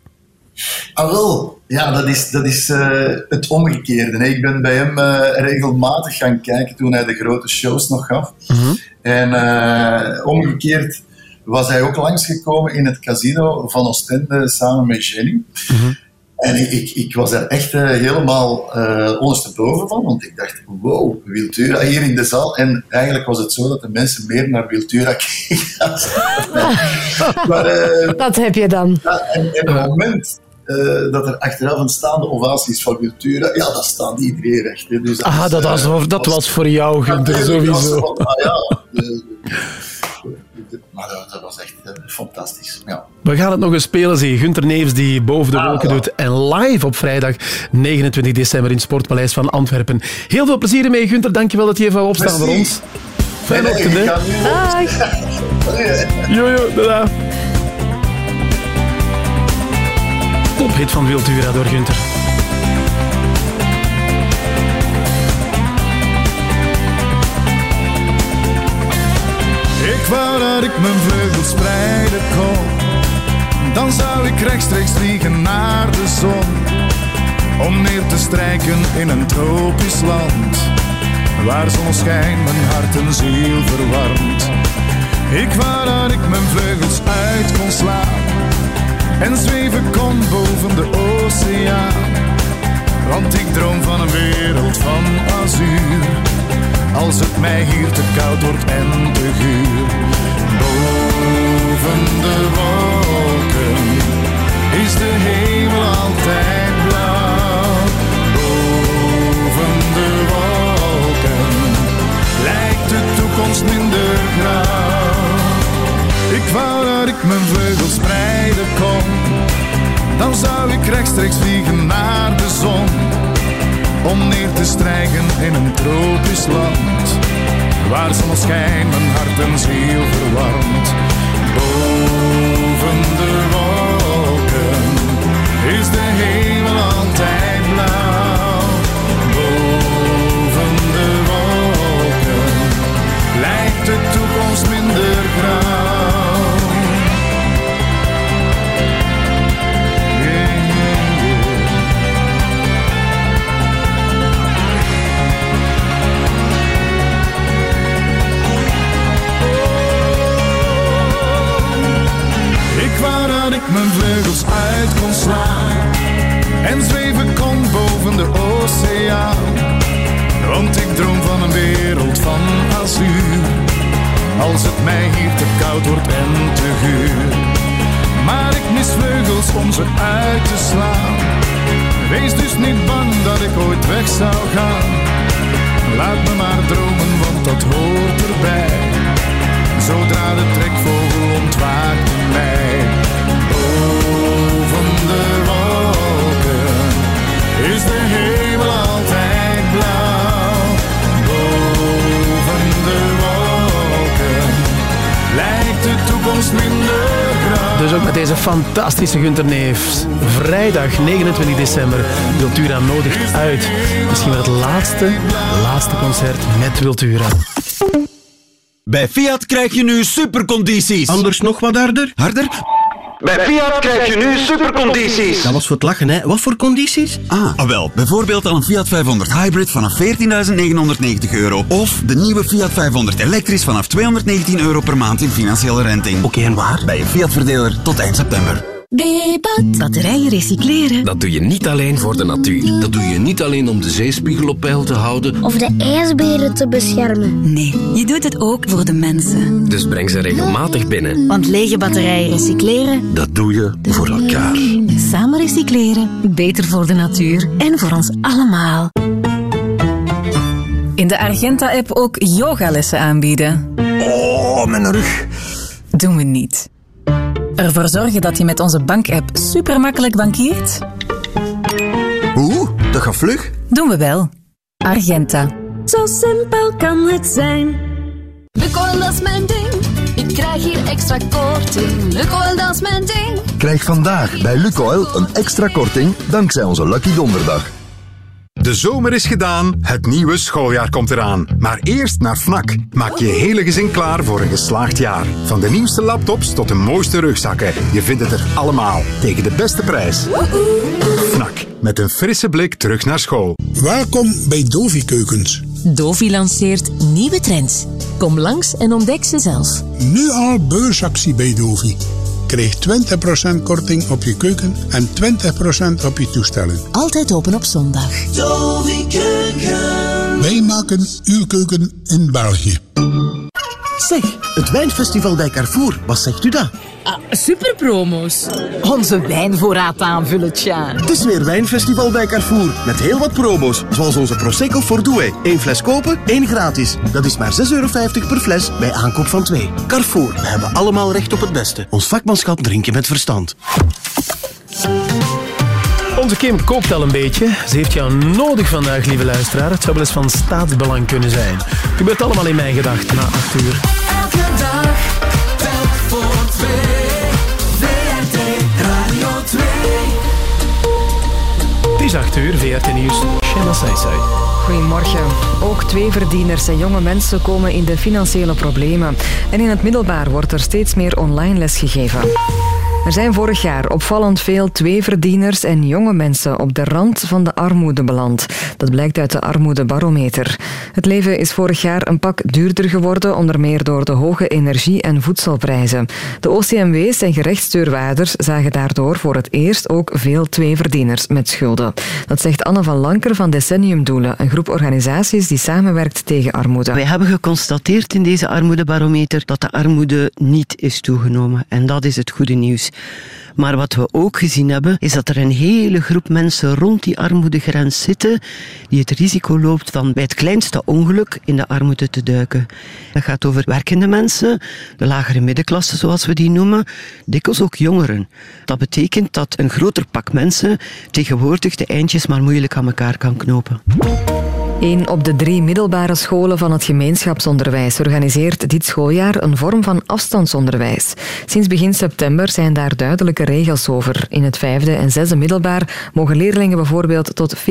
S66: Ah wel, ja, dat is, dat is uh, het omgekeerde. Hè. Ik ben bij hem regelmatig gaan kijken toen hij de grote shows nog gaf. Mm -hmm. En omgekeerd was hij ook langsgekomen in het casino van Oostende samen met Jenny. Mm -hmm. En ik, ik, ik, was daar echt uh, helemaal uh, ondersteboven van, want ik dacht, wow, Wiltura hier in de zaal. En eigenlijk was het zo dat de mensen meer naar Wiltura keken.
S16: maar, uh, dat heb je dan.
S66: Ja, en, en het moment dat er achteraf een staande ovatie is van Wiltura, ja, dat staat iedereen recht. Hè. Dus dat
S2: ah,
S66: is,
S2: dat, was, voor, dat was, was voor jou, Gunther, sowieso.
S66: Was, ah, ja, maar dat, dat, was echt uh, fantastisch. Ja.
S2: We gaan het nog eens spelen, zie Gunter Neefs die boven de ah, wolken ja. doet. En live op vrijdag 29 december in het Sportpaleis van Antwerpen. Heel veel plezier ermee, Gunter. Dankjewel dat je even wou opstaan voor ons. Fijne
S66: nee,
S2: ochtend, hè.
S16: Dag.
S2: Jojo, dada. Tophit van Wiltura door Gunter.
S9: Wou dat ik mijn vleugels spreiden kon. Dan zou ik rechtstreeks vliegen naar de zon. Om neer te strijken in een tropisch land. Waar zonneschijn mijn hart en ziel verwarmt. Ik wou dat ik mijn vleugels uit kon slaan. En zweven kon boven de oceaan. Want ik droom van een wereld van azuur als het mij hier te koud wordt en te guur. Boven de wolken is de hemel altijd blauw. Boven de wolken lijkt de toekomst minder grauw. Ik wou dat ik mijn vleugels spreiden kon, dan
S5: dan zou ik rechtstreeks vliegen naar de zon. Om neer te strijken in een tropisch land. Waar zonneschijn mijn hart en ziel verwarmt. Boven de wolken is de hemel altijd blauw. Boven de wolken lijkt de toekomst mijn vleugels uit kon slaan en zweven kon boven de oceaan. Want ik droom van een wereld van azuur, als het mij hier te koud wordt en te guur. Maar ik mis vleugels om ze uit te slaan. Wees dus niet bang dat ik ooit weg zou gaan. Laat me maar dromen, want dat hoort erbij. Zodra de trekvogel ontwaakt in mij. Is de hemel altijd blauw. Boven de wolken lijkt de toekomst minder grauw.
S2: Dus ook met deze fantastische Gunter Neefs. Vrijdag 29 december. Wiltura nodigt uit. Misschien wel het laatste, laatste concert met Wiltura.
S68: Bij Fiat krijg je nu supercondities. Anders nog wat harder? Harder? Bij Fiat krijg je nu supercondities.
S69: Dat was voor het lachen, hè? Wat voor condities?
S68: Ah, wel, bijvoorbeeld al een Fiat 500 Hybrid vanaf 14.990 euro. Of de nieuwe Fiat 500 elektrisch vanaf 219 euro per maand in financiële renting. Oké, en waar? Bij je Fiat-verdeler tot eind september.
S18: Bebat. Batterijen recycleren.
S15: Dat doe je niet alleen voor de natuur. Dat doe je niet alleen om de zeespiegel op peil te houden.
S18: Of de ijsberen te beschermen. Nee, je doet het ook voor de mensen.
S15: Dus breng ze regelmatig binnen.
S18: Want lege batterijen recycleren.
S15: Dat doe je voor elkaar.
S18: Samen recycleren. Beter voor de natuur en voor ons allemaal.
S4: In de Argenta-app ook yogalessen aanbieden.
S69: Oh, mijn rug.
S4: Doen we niet. Ervoor zorgen dat je met onze bankapp super makkelijk bankiert?
S69: Oeh, dat gaat vlug.
S4: Doen we wel. Argenta.
S6: Zo simpel kan het zijn. Lukoil, dat is mijn ding. Ik krijg hier extra korting. Lukoil, dat is mijn ding.
S70: Krijg vandaag bij Lukoil een extra korting dankzij onze Lucky Donderdag.
S12: De zomer is gedaan, het nieuwe schooljaar komt eraan. Maar eerst naar Fnac. Maak je hele gezin klaar voor een geslaagd jaar. Van de nieuwste laptops tot de mooiste rugzakken. Je vindt het er allemaal. Tegen de beste prijs. Fnac. Met een frisse blik terug naar school.
S64: Welkom bij Dovi Keukens.
S18: Dovi lanceert nieuwe trends. Kom langs en ontdek ze zelf.
S64: Nu al beursactie bij Dovi. Krijg 20% korting op je keuken en 20% op je toestellen.
S18: Altijd open op zondag.
S6: Dovi Keuken.
S64: Wij maken uw keuken in België.
S69: Zeg, het wijnfestival bij Carrefour, wat zegt u dat?
S71: Ah, superpromo's. Onze wijnvoorraad aanvullen, tja.
S69: Het is weer wijnfestival bij Carrefour, met heel wat promo's, zoals onze Prosecco Fordoué. Eén fles kopen, één gratis. Dat is maar 6,50 euro per fles bij aankoop van twee. Carrefour, we hebben allemaal recht op het beste. Ons vakmanschap drinken met verstand.
S2: Onze Kim kookt al een beetje. Ze heeft jou nodig vandaag, lieve luisteraar. Het zou wel eens van staatsbelang kunnen zijn. Gebeurt allemaal in mijn gedachten na 8 uur.
S6: Elke dag, telk voor twee. VRT Radio 2.
S2: Het is 8 uur, VRT Nieuws. Shema Saisai.
S4: Goedemorgen. Ook tweeverdieners en jonge mensen komen in de financiële problemen. En in het middelbaar wordt er steeds meer online les gegeven. Er zijn vorig jaar opvallend veel tweeverdieners en jonge mensen op de rand van de armoede beland. Dat blijkt uit de armoedebarometer. Het leven is vorig jaar een pak duurder geworden, onder meer door de hoge energie- en voedselprijzen. De OCMW's en gerechtsdeurwaarders zagen daardoor voor het eerst ook veel tweeverdieners met schulden. Dat zegt Anne van Lanker van Decenniumdoelen, een groep organisaties die samenwerkt tegen armoede.
S72: Wij hebben geconstateerd in deze armoedebarometer dat de armoede niet is toegenomen. En dat is het goede nieuws. Maar wat we ook gezien hebben, is dat er een hele groep mensen rond die armoedegrens zitten, die het risico loopt van bij het kleinste ongeluk in de armoede te duiken. Dat gaat over werkende mensen, de lagere middenklasse zoals we die noemen, dikwijls ook jongeren. Dat betekent dat een groter pak mensen tegenwoordig de eindjes maar moeilijk aan elkaar kan knopen.
S4: Een op de drie middelbare scholen van het gemeenschapsonderwijs organiseert dit schooljaar een vorm van afstandsonderwijs. Sinds begin september zijn daar duidelijke regels over. In het vijfde en zesde middelbaar mogen leerlingen bijvoorbeeld tot 40%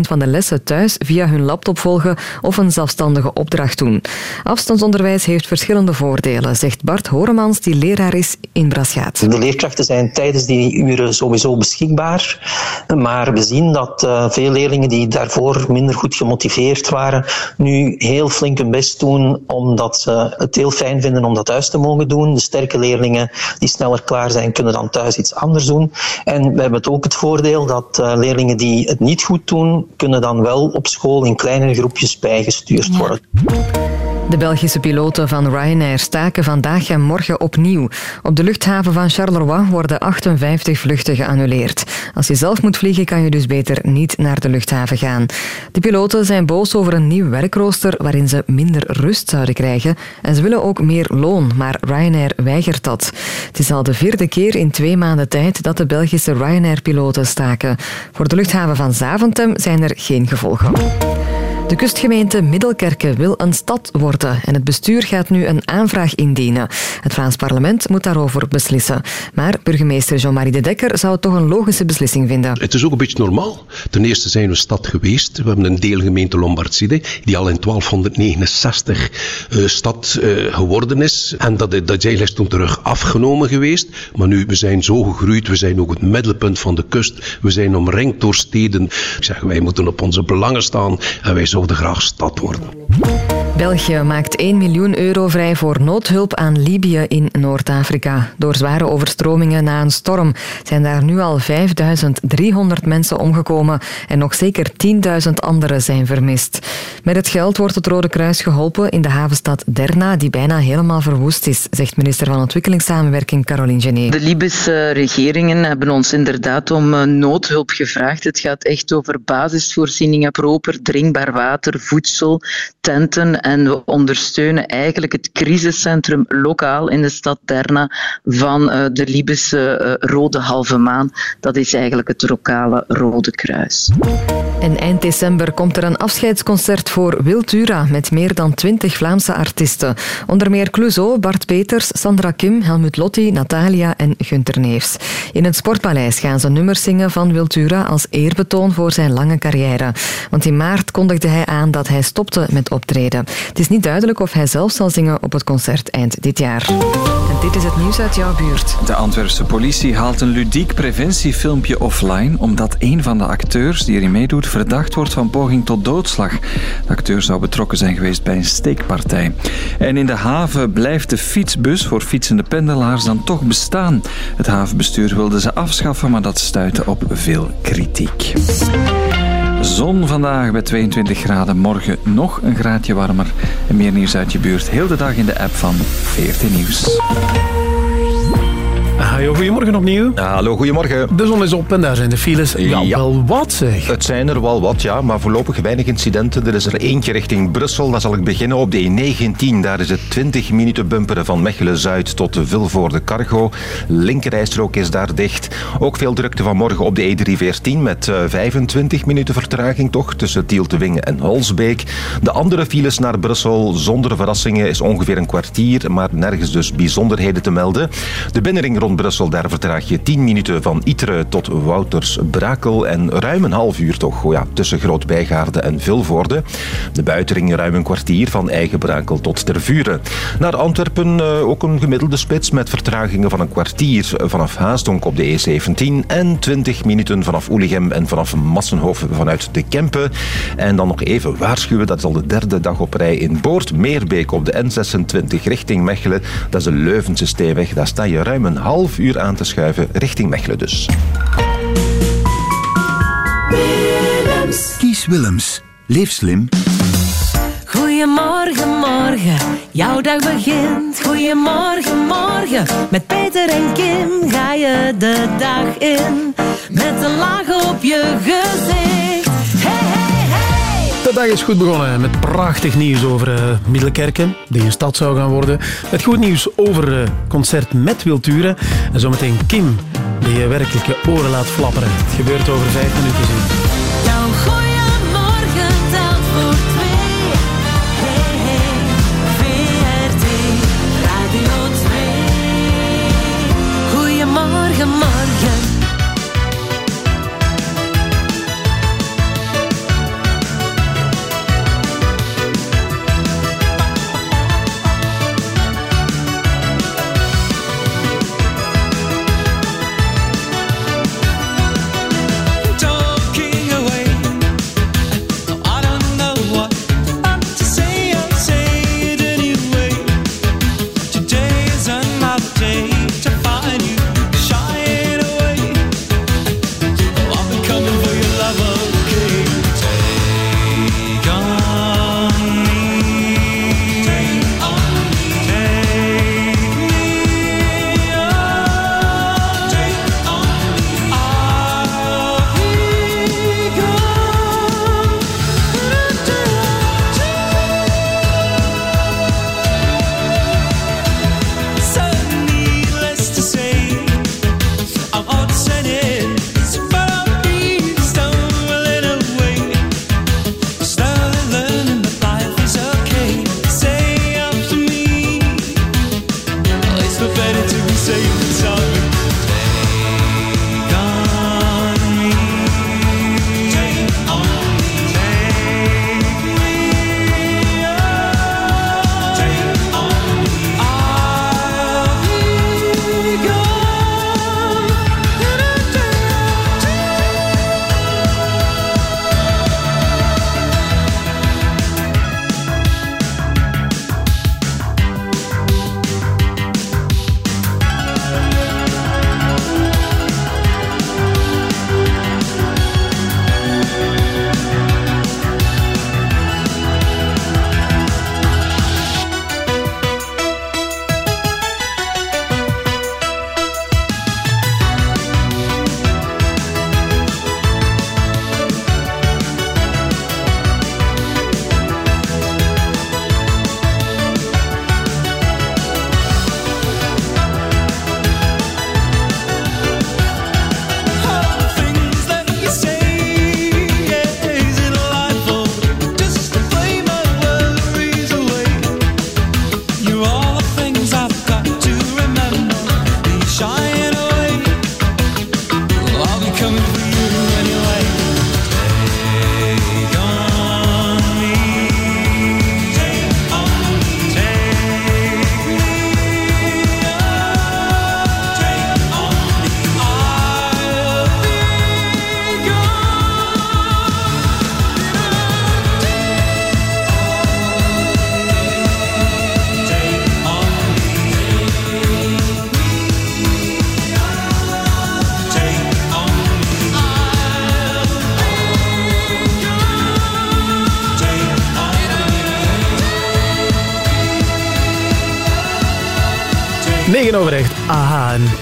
S4: van de lessen thuis via hun laptop volgen of een zelfstandige opdracht doen. Afstandsonderwijs heeft verschillende voordelen, zegt Bart Horemans, die leraar is in Braschaat.
S73: De leerkrachten zijn tijdens die uren sowieso beschikbaar, maar we zien dat uh, veel leerlingen die daarvoor minder goed gemotiveerd gemotiveerd waren, nu heel flink hun best doen omdat ze het heel fijn vinden om dat thuis te mogen doen. De sterke leerlingen die sneller klaar zijn, kunnen dan thuis iets anders doen. En we hebben het ook het voordeel dat uh, leerlingen die het niet goed doen, kunnen dan wel op school in kleinere groepjes bijgestuurd worden.
S4: De Belgische piloten van Ryanair staken vandaag en morgen opnieuw. Op de luchthaven van Charleroi worden 58 vluchten geannuleerd. Als je zelf moet vliegen, kan je dus beter niet naar de luchthaven gaan. De piloten zijn boos over een nieuw werkrooster waarin ze minder rust zouden krijgen. En ze willen ook meer loon, maar Ryanair weigert dat. Het is al de vierde keer in twee maanden tijd dat de Belgische Ryanair-piloten staken. Voor de luchthaven van Zaventem zijn er geen gevolgen. De kustgemeente Middelkerke wil een stad worden en het bestuur gaat nu een aanvraag indienen. Het Vlaams parlement moet daarover beslissen. Maar burgemeester Jean-Marie de Dekker zou het toch een logische beslissing vinden.
S74: Het is ook een beetje normaal. Ten eerste zijn we stad geweest. We hebben een deelgemeente Lombardside die al in 1269 uh, stad uh, geworden is. En dat, dat is toen terug afgenomen geweest. Maar nu, we zijn zo gegroeid. We zijn ook het middelpunt van de kust. We zijn omringd door steden. Ik zeg, wij moeten op onze belangen staan en wij zouden graag stad worden.
S4: België maakt 1 miljoen euro vrij voor noodhulp aan Libië in Noord-Afrika. Door zware overstromingen na een storm zijn daar nu al 5300 mensen omgekomen en nog zeker 10.000 anderen zijn vermist. Met het geld wordt het Rode Kruis geholpen in de havenstad Derna, die bijna helemaal verwoest is, zegt minister van Ontwikkelingssamenwerking Caroline Genet.
S75: De Libische regeringen hebben ons inderdaad om eh, noodhulp gevraagd. Het gaat echt over basisvoorzieningen, proper drinkbaar water, voedsel, tenten en we ondersteunen eigenlijk het crisiscentrum lokaal in de stad Derna van uh, de Libische uh, Rode Halve Maan. Dat is eigenlijk het lokale Rode Kruis.
S4: En eind december komt er een afscheidsconcert voor Wiltura met meer dan twintig Vlaamse artiesten. Onder meer Clouseau, Bart Peters, Sandra Kim, Helmut Lotti, Natalia en Gunter Neefs. In het Sportpaleis gaan ze nummers zingen van Wiltura als eerbetoon voor zijn lange carrière. Want in maart kondigde hij aan dat hij stopte met optreden. Het is niet duidelijk of hij zelf zal zingen op het concert eind dit jaar. En dit is het nieuws uit jouw buurt.
S20: De Antwerpse politie haalt een ludiek preventiefilmpje offline omdat een van de acteurs die erin meedoet verdacht wordt van poging tot doodslag. De acteur zou betrokken zijn geweest bij een steekpartij. En in de haven blijft de fietsbus voor fietsende pendelaars dan toch bestaan. Het havenbestuur wilde ze afschaffen, maar dat stuitte op veel kritiek. Zon vandaag bij 22 graden. Morgen nog een graadje warmer. En meer nieuws uit je buurt. Heel de dag in de app van 14 Nieuws.
S2: Hallo, goedemorgen opnieuw.
S23: Hallo, goedemorgen.
S2: De zon is op en daar zijn de files. Ja, ja, wel wat zeg.
S23: Het zijn er wel wat, ja, maar voorlopig weinig incidenten. Er is er eentje richting Brussel. Dan zal ik beginnen op de E19. Daar is het 20 minuten bumperen van Mechelen-Zuid tot Vilvoorde Cargo. Linkerrijstrook is daar dicht. Ook veel drukte vanmorgen op de E314 met 25 minuten vertraging toch tussen Tieltewingen en Holsbeek. De andere files naar Brussel zonder verrassingen is ongeveer een kwartier, maar nergens dus bijzonderheden te melden. De binnenring rond Brussel, daar vertraag je 10 minuten van Itre tot Wouters-Brakel en ruim een half uur toch oh ja, tussen Groot-Bijgaarde en Vilvoorde. De buitenring ruim een kwartier van Eigenbrakel tot Tervuren. Naar Antwerpen uh, ook een gemiddelde spits met vertragingen van een kwartier vanaf Haasdonk op de E17 en 20 minuten vanaf Oelichem en vanaf Massenhof vanuit de Kempen. En dan nog even waarschuwen, dat is al de derde dag op rij in Boord, Meerbeek op de N26 richting Mechelen. Dat is de Leuvense steenweg, daar sta je ruim een half uur aan te schuiven richting Mechelen dus.
S12: Kies Willems. Leef slim.
S18: Goedemorgen, morgen, jouw dag begint. Goedemorgen, morgen, met Peter en Kim ga je de dag in. Met een laag op je gezicht.
S2: Dag is goed begonnen met prachtig nieuws over eh, Middelkerken, die een stad zou gaan worden. Met goed nieuws over eh, concert met Wiltura. En zometeen Kim, die je werkelijk je oren laat flapperen. Het gebeurt over vijf minuten. Zien.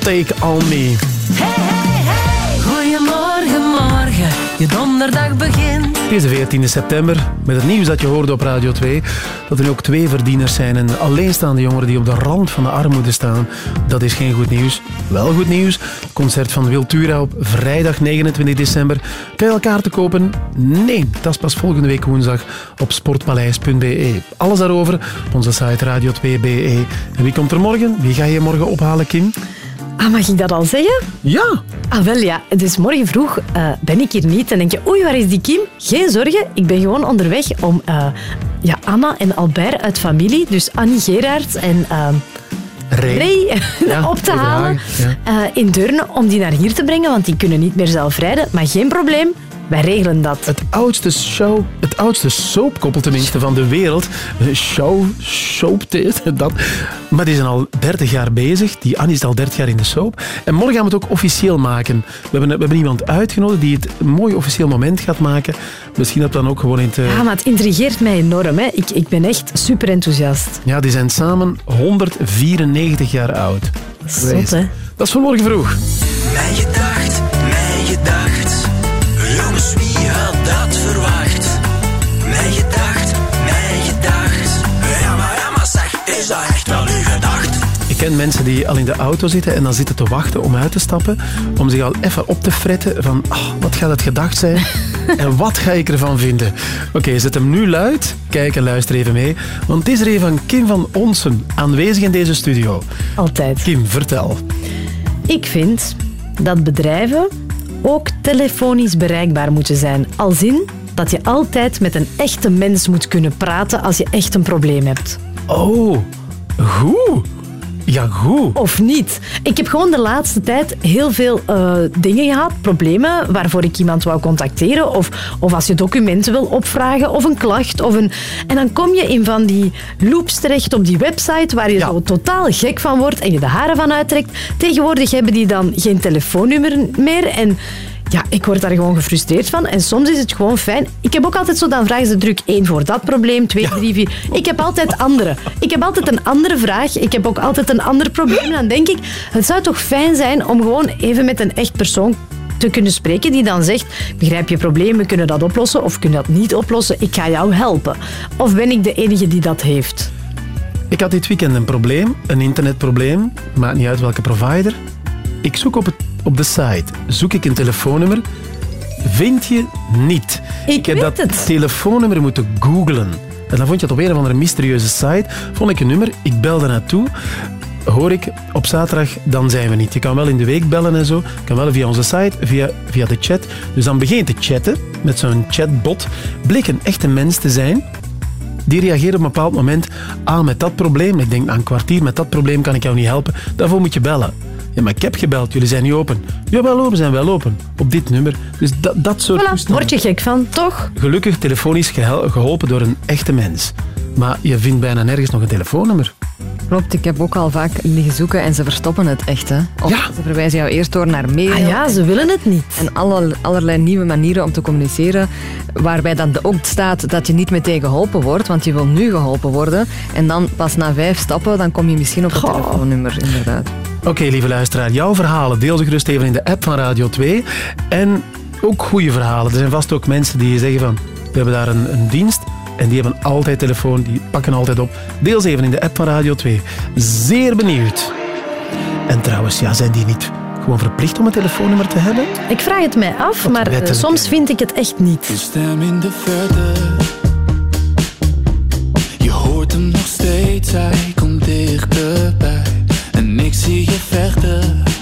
S9: Take On Me.
S18: Goedemorgen, morgen, je donderdag begint.
S2: Het is de 14 september, met het nieuws dat je hoorde op Radio 2, dat er nu ook twee verdieners zijn. En alleenstaande jongeren die op de rand van de armoede staan. Dat is geen goed nieuws. Wel goed nieuws. Concert van Wiltura op vrijdag 29 december. Kan je elkaar te kopen? Nee, dat is pas volgende week woensdag op sportpaleis.be. Alles daarover op onze site radio2.be. En wie komt er morgen? Wie ga je morgen ophalen, Kim?
S16: Ah, mag ik dat al zeggen?
S2: Ja.
S16: Ah, wel ja. Dus morgen vroeg eh, ben ik hier niet en denk je, oei, waar is die Kim? Geen zorgen, ik ben gewoon onderweg om eh, ja, Anna en Albert uit familie, dus Annie Gerards en eh,
S2: Ray,
S16: Ray
S2: Ja,
S16: op te halen
S2: ja.
S16: in Deurne om die naar hier te brengen, want die kunnen niet meer zelf rijden. Maar geen probleem, wij regelen dat.
S2: Het oudste show, het oudste soapkoppel tenminste van de wereld. Show, soap, dat. Maar die zijn al 30 jaar bezig. Die Annie is al 30 jaar in de soap. En morgen gaan we het ook officieel maken. We hebben, we hebben iemand uitgenodigd die het een mooi officieel moment gaat maken. Misschien dat dan ook gewoon in het... eh,
S16: Ja, maar het intrigeert mij enorm. Hè. Ik, ik ben echt super enthousiast.
S2: Ja, die zijn samen 194 jaar oud.
S16: Zot, hè?
S2: Dat is voor morgen vroeg.
S5: Mijn gedacht,
S2: Ik ken mensen die al in de auto zitten en dan zitten te wachten om uit te stappen. Om zich al even op te fretten van ah, wat gaat het gedacht zijn en wat ga ik ervan vinden. Oké, zet hem nu luid. Kijk en luister even mee. Want het is er een van Kim van Onsen aanwezig in deze studio.
S16: Altijd.
S2: Kim, vertel.
S16: Ik vind dat bedrijven ook telefonisch bereikbaar moeten zijn. Als in dat je altijd met een echte mens moet kunnen praten als je echt een probleem hebt.
S2: Oh, goed. Ja, goed.
S16: Of niet. Ik heb gewoon de laatste tijd heel veel eh, dingen gehad, problemen, waarvoor ik iemand wou contacteren. Of, of als je documenten wil opvragen, of een klacht. Of een... En dan kom je in van die loops terecht op die website, waar je zo totaal gek van wordt en je de haren van uittrekt. Tegenwoordig hebben die dan geen telefoonnummer meer en... Ja, ik word daar gewoon gefrustreerd van. En soms is het gewoon fijn. Ik heb ook altijd zo, dan vragen ze druk één voor dat probleem, twee, drie, vier. Ik heb altijd andere. Ik heb altijd een andere vraag. Ik heb ook altijd een ander probleem. En dan denk ik, het zou toch fijn zijn om gewoon even met een echt persoon te kunnen spreken die dan zegt, begrijp je probleem, we kunnen dat oplossen of kunnen dat niet oplossen, ik ga jou helpen. Of ben ik de enige die dat heeft?
S2: Ik had dit weekend een probleem, een internetprobleem. Maakt niet uit welke provider. Ik zoek op, het, op de site, zoek ik een telefoonnummer. Vind je niet.
S16: Ik,
S2: heb dat telefoonnummer moeten googlen. En dan vond je het op een of andere mysterieuze site. Vond ik een nummer, ik belde naartoe. Hoor ik op zaterdag, dan zijn we niet. Je kan wel in de week bellen en zo. Je kan wel via onze site, via, via de chat. Dus dan begin je te chatten met zo'n chatbot. Bleek een echte mens te zijn. Die reageerde op een bepaald moment. Ah, met dat probleem. Ik denk, na een kwartier, met dat probleem kan ik jou niet helpen. Daarvoor moet je bellen. Ja, maar ik heb gebeld. Jullie zijn niet open. Jawel, open, we zijn wel open. Op dit nummer. Dus dat, dat soort
S16: Voilà,
S2: toestanden.
S16: word je gek van, toch?
S2: Gelukkig telefonisch gehel- geholpen door een echte mens. Maar je vindt bijna nergens nog een telefoonnummer.
S4: Klopt, ik heb ook al vaak liggen zoeken en ze verstoppen het echt. Hè. Of ze verwijzen jou eerst door naar mail.
S16: Ah ja, ze willen het niet.
S4: En alle, allerlei nieuwe manieren om te communiceren, waarbij dan ook staat dat je niet meteen geholpen wordt, want je wil nu geholpen worden. En dan pas na vijf stappen, dan kom je misschien op het telefoonnummer, inderdaad.
S2: Oké, lieve luisteraar, jouw verhalen deel ze gerust even in de app van Radio 2. En ook goede verhalen. Er zijn vast ook mensen die zeggen van, we hebben daar een, een dienst en die hebben altijd telefoon, die pakken altijd op. Deel ze even in de app van Radio 2. Zeer benieuwd. En trouwens, ja, zijn die niet gewoon verplicht om een telefoonnummer te hebben?
S16: Ik vraag het mij af, maar eh,
S2: wettelijk,
S16: soms vind ik het echt niet.
S5: Een stem in de verte. Je hoort hem nog steeds, hij komt dichterbij. Zie je vechten.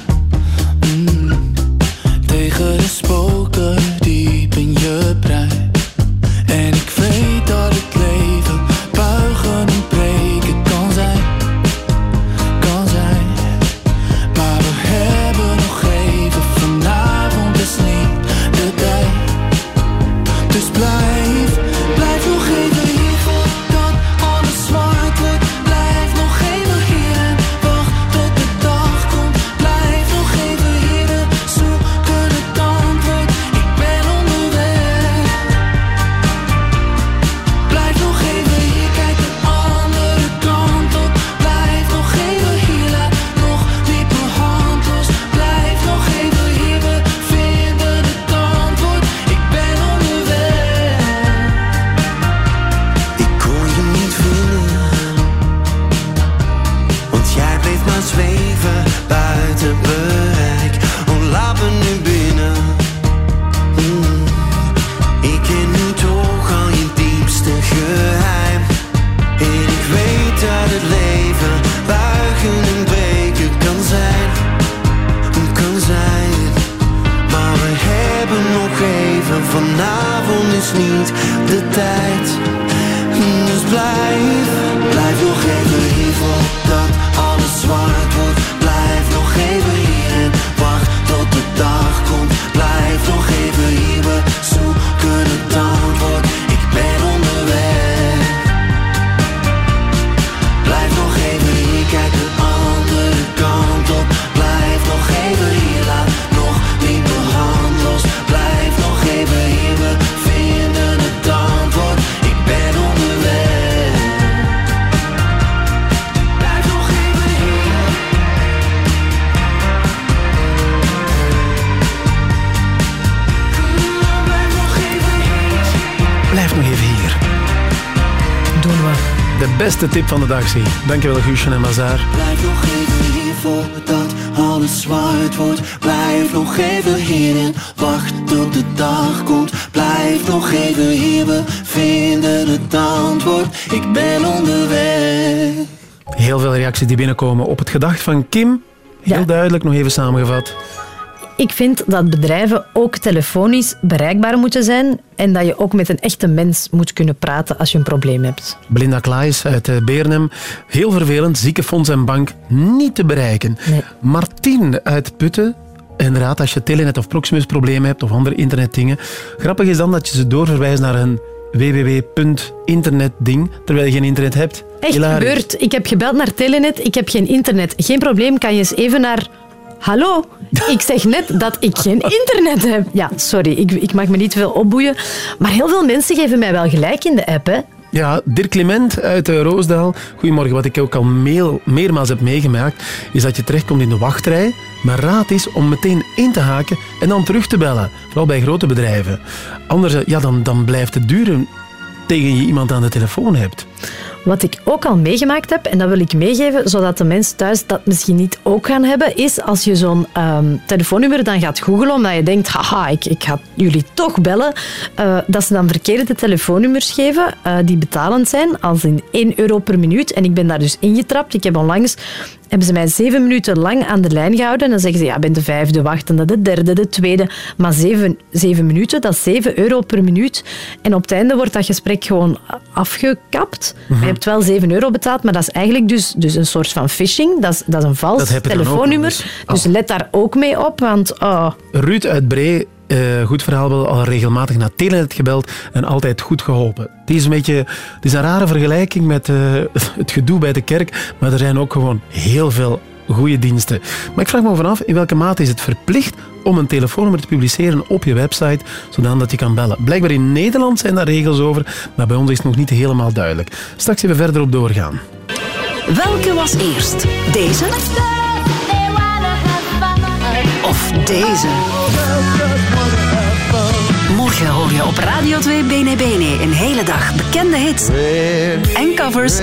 S2: Beste tip van de dag, zie. Dankjewel, Guusje en Mazaar.
S5: Blijf nog even hier voordat alles zwart wordt. Blijf nog even hier en wacht tot de dag komt. Blijf nog even hier, we vinden het antwoord. Ik ben onderweg.
S2: Heel veel reacties die binnenkomen op het gedacht van Kim. Heel duidelijk, nog even samengevat.
S16: Ik vind dat bedrijven ook telefonisch bereikbaar moeten zijn en dat je ook met een echte mens moet kunnen praten als je een probleem hebt.
S2: Belinda Klaes uit eh, Beernem. Heel vervelend, ziekenfonds en bank niet te bereiken. Martien uit Putten. Inderdaad, als je Telenet of Proximus problemen hebt of andere internetdingen. Grappig is dan dat je ze doorverwijst naar een www.internetding, terwijl je geen internet hebt.
S16: Echt
S2: Hilarisch.
S16: gebeurd. Ik heb gebeld naar Telenet, ik heb geen internet. Geen probleem, kan je eens even naar... Hallo, ik zeg net dat ik geen internet heb. Ja, sorry, ik, ik mag me niet veel opboeien. Maar heel veel mensen geven mij wel gelijk in de app. Hè.
S2: Ja, Dirk Clement uit eh, Roosdaal. Goedemorgen. Wat ik ook al meel- meermaals heb meegemaakt, is dat je terechtkomt in de wachtrij. Maar raad is om meteen in te haken en dan terug te bellen. Vooral bij grote bedrijven. Anders eh, ja, dan, dan blijft het duren tegen je iemand aan de telefoon hebt.
S16: Wat ik ook al meegemaakt heb, en dat wil ik meegeven, zodat de mensen thuis dat misschien niet ook gaan hebben, is als je zo'n ehm, telefoonnummer dan gaat googlen, omdat je denkt, haha, ik, ik ga jullie toch bellen, eh, dat ze dan verkeerde telefoonnummers geven eh, die betalend zijn, als in 1 euro per minuut. En ik ben daar dus ingetrapt. Ik heb onlangs hebben ze mij zeven minuten lang aan de lijn gehouden. En dan zeggen ze, ja, bent de vijfde wachtende, de derde, de tweede. Maar zeven, zeven minuten, dat is 7 euro per minuut. En op het einde wordt dat gesprek gewoon afgekapt.
S2: Mhm.
S16: Je hebt wel 7 euro betaald, maar dat is eigenlijk dus, dus een soort van phishing. Dat is, dat is een vals telefoonnummer. Dus let daar ook mee op, want... Oh,
S2: Ruud uit Bree, eh, goed verhaal, wel al regelmatig naar Telenet gebeld en altijd goed geholpen. Het is een beetje, het is een rare vergelijking met eh, het gedoe bij de kerk, maar er zijn ook gewoon heel veel goede diensten. Maar ik vraag me af af, in welke mate is het verplicht om een telefoonnummer te publiceren op je website, zodat je kan bellen? Blijkbaar in Nederland zijn daar regels over, maar bij ons is het nog niet helemaal duidelijk. Straks even verder op doorgaan.
S18: Welke was eerst? Deze? Deze? Morgen hoor je op Radio 2 Bene Bene een hele dag bekende hits en covers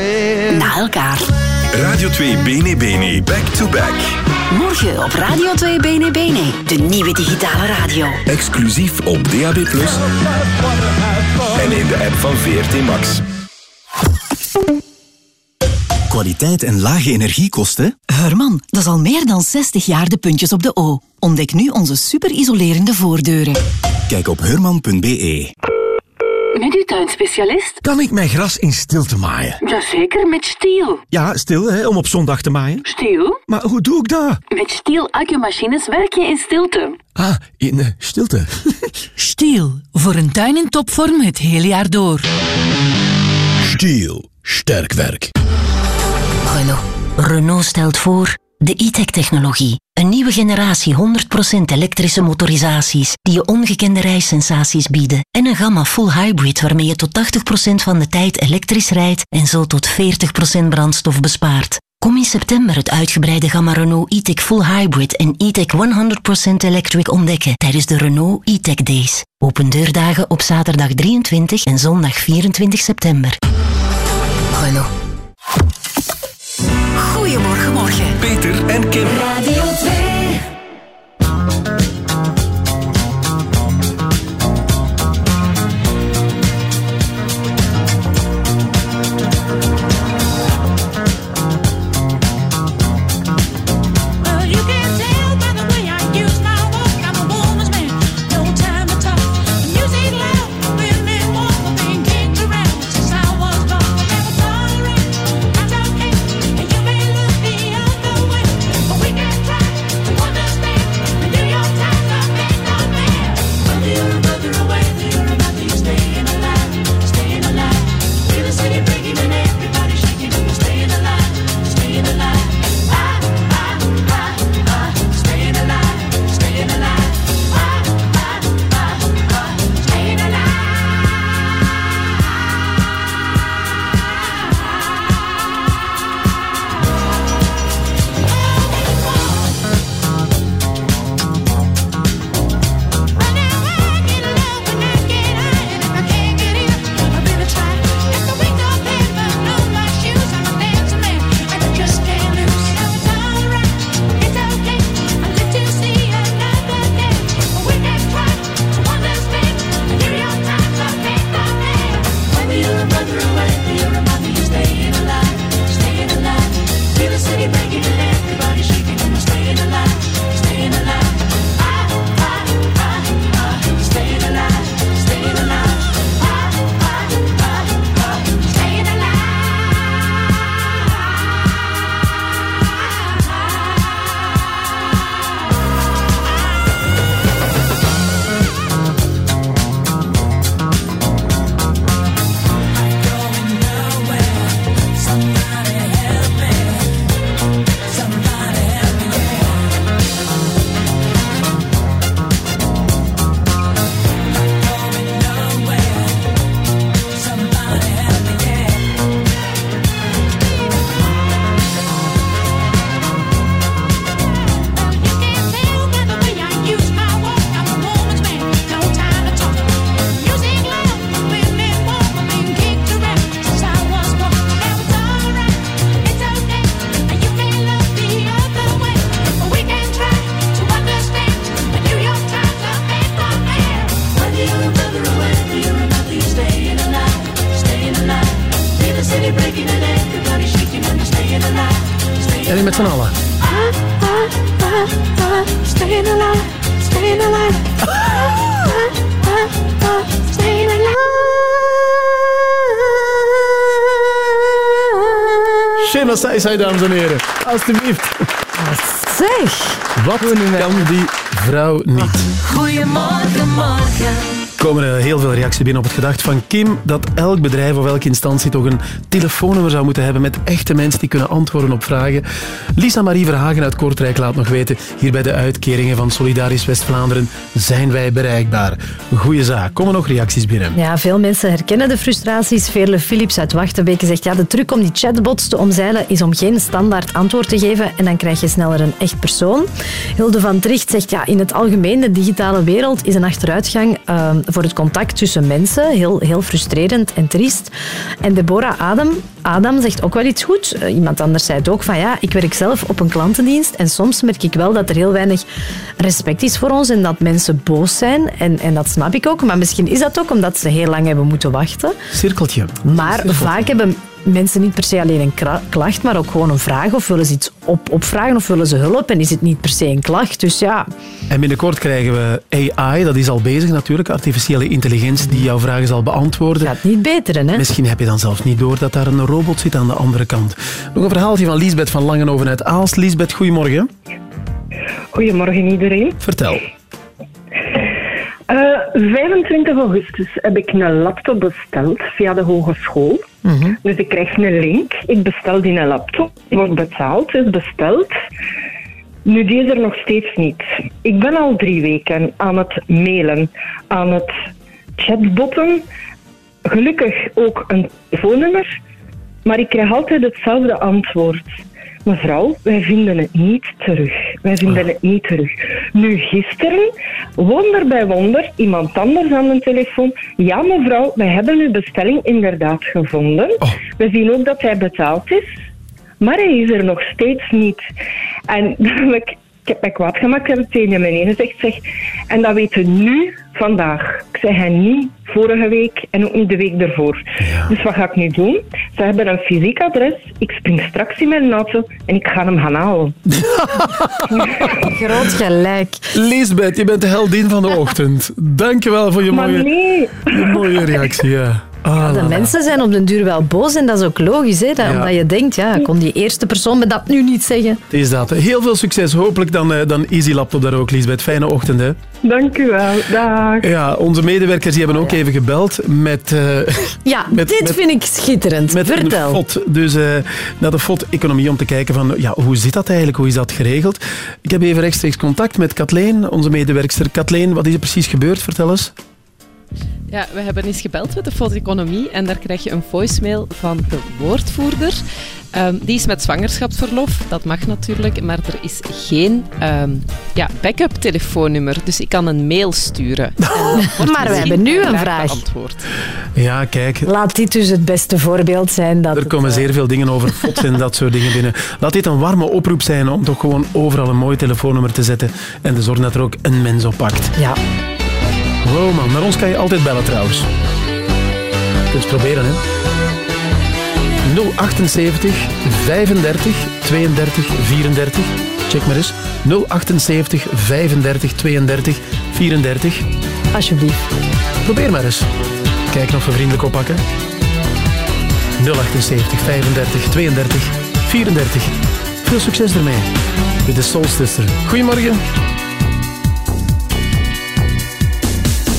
S18: na elkaar.
S76: Radio 2 Bene Bene, back to back.
S18: Morgen op Radio 2 Bene Bene, de nieuwe digitale radio.
S76: Exclusief op DAB+. En in de app van VRT Max.
S24: Kwaliteit en lage energiekosten?
S18: Herman, dat is al meer dan 60 jaar de puntjes op de O. Ontdek nu onze super isolerende voordeuren.
S24: Kijk op herman.be.
S6: Met uw tuinspecialist?
S24: Kan ik mijn gras in stilte maaien?
S6: Jazeker, met Stiel.
S24: Ja, stil, hè, om op zondag te maaien.
S6: Stiel?
S24: Maar hoe doe ik dat?
S6: Met Stiel accumachines werk je in stilte.
S24: Ah, in eh, stilte.
S77: Stiel, voor een tuin in topvorm het hele jaar door.
S24: Stiel, sterk werk.
S13: Renault. Renault stelt voor de e-tech-technologie. Een nieuwe generatie 100% elektrische motorisaties die je ongekende rijsensaties bieden. En een gamma full hybrid waarmee je tot 80% van de tijd elektrisch rijdt en zo tot 40% brandstof bespaart. Kom in september het uitgebreide gamma Renault e-tech full hybrid en e-tech 100% electric ontdekken tijdens de Renault e-tech Days. Open deurdagen op zaterdag 23 en zondag 24 september. Renault.
S18: Goedemorgen, morgen.
S76: Peter en Kim.
S18: Radio 2.
S2: Saisai, dames en heren. Alsjeblieft.
S16: Zeg.
S2: Wat kan die vrouw niet?
S18: Goedemorgen, morgen.
S2: Komen er heel veel reacties binnen op het gedacht van Kim dat elk bedrijf of elke instantie toch een telefoonnummer zou moeten hebben met echte mensen die kunnen antwoorden op vragen. Lisa Marie Verhagen uit Kortrijk laat nog weten, hier bij de uitkeringen van Solidarisch West-Vlaanderen zijn wij bereikbaar. Goeie zaak. Komen nog reacties binnen?
S16: Ja, veel mensen herkennen de frustraties. Veerle Philips uit Wachtenbeke zegt ja, de truc om die chatbots te omzeilen is om geen standaard antwoord te geven en dan krijg je sneller een echt persoon. Hilde van Tricht zegt ja, in het algemeen, de digitale wereld is een achteruitgang eh, voor het contact tussen mensen. Heel, heel frustrerend en triest. En Deborah Adam, Adam zegt ook wel iets goed. Eh, iemand anders zei het ook van ja, ik werk zelf op een klantendienst en soms merk ik wel dat er heel weinig respect is voor ons en dat mensen boos zijn. En, en dat snap ik ook. Maar misschien is dat ook omdat ze heel lang hebben moeten wachten.
S2: Cirkeltje.
S16: Maar vaak hebben mensen niet per se alleen een klacht, maar ook gewoon een vraag. Of willen ze iets op, opvragen of willen ze hulp en is het niet per se een klacht. Dus ja,
S2: En binnenkort krijgen we AI, dat is al bezig natuurlijk, artificiële intelligentie die jouw vragen zal beantwoorden.
S16: gaat niet beteren, hè?
S2: Misschien heb je dan zelfs niet door dat daar een robot zit aan de andere kant. Nog een verhaaltje van Liesbeth van Langenhoven uit Aalst. Liesbeth, goedemorgen.
S78: Goedemorgen iedereen.
S2: Vertel.
S78: Eh, 25 augustus heb ik een laptop besteld via de hogeschool. Dus ik krijg een link. Ik bestel die een laptop. Wordt betaald, is besteld. Nu, die is er nog steeds niet. Ik ben al drie weken aan het mailen, aan het chatbotten. Gelukkig ook een telefoonnummer. Maar ik krijg altijd hetzelfde antwoord. Mevrouw, wij vinden het niet terug. Wij vinden het niet terug. Nu, gisteren, wonder bij wonder, iemand anders aan de telefoon. Ja, mevrouw, wij hebben uw bestelling inderdaad gevonden. We zien ook dat hij betaald is. Maar hij is er nog steeds niet. En dan heb ik heb mij kwaad gemaakt, ik heb het tegen meneer gezegd. Zeg, en dat weten we nu, vandaag. Ik zei hij niet vorige week en ook niet de week ervoor. Dus wat ga ik nu doen? Ze hebben een fysiek adres. Ik spring straks in mijn auto en ik ga hem gaan halen.
S16: groot gelijk.
S2: Liesbeth, je bent de heldin van de ochtend. Dankjewel voor je
S78: Maar
S2: mooie,
S78: nee.
S2: je mooie reactie. Ja. Ah,
S16: de mensen zijn op den duur wel boos en dat is ook logisch. Hè? Dat,
S2: Ja.
S16: Omdat je denkt, ja, kon die eerste persoon me dat nu niet zeggen?
S2: Het is dat. Heel veel succes. Hopelijk dan, eh, dan Easy Laptop daar ook, Liesbeth. Fijne ochtend, hè.
S78: Dank u wel. Dag.
S2: Ja, onze medewerkers die hebben ook even gebeld met... eh,
S16: Ja,
S2: Met-
S16: dit
S2: met-
S16: vind ik schitterend.
S2: met
S16: Vertel.
S2: een FOD. Dus eh, naar de FOD-economie om te kijken van ja, hoe zit dat eigenlijk, hoe is dat geregeld. Ik heb even rechtstreeks contact met Kathleen, onze medewerkster. Kathleen, wat is er precies gebeurd? Vertel eens.
S79: Ja, we hebben eens gebeld met de Fotoeconomie en daar krijg je een voicemail van de woordvoerder. Ehm, die is met zwangerschapsverlof, dat mag natuurlijk, maar er is geen ehm, ja, backup telefoonnummer. Dus ik kan een mail sturen.
S16: Maar we hebben nu een vraag.
S79: beantwoord.
S2: Ja, kijk.
S16: Laat dit dus het beste voorbeeld zijn. Dat
S2: Er
S16: het,
S2: komen
S16: eh,
S2: zeer veel dingen over FOD en dat soort dingen binnen. Laat dit een warme oproep zijn om toch gewoon overal een mooi telefoonnummer te zetten en te zorgen dat er ook een mens op pakt.
S16: Ja.
S2: Wow man, naar ons kan je altijd bellen trouwens. Je kunt het proberen hè. 078 35 32 34. Check maar eens. 078 35 32 34.
S16: Alsjeblieft.
S2: Probeer maar eens. Kijken of we vriendelijk oppakken. 078 35 32 34. Veel succes ermee. Dit is Soul Sister. Goedemorgen.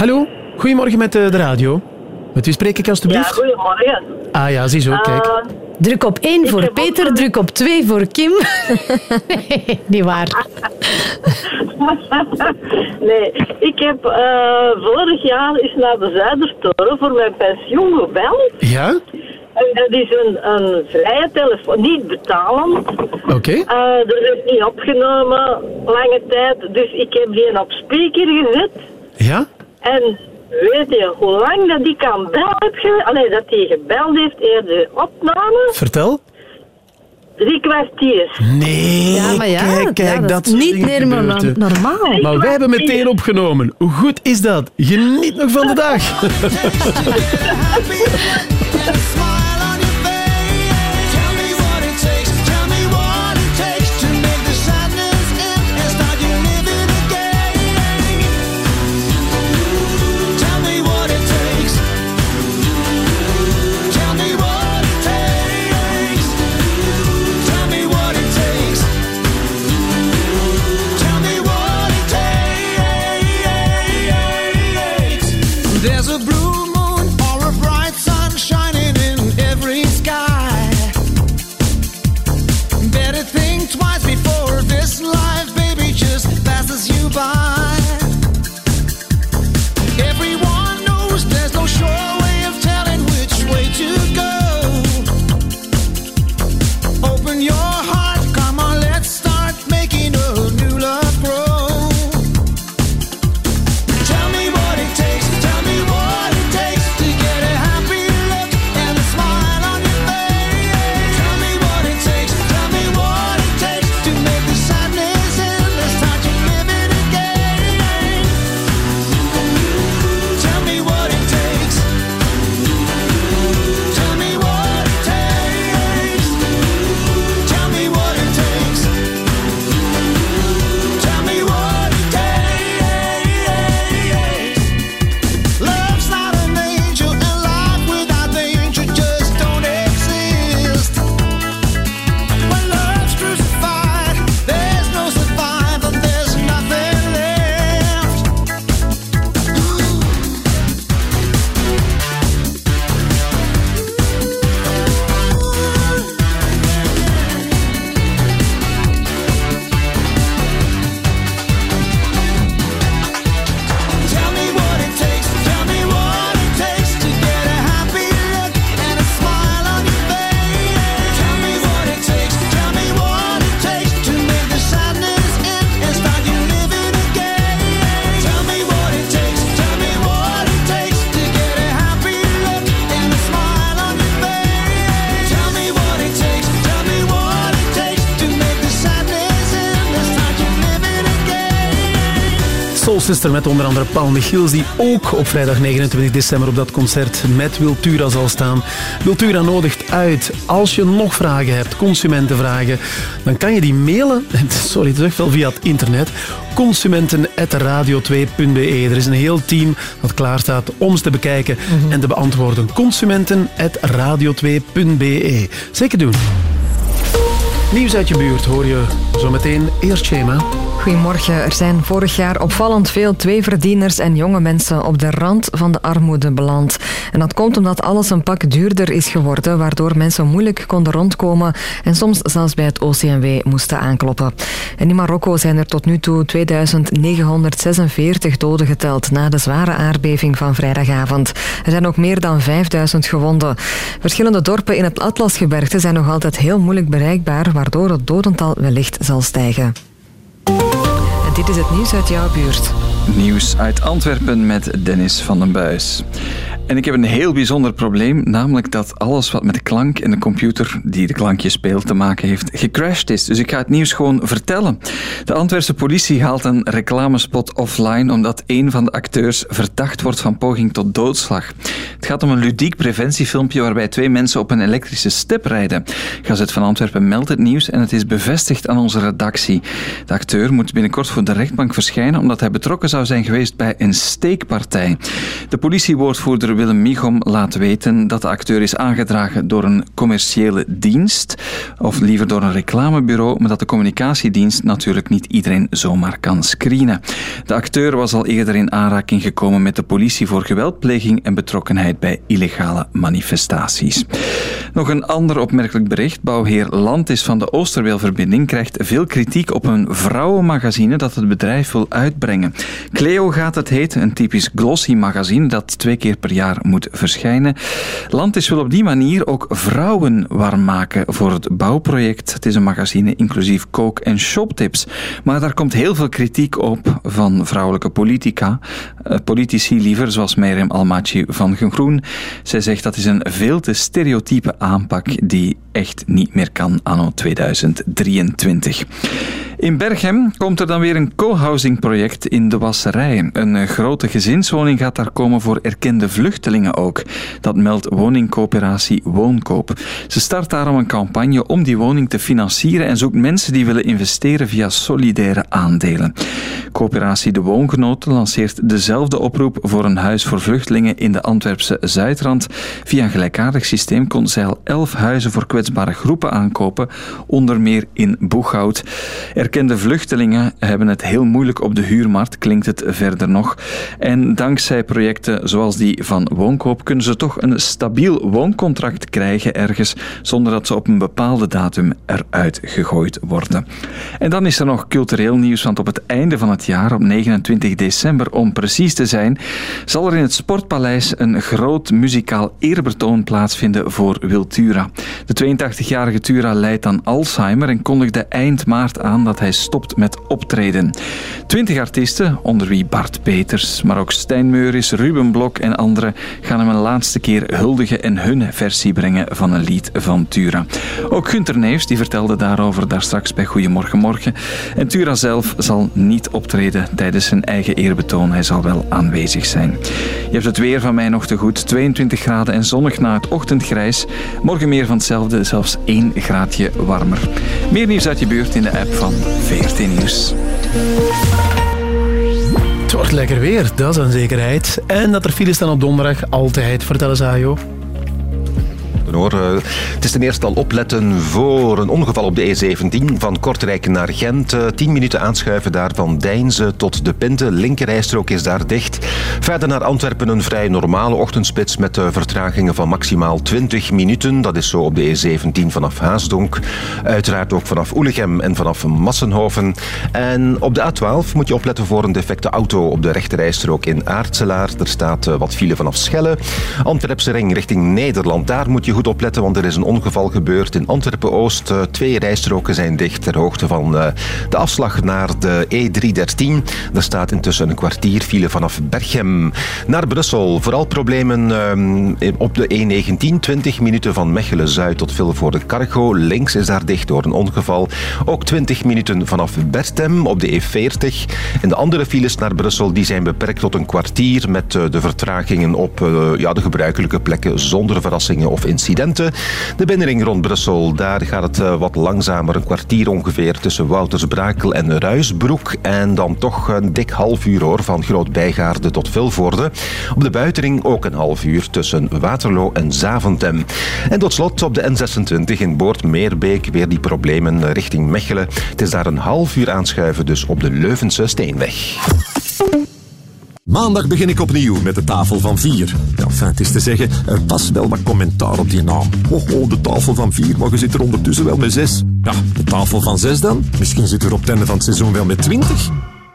S2: Hallo, goedemorgen met eh, de radio. Met wie spreek ik alstublieft?
S80: Ja, goedemorgen.
S2: Ah ja, ziezo, kijk.
S80: Eh,
S16: Druk op 1 voor
S80: ook
S16: Peter, druk op 2 voor Kim. nee, niet waar.
S80: nee, ik heb eh, vorig jaar eens naar de Zuidertoren voor mijn pensioen gebeld.
S2: Ja?
S80: En dat is een, een vrije telefoon, niet betalend.
S2: Oké.
S80: Eh, er is niet opgenomen lange tijd, dus ik heb die op speaker gezet.
S2: Ja?
S80: En weet je hoe lang dat die kan bellen heb ge- Allee, dat hij gebeld heeft eerder de opname?
S2: Vertel.
S80: Drie kwartier.
S2: Nee,
S16: Ja, maar ja,
S2: kijk, kijk,
S16: ja, dat
S2: dat
S16: is niet meer normaal.
S2: Maar wij hebben meteen opgenomen. Hoe goed is dat? Geniet nog van de dag. met onder andere Paul Michiels, die ook op vrijdag 29 december op dat concert met Wiltura zal staan. Wiltura nodigt uit. Als je nog vragen hebt, consumentenvragen, dan kan je die mailen. Sorry, het is echt wel via het internet. Consumenten.radio2.be. Er is een heel team dat klaar staat om ze te bekijken en te beantwoorden. Consumenten.radio2.be. Zeker doen. Nieuws uit je buurt hoor je zometeen. Eerst Shema.
S4: Goedemorgen. Er zijn vorig jaar opvallend veel tweeverdieners en jonge mensen op de rand van de armoede beland. En dat komt omdat alles een pak duurder is geworden, waardoor mensen moeilijk konden rondkomen en soms zelfs bij het OCMW moesten aankloppen. En in Marokko zijn er tot nu toe 2946 doden geteld na de zware aardbeving van vrijdagavond. Er zijn ook meer dan 5000 gewonden. Verschillende dorpen in het Atlasgebergte zijn nog altijd heel moeilijk bereikbaar, waardoor het dodental wellicht zal stijgen. Dit is het nieuws uit jouw buurt.
S20: Nieuws uit Antwerpen met Dennis van den Buis. En ik heb een heel bijzonder probleem, namelijk dat alles wat met de klank en de computer die de klankje speelt te maken heeft, gecrashed is. Dus ik ga het nieuws gewoon vertellen. De Antwerpse politie haalt een reclamespot offline omdat een van de acteurs verdacht wordt van poging tot doodslag. Het gaat om een ludiek preventiefilmpje waarbij twee mensen op een elektrische step rijden. Gazet van Antwerpen meldt het nieuws en het is bevestigd aan onze redactie. De acteur moet binnenkort voor de rechtbank verschijnen omdat hij betrokken zou zijn geweest bij een steekpartij. De politiewoordvoerder Willem Michom laat weten dat de acteur is aangedragen door een commerciële dienst, of liever door een reclamebureau, maar dat de communicatiedienst natuurlijk niet iedereen zomaar kan screenen. De acteur was al eerder in aanraking gekomen met de politie voor geweldpleging en betrokkenheid bij illegale manifestaties. Nog een ander opmerkelijk bericht. Bouwheer Landis van de Oosterweelverbinding krijgt veel kritiek op een vrouwenmagazine dat het bedrijf wil uitbrengen. Cleo gaat het heten, een typisch glossy magazine dat twee keer per jaar moet verschijnen. Landis wil op die manier ook vrouwen warm maken voor het bouwproject. Het is een magazine inclusief kook- en shoptips. Maar daar komt heel veel kritiek op van vrouwelijke politica. Eh, politici liever, zoals Miriam Almaty van Groen. Zij zegt dat is een veel te stereotype aanpak die echt niet meer kan anno 2023. In Berghem komt er dan weer een co-housing project in de Wasserij. Een eh, grote gezinswoning gaat daar komen voor erkende vluchtelingen ook. Dat meldt woningcoöperatie Woonkoop. Ze start daarom een campagne om die woning te financieren en zoekt mensen die willen investeren via solidaire aandelen. Coöperatie De Woongenoten lanceert dezelfde oproep voor een huis voor vluchtelingen in de Antwerpse Zuidrand. Via een gelijkaardig systeem kon zij al elf huizen voor kwetsbare groepen aankopen, onder meer in Boeghout. Erkende vluchtelingen hebben het heel moeilijk op de huurmarkt, klinkt het verder nog. En dankzij projecten zoals die van Woonkoop kunnen ze toch een stabiel wooncontract krijgen ergens, zonder dat ze op een bepaalde datum eruit gegooid worden. En dan is er nog cultureel nieuws, want op het einde van het jaar, op 29 december om precies te zijn, zal er in het Sportpaleis een groot muzikaal eerbetoon plaatsvinden voor Wiltura. De 82-jarige Tura lijdt aan Alzheimer en kondigde eind maart aan dat hij stopt met optreden. Twintig artiesten, onder wie Bart Peters, maar ook Stijn Meuris, Ruben Blok en anderen, gaan hem een laatste keer huldigen en hun versie brengen van een lied van Tura. Ook Gunter Neefs die vertelde daarover daar straks bij Goedemorgen Morgen. En Tura zelf zal niet optreden tijdens zijn eigen eerbetoon. Hij zal wel aanwezig zijn. Je hebt het weer van mij nog te goed. 22 graden en zonnig na het ochtendgrijs. Morgen meer van hetzelfde, zelfs 1 graadje warmer. Meer nieuws uit je buurt in de app van VRT Nieuws.
S2: Het wordt lekker weer, dat is een zekerheid. En dat er files staan op donderdag, altijd. Vertel eens,
S23: Hoor. Eh, Het is ten eerste al opletten voor een ongeval op de E17 van Kortrijk naar Gent. Eh, 10 minuten aanschuiven daar van Deinze tot De Pinte. Linkerrijstrook is daar dicht. Verder naar Antwerpen een vrij normale ochtendspits met eh, vertragingen van maximaal 20 minuten. Dat is zo op de E17 vanaf Haasdonk. Uiteraard ook vanaf Oelegem en vanaf Massenhoven. En op de A12 moet je opletten voor een defecte auto op de rechterrijstrook in Aartselaar. Er staat eh, wat file vanaf Schelle. Antwerpse ring richting Nederland. Daar moet je goed opletten, want er is een ongeval gebeurd in Antwerpen-Oost. Eh, Twee rijstroken zijn dicht ter hoogte van eh, de afslag naar de E313. Er staat intussen een kwartier file vanaf Berchem naar Brussel. Vooral problemen ehm, op de E19, 20 minuten van Mechelen-Zuid tot Vilvoorde Cargo. Links is daar dicht door een ongeval. Ook 20 minuten vanaf Bertem op de E40. En de andere files naar Brussel die zijn beperkt tot een kwartier met eh, de vertragingen op ja, de gebruikelijke plekken zonder verrassingen of incidenten. De binnenring rond Brussel, daar gaat het eh, wat langzamer, een kwartier ongeveer tussen Woutersbrakel en Ruisbroek. En dan toch een dik half uur hoor, van Groot Bijgaarde tot Vilvoorde. Op de buitenring ook een half uur tussen Waterloo en Zaventem. En tot slot op de N26 in Boord-Meerbeek weer die problemen richting Mechelen. Het is daar een half uur aanschuiven, dus op de Leuvense Steenweg.
S81: Maandag begin ik opnieuw met de tafel van vier. Ja, het is te zeggen, er was wel wat commentaar op die naam. Oh, oh, de tafel van vier, maar je zit er ondertussen wel met zes. Ja, de tafel van zes dan? Misschien zit er op het einde van het seizoen wel met twintig?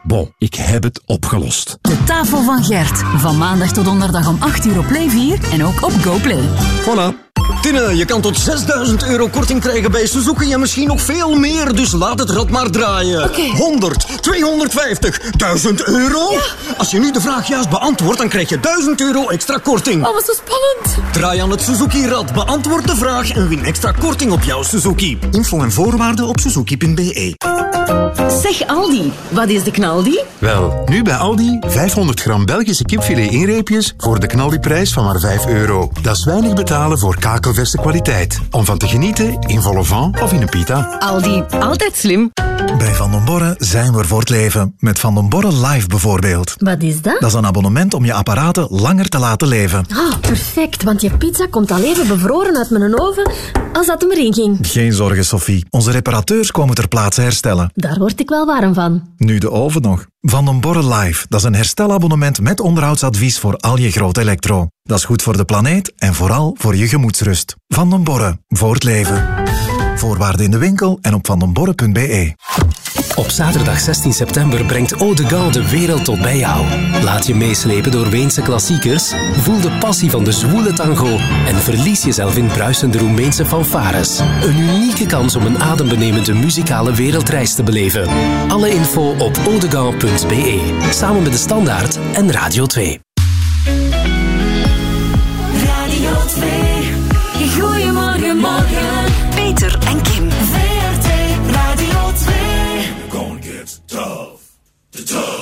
S81: Bon, ik heb het opgelost.
S82: De tafel van Gert. Van maandag tot donderdag om 8 uur op Play 4 en ook op GoPlay.
S81: Voilà.
S83: Tine, je kan tot 6000 euro korting krijgen bij Suzuki en misschien nog veel meer. Dus laat het rad maar draaien. 100, 250, 1000 euro? Als je nu de vraag juist beantwoordt, dan krijg je 1000 euro extra korting.
S84: Oh, wat zo spannend.
S83: Draai aan het Suzuki-rad, beantwoord de vraag en win extra korting op jouw Suzuki. Info en voorwaarden op suzuki.be.
S82: Zeg Aldi, wat is de knaldi?
S12: Wel, nu bij Aldi 500 gram Belgische kipfilet inreepjes voor de knaldiprijs van maar 5 euro. Dat is weinig betalen voor kakelverse kwaliteit. Om van te genieten in volle van of in een pita.
S82: Aldi, altijd slim.
S85: Bij Van den Borre zijn we er voor het leven. Met Van den Borre Live bijvoorbeeld.
S82: Wat is dat?
S85: Dat is een abonnement om je apparaten langer te laten leven.
S82: Ah, perfect, want je pizza komt al even bevroren uit mijn oven als dat hem erin ging.
S85: Geen zorgen, Sophie. Onze reparateurs komen ter plaatse herstellen.
S82: Daar word ik wel warm van.
S85: Nu de oven Van den Borre Live. Dat is een herstelabonnement met onderhoudsadvies voor al je groot elektro. Dat is goed voor de planeet en vooral voor je gemoedsrust. Van den Borre. Voor het leven. Voorwaarden in de winkel en op vandenborre.be.
S86: Op zaterdag 16 september brengt Odegaal de wereld tot bij jou. Laat je meeslepen door Weense klassiekers, voel de passie van de zwoele tango en verlies jezelf in bruisende Roemeense fanfares. Een unieke kans om een adembenemende muzikale wereldreis te beleven. Alle info op odegaal.be, samen met de Standaard en Radio 2.
S84: Radio 2, goeiemorgen morgen.
S9: The Tug.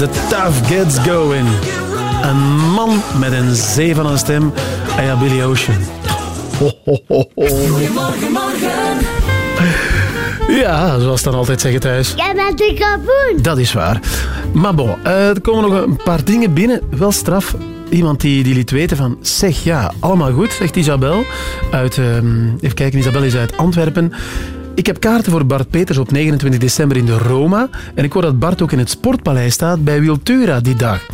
S9: The Tough Gets Going.
S2: Een man met een zee van een stem. Ah Billy Ocean.
S84: Goedemorgen, morgen.
S2: Ja, zoals dan altijd zeggen thuis.
S84: Jij bent de kapoen.
S2: Dat is waar. Maar bon, eh, er komen nog een paar dingen binnen. Wel straf. Iemand die, die liet weten van, zeg ja, allemaal goed, zegt Isabel. Uit, ehm, even kijken, Isabel is uit Antwerpen. Ik heb kaarten voor Bart Peters op 29 december in de Roma. En ik hoor dat Bart ook in het Sportpaleis staat bij Wiltura die dag.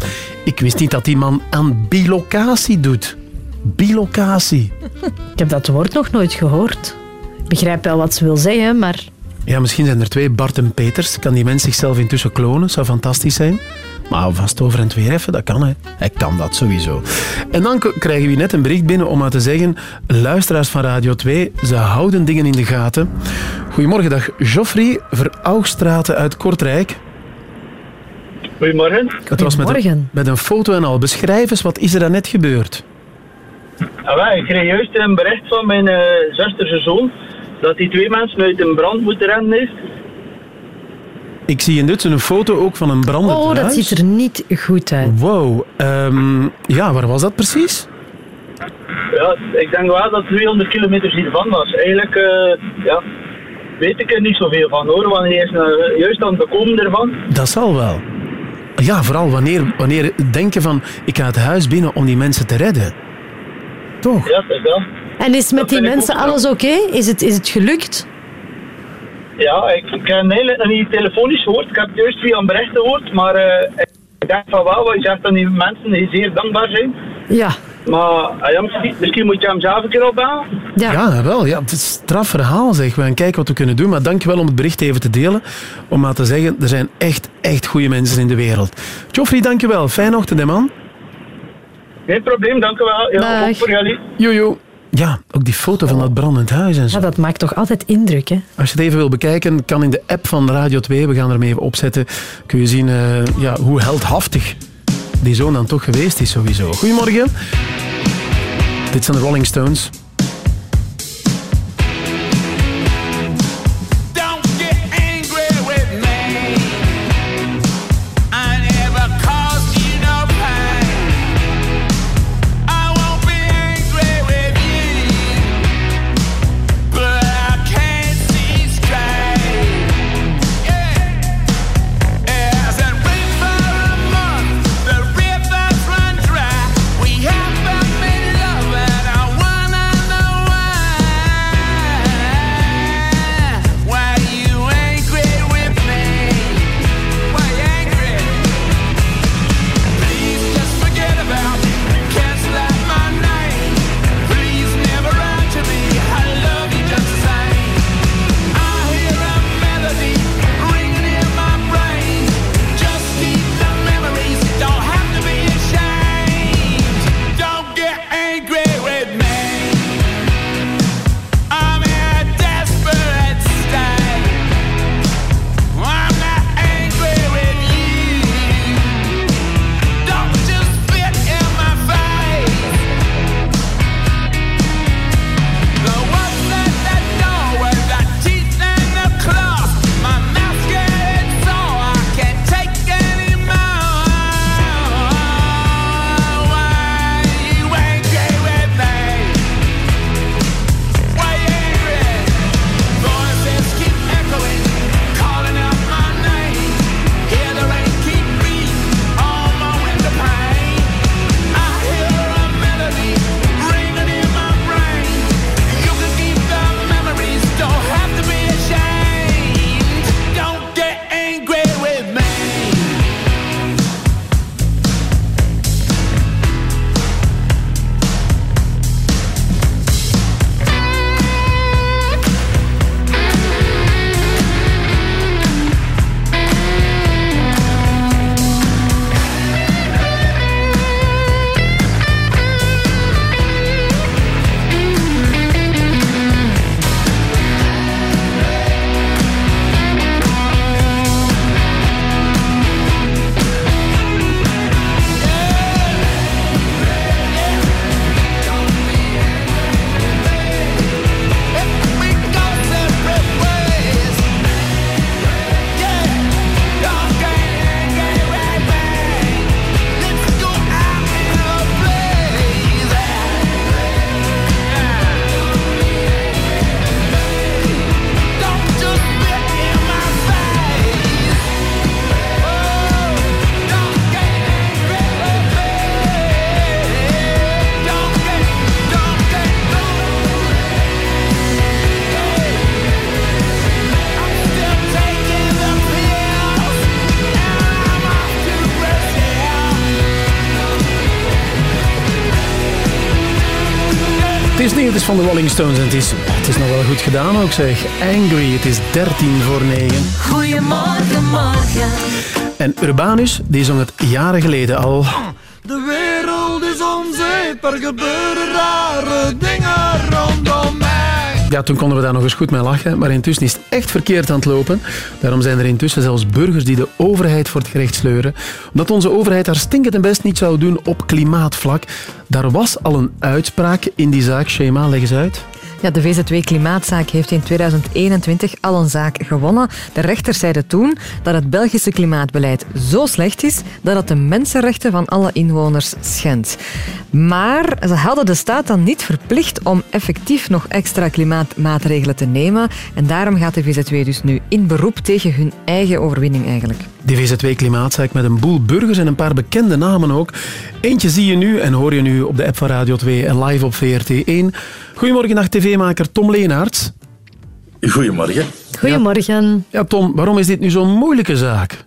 S2: Ik wist niet dat die man aan bilocatie doet. Bilocatie.
S16: Ik heb dat woord nog nooit gehoord. Ik begrijp wel wat ze wil zeggen, maar...
S2: Ja, misschien zijn er twee Bart en Peters. Kan die mens zichzelf intussen klonen? Zou fantastisch zijn. Maar vast over en weer even, dat kan hè. Hij kan dat sowieso. En dan krijgen we net een bericht binnen om aan te zeggen... Luisteraars van Radio 2, ze houden dingen in de gaten. Goedemorgen, dag. Geoffrey Veraugstraten uit Kortrijk.
S87: Goedemorgen.
S2: Het was met een, met een foto en al. Beschrijf eens, wat is er net gebeurd?
S87: Ah, wel, ik kreeg juist een bericht van mijn eh zusterse zoon dat die twee mensen uit een brand moeten rennen heeft.
S2: Ik zie in dit een foto ook van een brandend
S16: Oh, dat
S2: huis.
S16: ziet er niet goed uit.
S2: Wow. ehm, ja, waar was dat precies?
S87: Ja, ik denk wel dat het 200 kilometer hiervan was. Eigenlijk eh, ja, weet ik er niet zoveel van hoor, want hij is nou juist aan het bekomen ervan.
S2: Dat zal wel. Ja, vooral wanneer, wanneer denken van ik ga het huis binnen om die mensen te redden. Toch?
S87: Ja, dat is wel.
S16: En is met die mensen
S87: ook
S16: alles oké? Is, het, is het gelukt?
S87: Ja, ik, ik heb eigenlijk nog niet telefonisch gehoord. Ik heb het juist via een bericht gehoord, maar eh, ik denk van wel, wat je zegt dat die mensen die zeer dankbaar zijn.
S16: Ja.
S87: Maar ah ja, misschien, misschien moet je hem zelf een keer opbellen.
S2: Ja, wel. Ja, het is een straf verhaal, zeg. We gaan kijken wat we kunnen doen. Maar dank je wel om het bericht even te delen. Om maar te zeggen, er zijn echt, echt goede mensen in de wereld. Joffrey, dank je wel. Fijne ochtend, hè, man.
S87: Geen probleem, dank u wel. Ja, ook voor jullie.
S2: Jojo. Ja, ook die foto van dat brandend huis en zo.
S16: Ja, dat maakt toch altijd indruk, hè?
S2: Als je het even wil bekijken, kan in de app van Radio 2, we gaan er even opzetten, kun je zien eh, ja, hoe heldhaftig die zoon dan toch geweest is sowieso. Goedemorgen. Dit zijn de Rolling Stones. Is niet, het is van de Rolling Stones en het is, het is nog wel goed gedaan ook zeg. Angry, het is 13 voor 9.
S18: Goedemorgen, morgen.
S2: En Urbanus, die zong het jaren geleden al.
S9: De wereld is onzeep, er gebeuren rare dingen rondom mij.
S2: Ja, toen konden we daar nog eens goed mee lachen, maar intussen is het echt verkeerd aan het lopen. Daarom zijn er intussen zelfs burgers die de overheid voor het gerecht sleuren. Omdat onze overheid haar stinkend best niet zou doen op klimaatvlak. Daar was al een uitspraak in die zaak. Schema, leg eens uit.
S4: Ja, de VZW Klimaatzaak heeft in 2021 al een zaak gewonnen. De rechters zeiden toen dat het Belgische klimaatbeleid zo slecht is dat het de mensenrechten van alle inwoners schendt. Maar ze hadden de staat dan niet verplicht om effectief nog extra klimaatmaatregelen te nemen. En daarom gaat de VZW dus nu in beroep tegen hun eigen overwinning eigenlijk.
S2: De VZW Klimaatzaak met een boel burgers en een paar bekende namen ook. Eentje zie je nu en hoor je nu op de app van Radio 2 en live op VRT1. Goedemorgen, nacht tv-maker Tom Leenaerts.
S88: Goedemorgen.
S16: Goedemorgen.
S2: Ja, Tom, waarom is dit nu zo'n moeilijke zaak?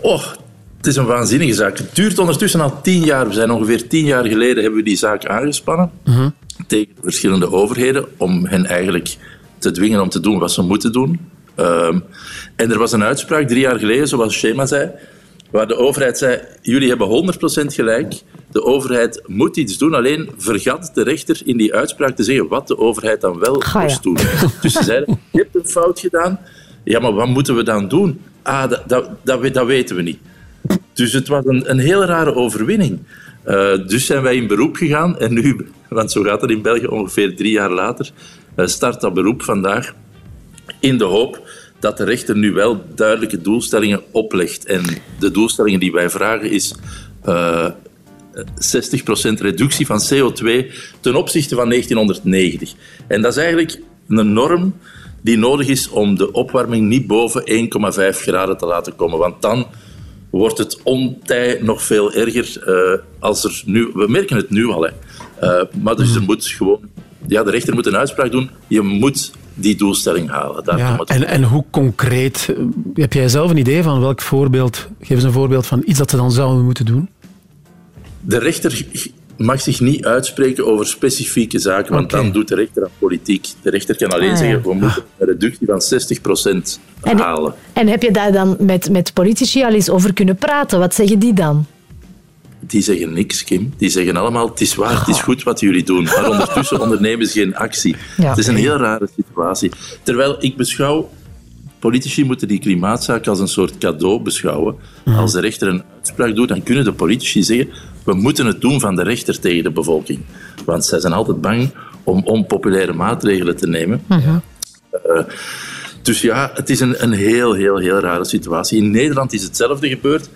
S88: Oh, het is een waanzinnige zaak. Het duurt ondertussen al tien jaar. We zijn ongeveer tien jaar geleden hebben we die zaak aangespannen tegen de verschillende overheden om hen eigenlijk te dwingen om te doen wat ze moeten doen. Ehm, en er was een uitspraak drie jaar geleden, zoals Schema zei, waar de overheid zei, jullie hebben 100% gelijk, de overheid moet iets doen, alleen vergat de rechter in die uitspraak te zeggen wat de overheid dan wel moest doen. Dus ze zeiden, je hebt een fout gedaan, ja, maar wat moeten we dan doen? Ah, dat, dat, dat weten we niet. Dus het was een, een heel rare overwinning. Eh, dus zijn wij in beroep gegaan en nu, want zo gaat het in België ongeveer drie jaar later, eh, start dat beroep vandaag in de hoop dat de rechter nu wel duidelijke doelstellingen oplegt. En de doelstellingen die wij vragen is eh 60% reductie van CO2 ten opzichte van 1990. En dat is eigenlijk een norm die nodig is om de opwarming niet boven 1,5 graden te laten komen. Want dan wordt het ontij nog veel erger eh, als er nu... We merken het nu al, hè. Eh, maar dus er moet gewoon... Ja, de rechter moet een uitspraak doen. Je moet die doelstelling halen. Daar
S2: Ja, en, en hoe concreet, eh, heb jij zelf een idee van welk voorbeeld, geef eens een voorbeeld van iets dat ze dan zouden moeten doen?
S88: De rechter mag zich niet uitspreken over specifieke zaken, want dan doet de rechter aan politiek. De rechter kan alleen
S16: Ah,
S88: zeggen, we moeten een reductie van 60%
S16: En-
S88: halen.
S16: En heb je daar dan met, met politici al eens over kunnen praten? Wat zeggen die dan?
S88: Die zeggen niks, Kim. Die zeggen allemaal, het is waar, het is goed wat jullie doen. Maar ondertussen ondernemen ze geen actie.
S16: Ja.
S88: Het is een heel rare situatie. Terwijl ik beschouw... Politici moeten die klimaatzaak als een soort cadeau beschouwen. Als de rechter een uitspraak doet, dan kunnen de politici zeggen we moeten het doen van de rechter tegen de bevolking. Want zij zijn altijd bang om onpopulaire maatregelen te nemen. Eh, dus ja, het is een, een heel, heel, heel rare situatie. In Nederland is hetzelfde gebeurd.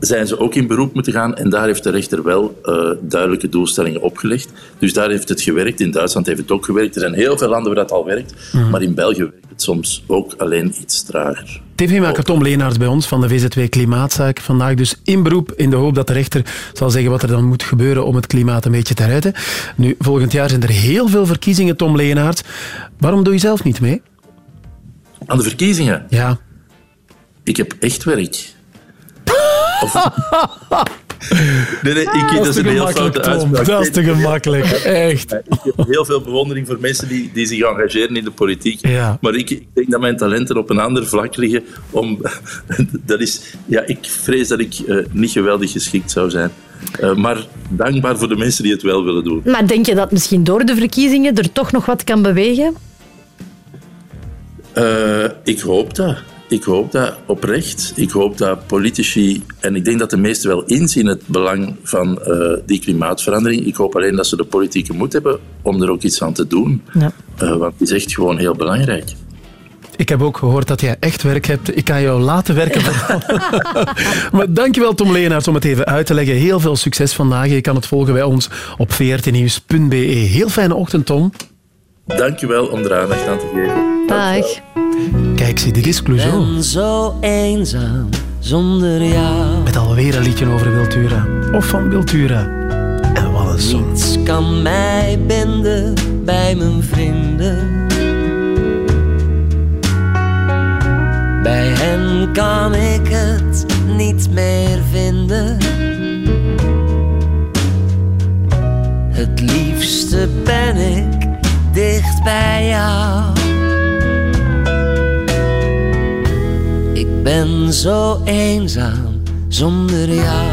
S88: Zijn ze ook in beroep moeten gaan en daar heeft de rechter wel eh, duidelijke doelstellingen opgelegd. Dus daar heeft het gewerkt. In Duitsland heeft het ook gewerkt. Er zijn heel veel landen waar dat al werkt. Maar in België werkt het soms ook alleen iets trager.
S2: TV-maker Tom Leenaerts bij ons van de VZW Klimaatzaak. Vandaag dus in beroep in de hoop dat de rechter zal zeggen wat er dan moet gebeuren om het klimaat een beetje te redden. Nu, volgend jaar zijn er heel veel verkiezingen, Tom Leenaerts. Waarom doe je zelf niet mee?
S88: Aan de verkiezingen?
S2: Ja.
S88: Ik heb echt werk. Of... Nee, nee, ik, dat, is een heel foute uitspraak.
S2: Dat is te gemakkelijk, echt.
S88: Ik heb heel veel bewondering voor mensen die, die zich engageren in de politiek.
S2: Ja.
S88: Maar ik, ik denk dat mijn talenten op een ander vlak liggen. Om, dat is, ja, ik vrees dat ik eh, niet geweldig geschikt zou zijn. Eh, maar dankbaar voor de mensen die het wel willen doen.
S16: Maar denk je dat misschien door de verkiezingen er toch nog wat kan bewegen?
S88: Eh, ik hoop dat. Ik hoop dat oprecht. Ik hoop dat politici, en ik denk dat de meesten wel inzien het belang van eh, die klimaatverandering. Ik hoop alleen dat ze de politieke moed hebben om er ook iets aan te doen.
S16: Ja.
S88: Eh, want het is echt gewoon heel belangrijk.
S2: Ik heb ook gehoord dat jij echt werk hebt. Ik kan jou laten werken. maar dankjewel Tom Leenaerts om het even uit te leggen. Heel veel succes vandaag. Je kan het volgen bij ons op vrtnieuws.be. Heel fijne ochtend, Tom.
S88: Dankjewel om er aandacht aan te geven.
S16: Dag.
S2: Kijk, zie, dit is Clouseau.
S89: ben zo eenzaam zonder jou.
S2: Met alweer een liedje over Wiltura. Of van Wiltura. En wat een zon.
S89: Niets kan mij binden bij mijn vrienden. Bij hen kan ik het niet meer vinden. Het liefste ben ik dicht bij jou. Ben zo eenzaam zonder jou.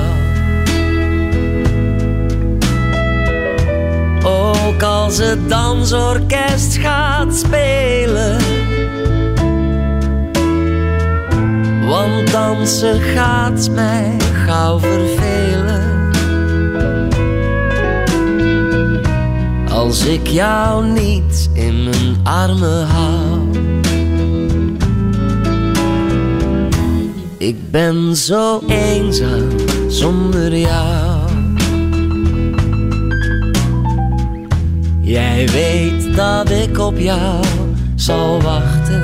S89: Ook als het dansorkest gaat spelen. Want dansen gaat mij gauw vervelen. Als ik jou niet in mijn armen hou. Ik ben zo eenzaam zonder jou. Jij weet dat ik op jou zal wachten.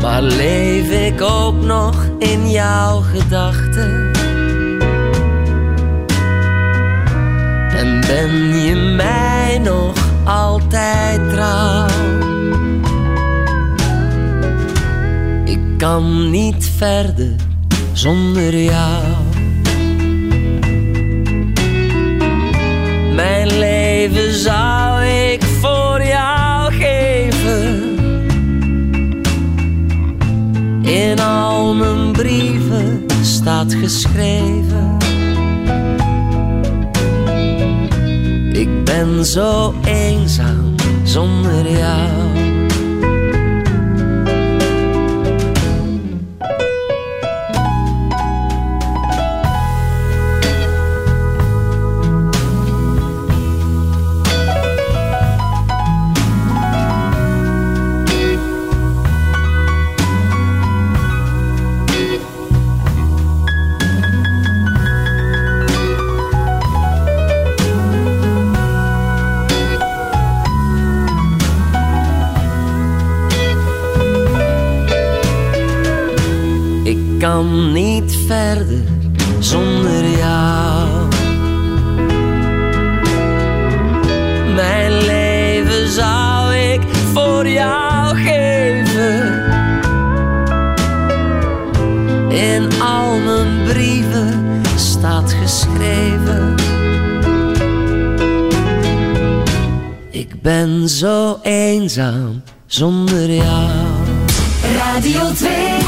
S89: Maar leef ik ook nog in jouw gedachten? En ben je mij nog altijd trouw? Kan niet verder zonder jou. Mijn leven zou ik voor jou geven. In al mijn brieven staat geschreven. Ik ben zo eenzaam zonder jou. Kan niet verder zonder jou. Mijn leven zou ik voor jou geven. In al mijn brieven staat geschreven. Ik ben zo eenzaam zonder jou.
S84: Radio 2.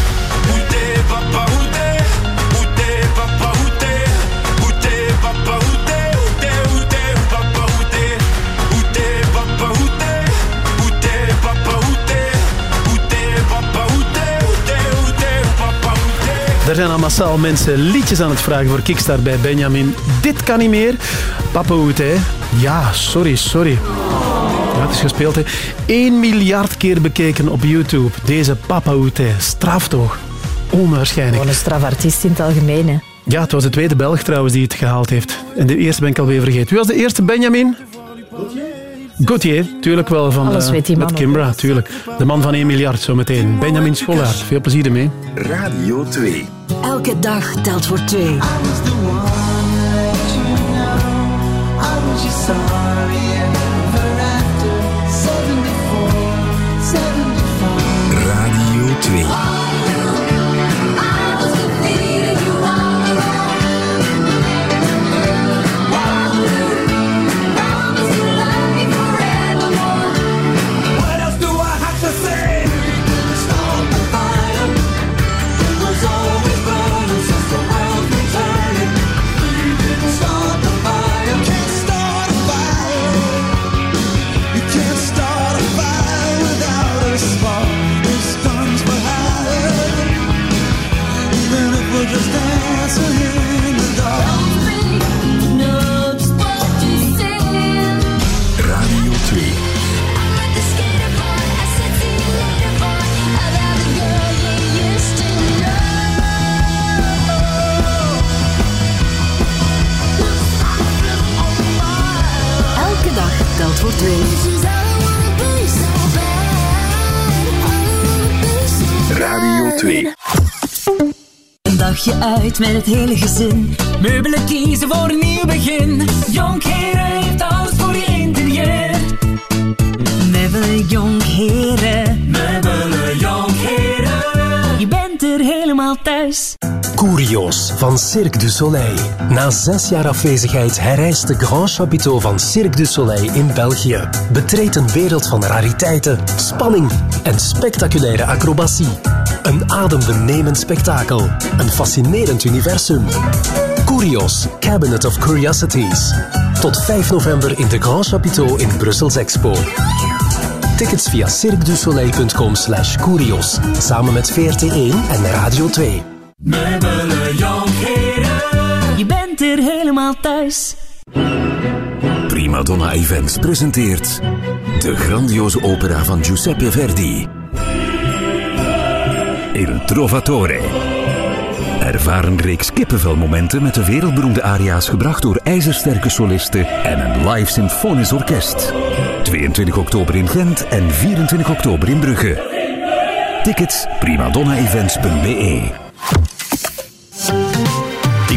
S2: Er zijn al massaal mensen liedjes aan het vragen voor Kickstart bij Benjamin. Dit kan niet meer. Papa Hoed, hè? Ja, sorry, sorry. Ja, het is gespeeld, hè. 1 miljard keer bekeken op YouTube. Deze Papa Hoed, hè. Straf toch? Onwaarschijnlijk.
S16: Gewoon een strafartiest in het algemeen. Hè.
S2: Ja, het was de tweede Belg trouwens die het gehaald heeft. En de eerste ben ik alweer vergeten. Wie was de eerste, Benjamin? Gauthier, tuurlijk wel. Van,
S16: Alles
S2: eh,
S16: weet die man
S2: Met. Kimbra, tuurlijk. De man van 1 miljard zometeen. Benjamin Schollaert. Veel plezier ermee.
S24: Radio 2.
S82: Elke dag telt voor twee.
S24: Radio 2. Radio 2.
S18: Een dagje uit met het hele gezin. Meubelen kiezen voor een nieuw begin. Jonkheren heeft alles voor je interieur. Meubelen Jonkheren. Meubelen Jonkheren. Je bent er helemaal thuis.
S86: Curios van Cirque du Soleil. Na zes jaar afwezigheid herrijst de Grand Chapiteau van Cirque du Soleil in België. Betreed een wereld van rariteiten, spanning en spectaculaire acrobatie. Een adembenemend spektakel. Een fascinerend universum. Curios, Cabinet of Curiosities. Tot 5 november in de Grand Chapiteau in Brussels Expo. Tickets via cirquedusoleil.com slash curios. Samen met VRT1 en Radio 2.
S18: Meubelen Jonkheren. Je bent er helemaal thuis.
S24: Prima Donna Events presenteert de grandioze opera van Giuseppe Verdi. Il Trovatore. Ervaar een reeks kippenvelmomenten met de wereldberoemde aria's gebracht door ijzersterke solisten en een live symfonisch orkest. 22 oktober in Gent en 24 oktober in Brugge. Tickets primadonnaevents.be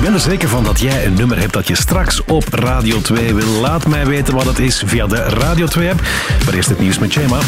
S2: ben er zeker van dat jij een nummer hebt dat je straks op Radio 2 wil. Laat mij weten wat het is via de Radio 2-app. Maar eerst het nieuws met Chema.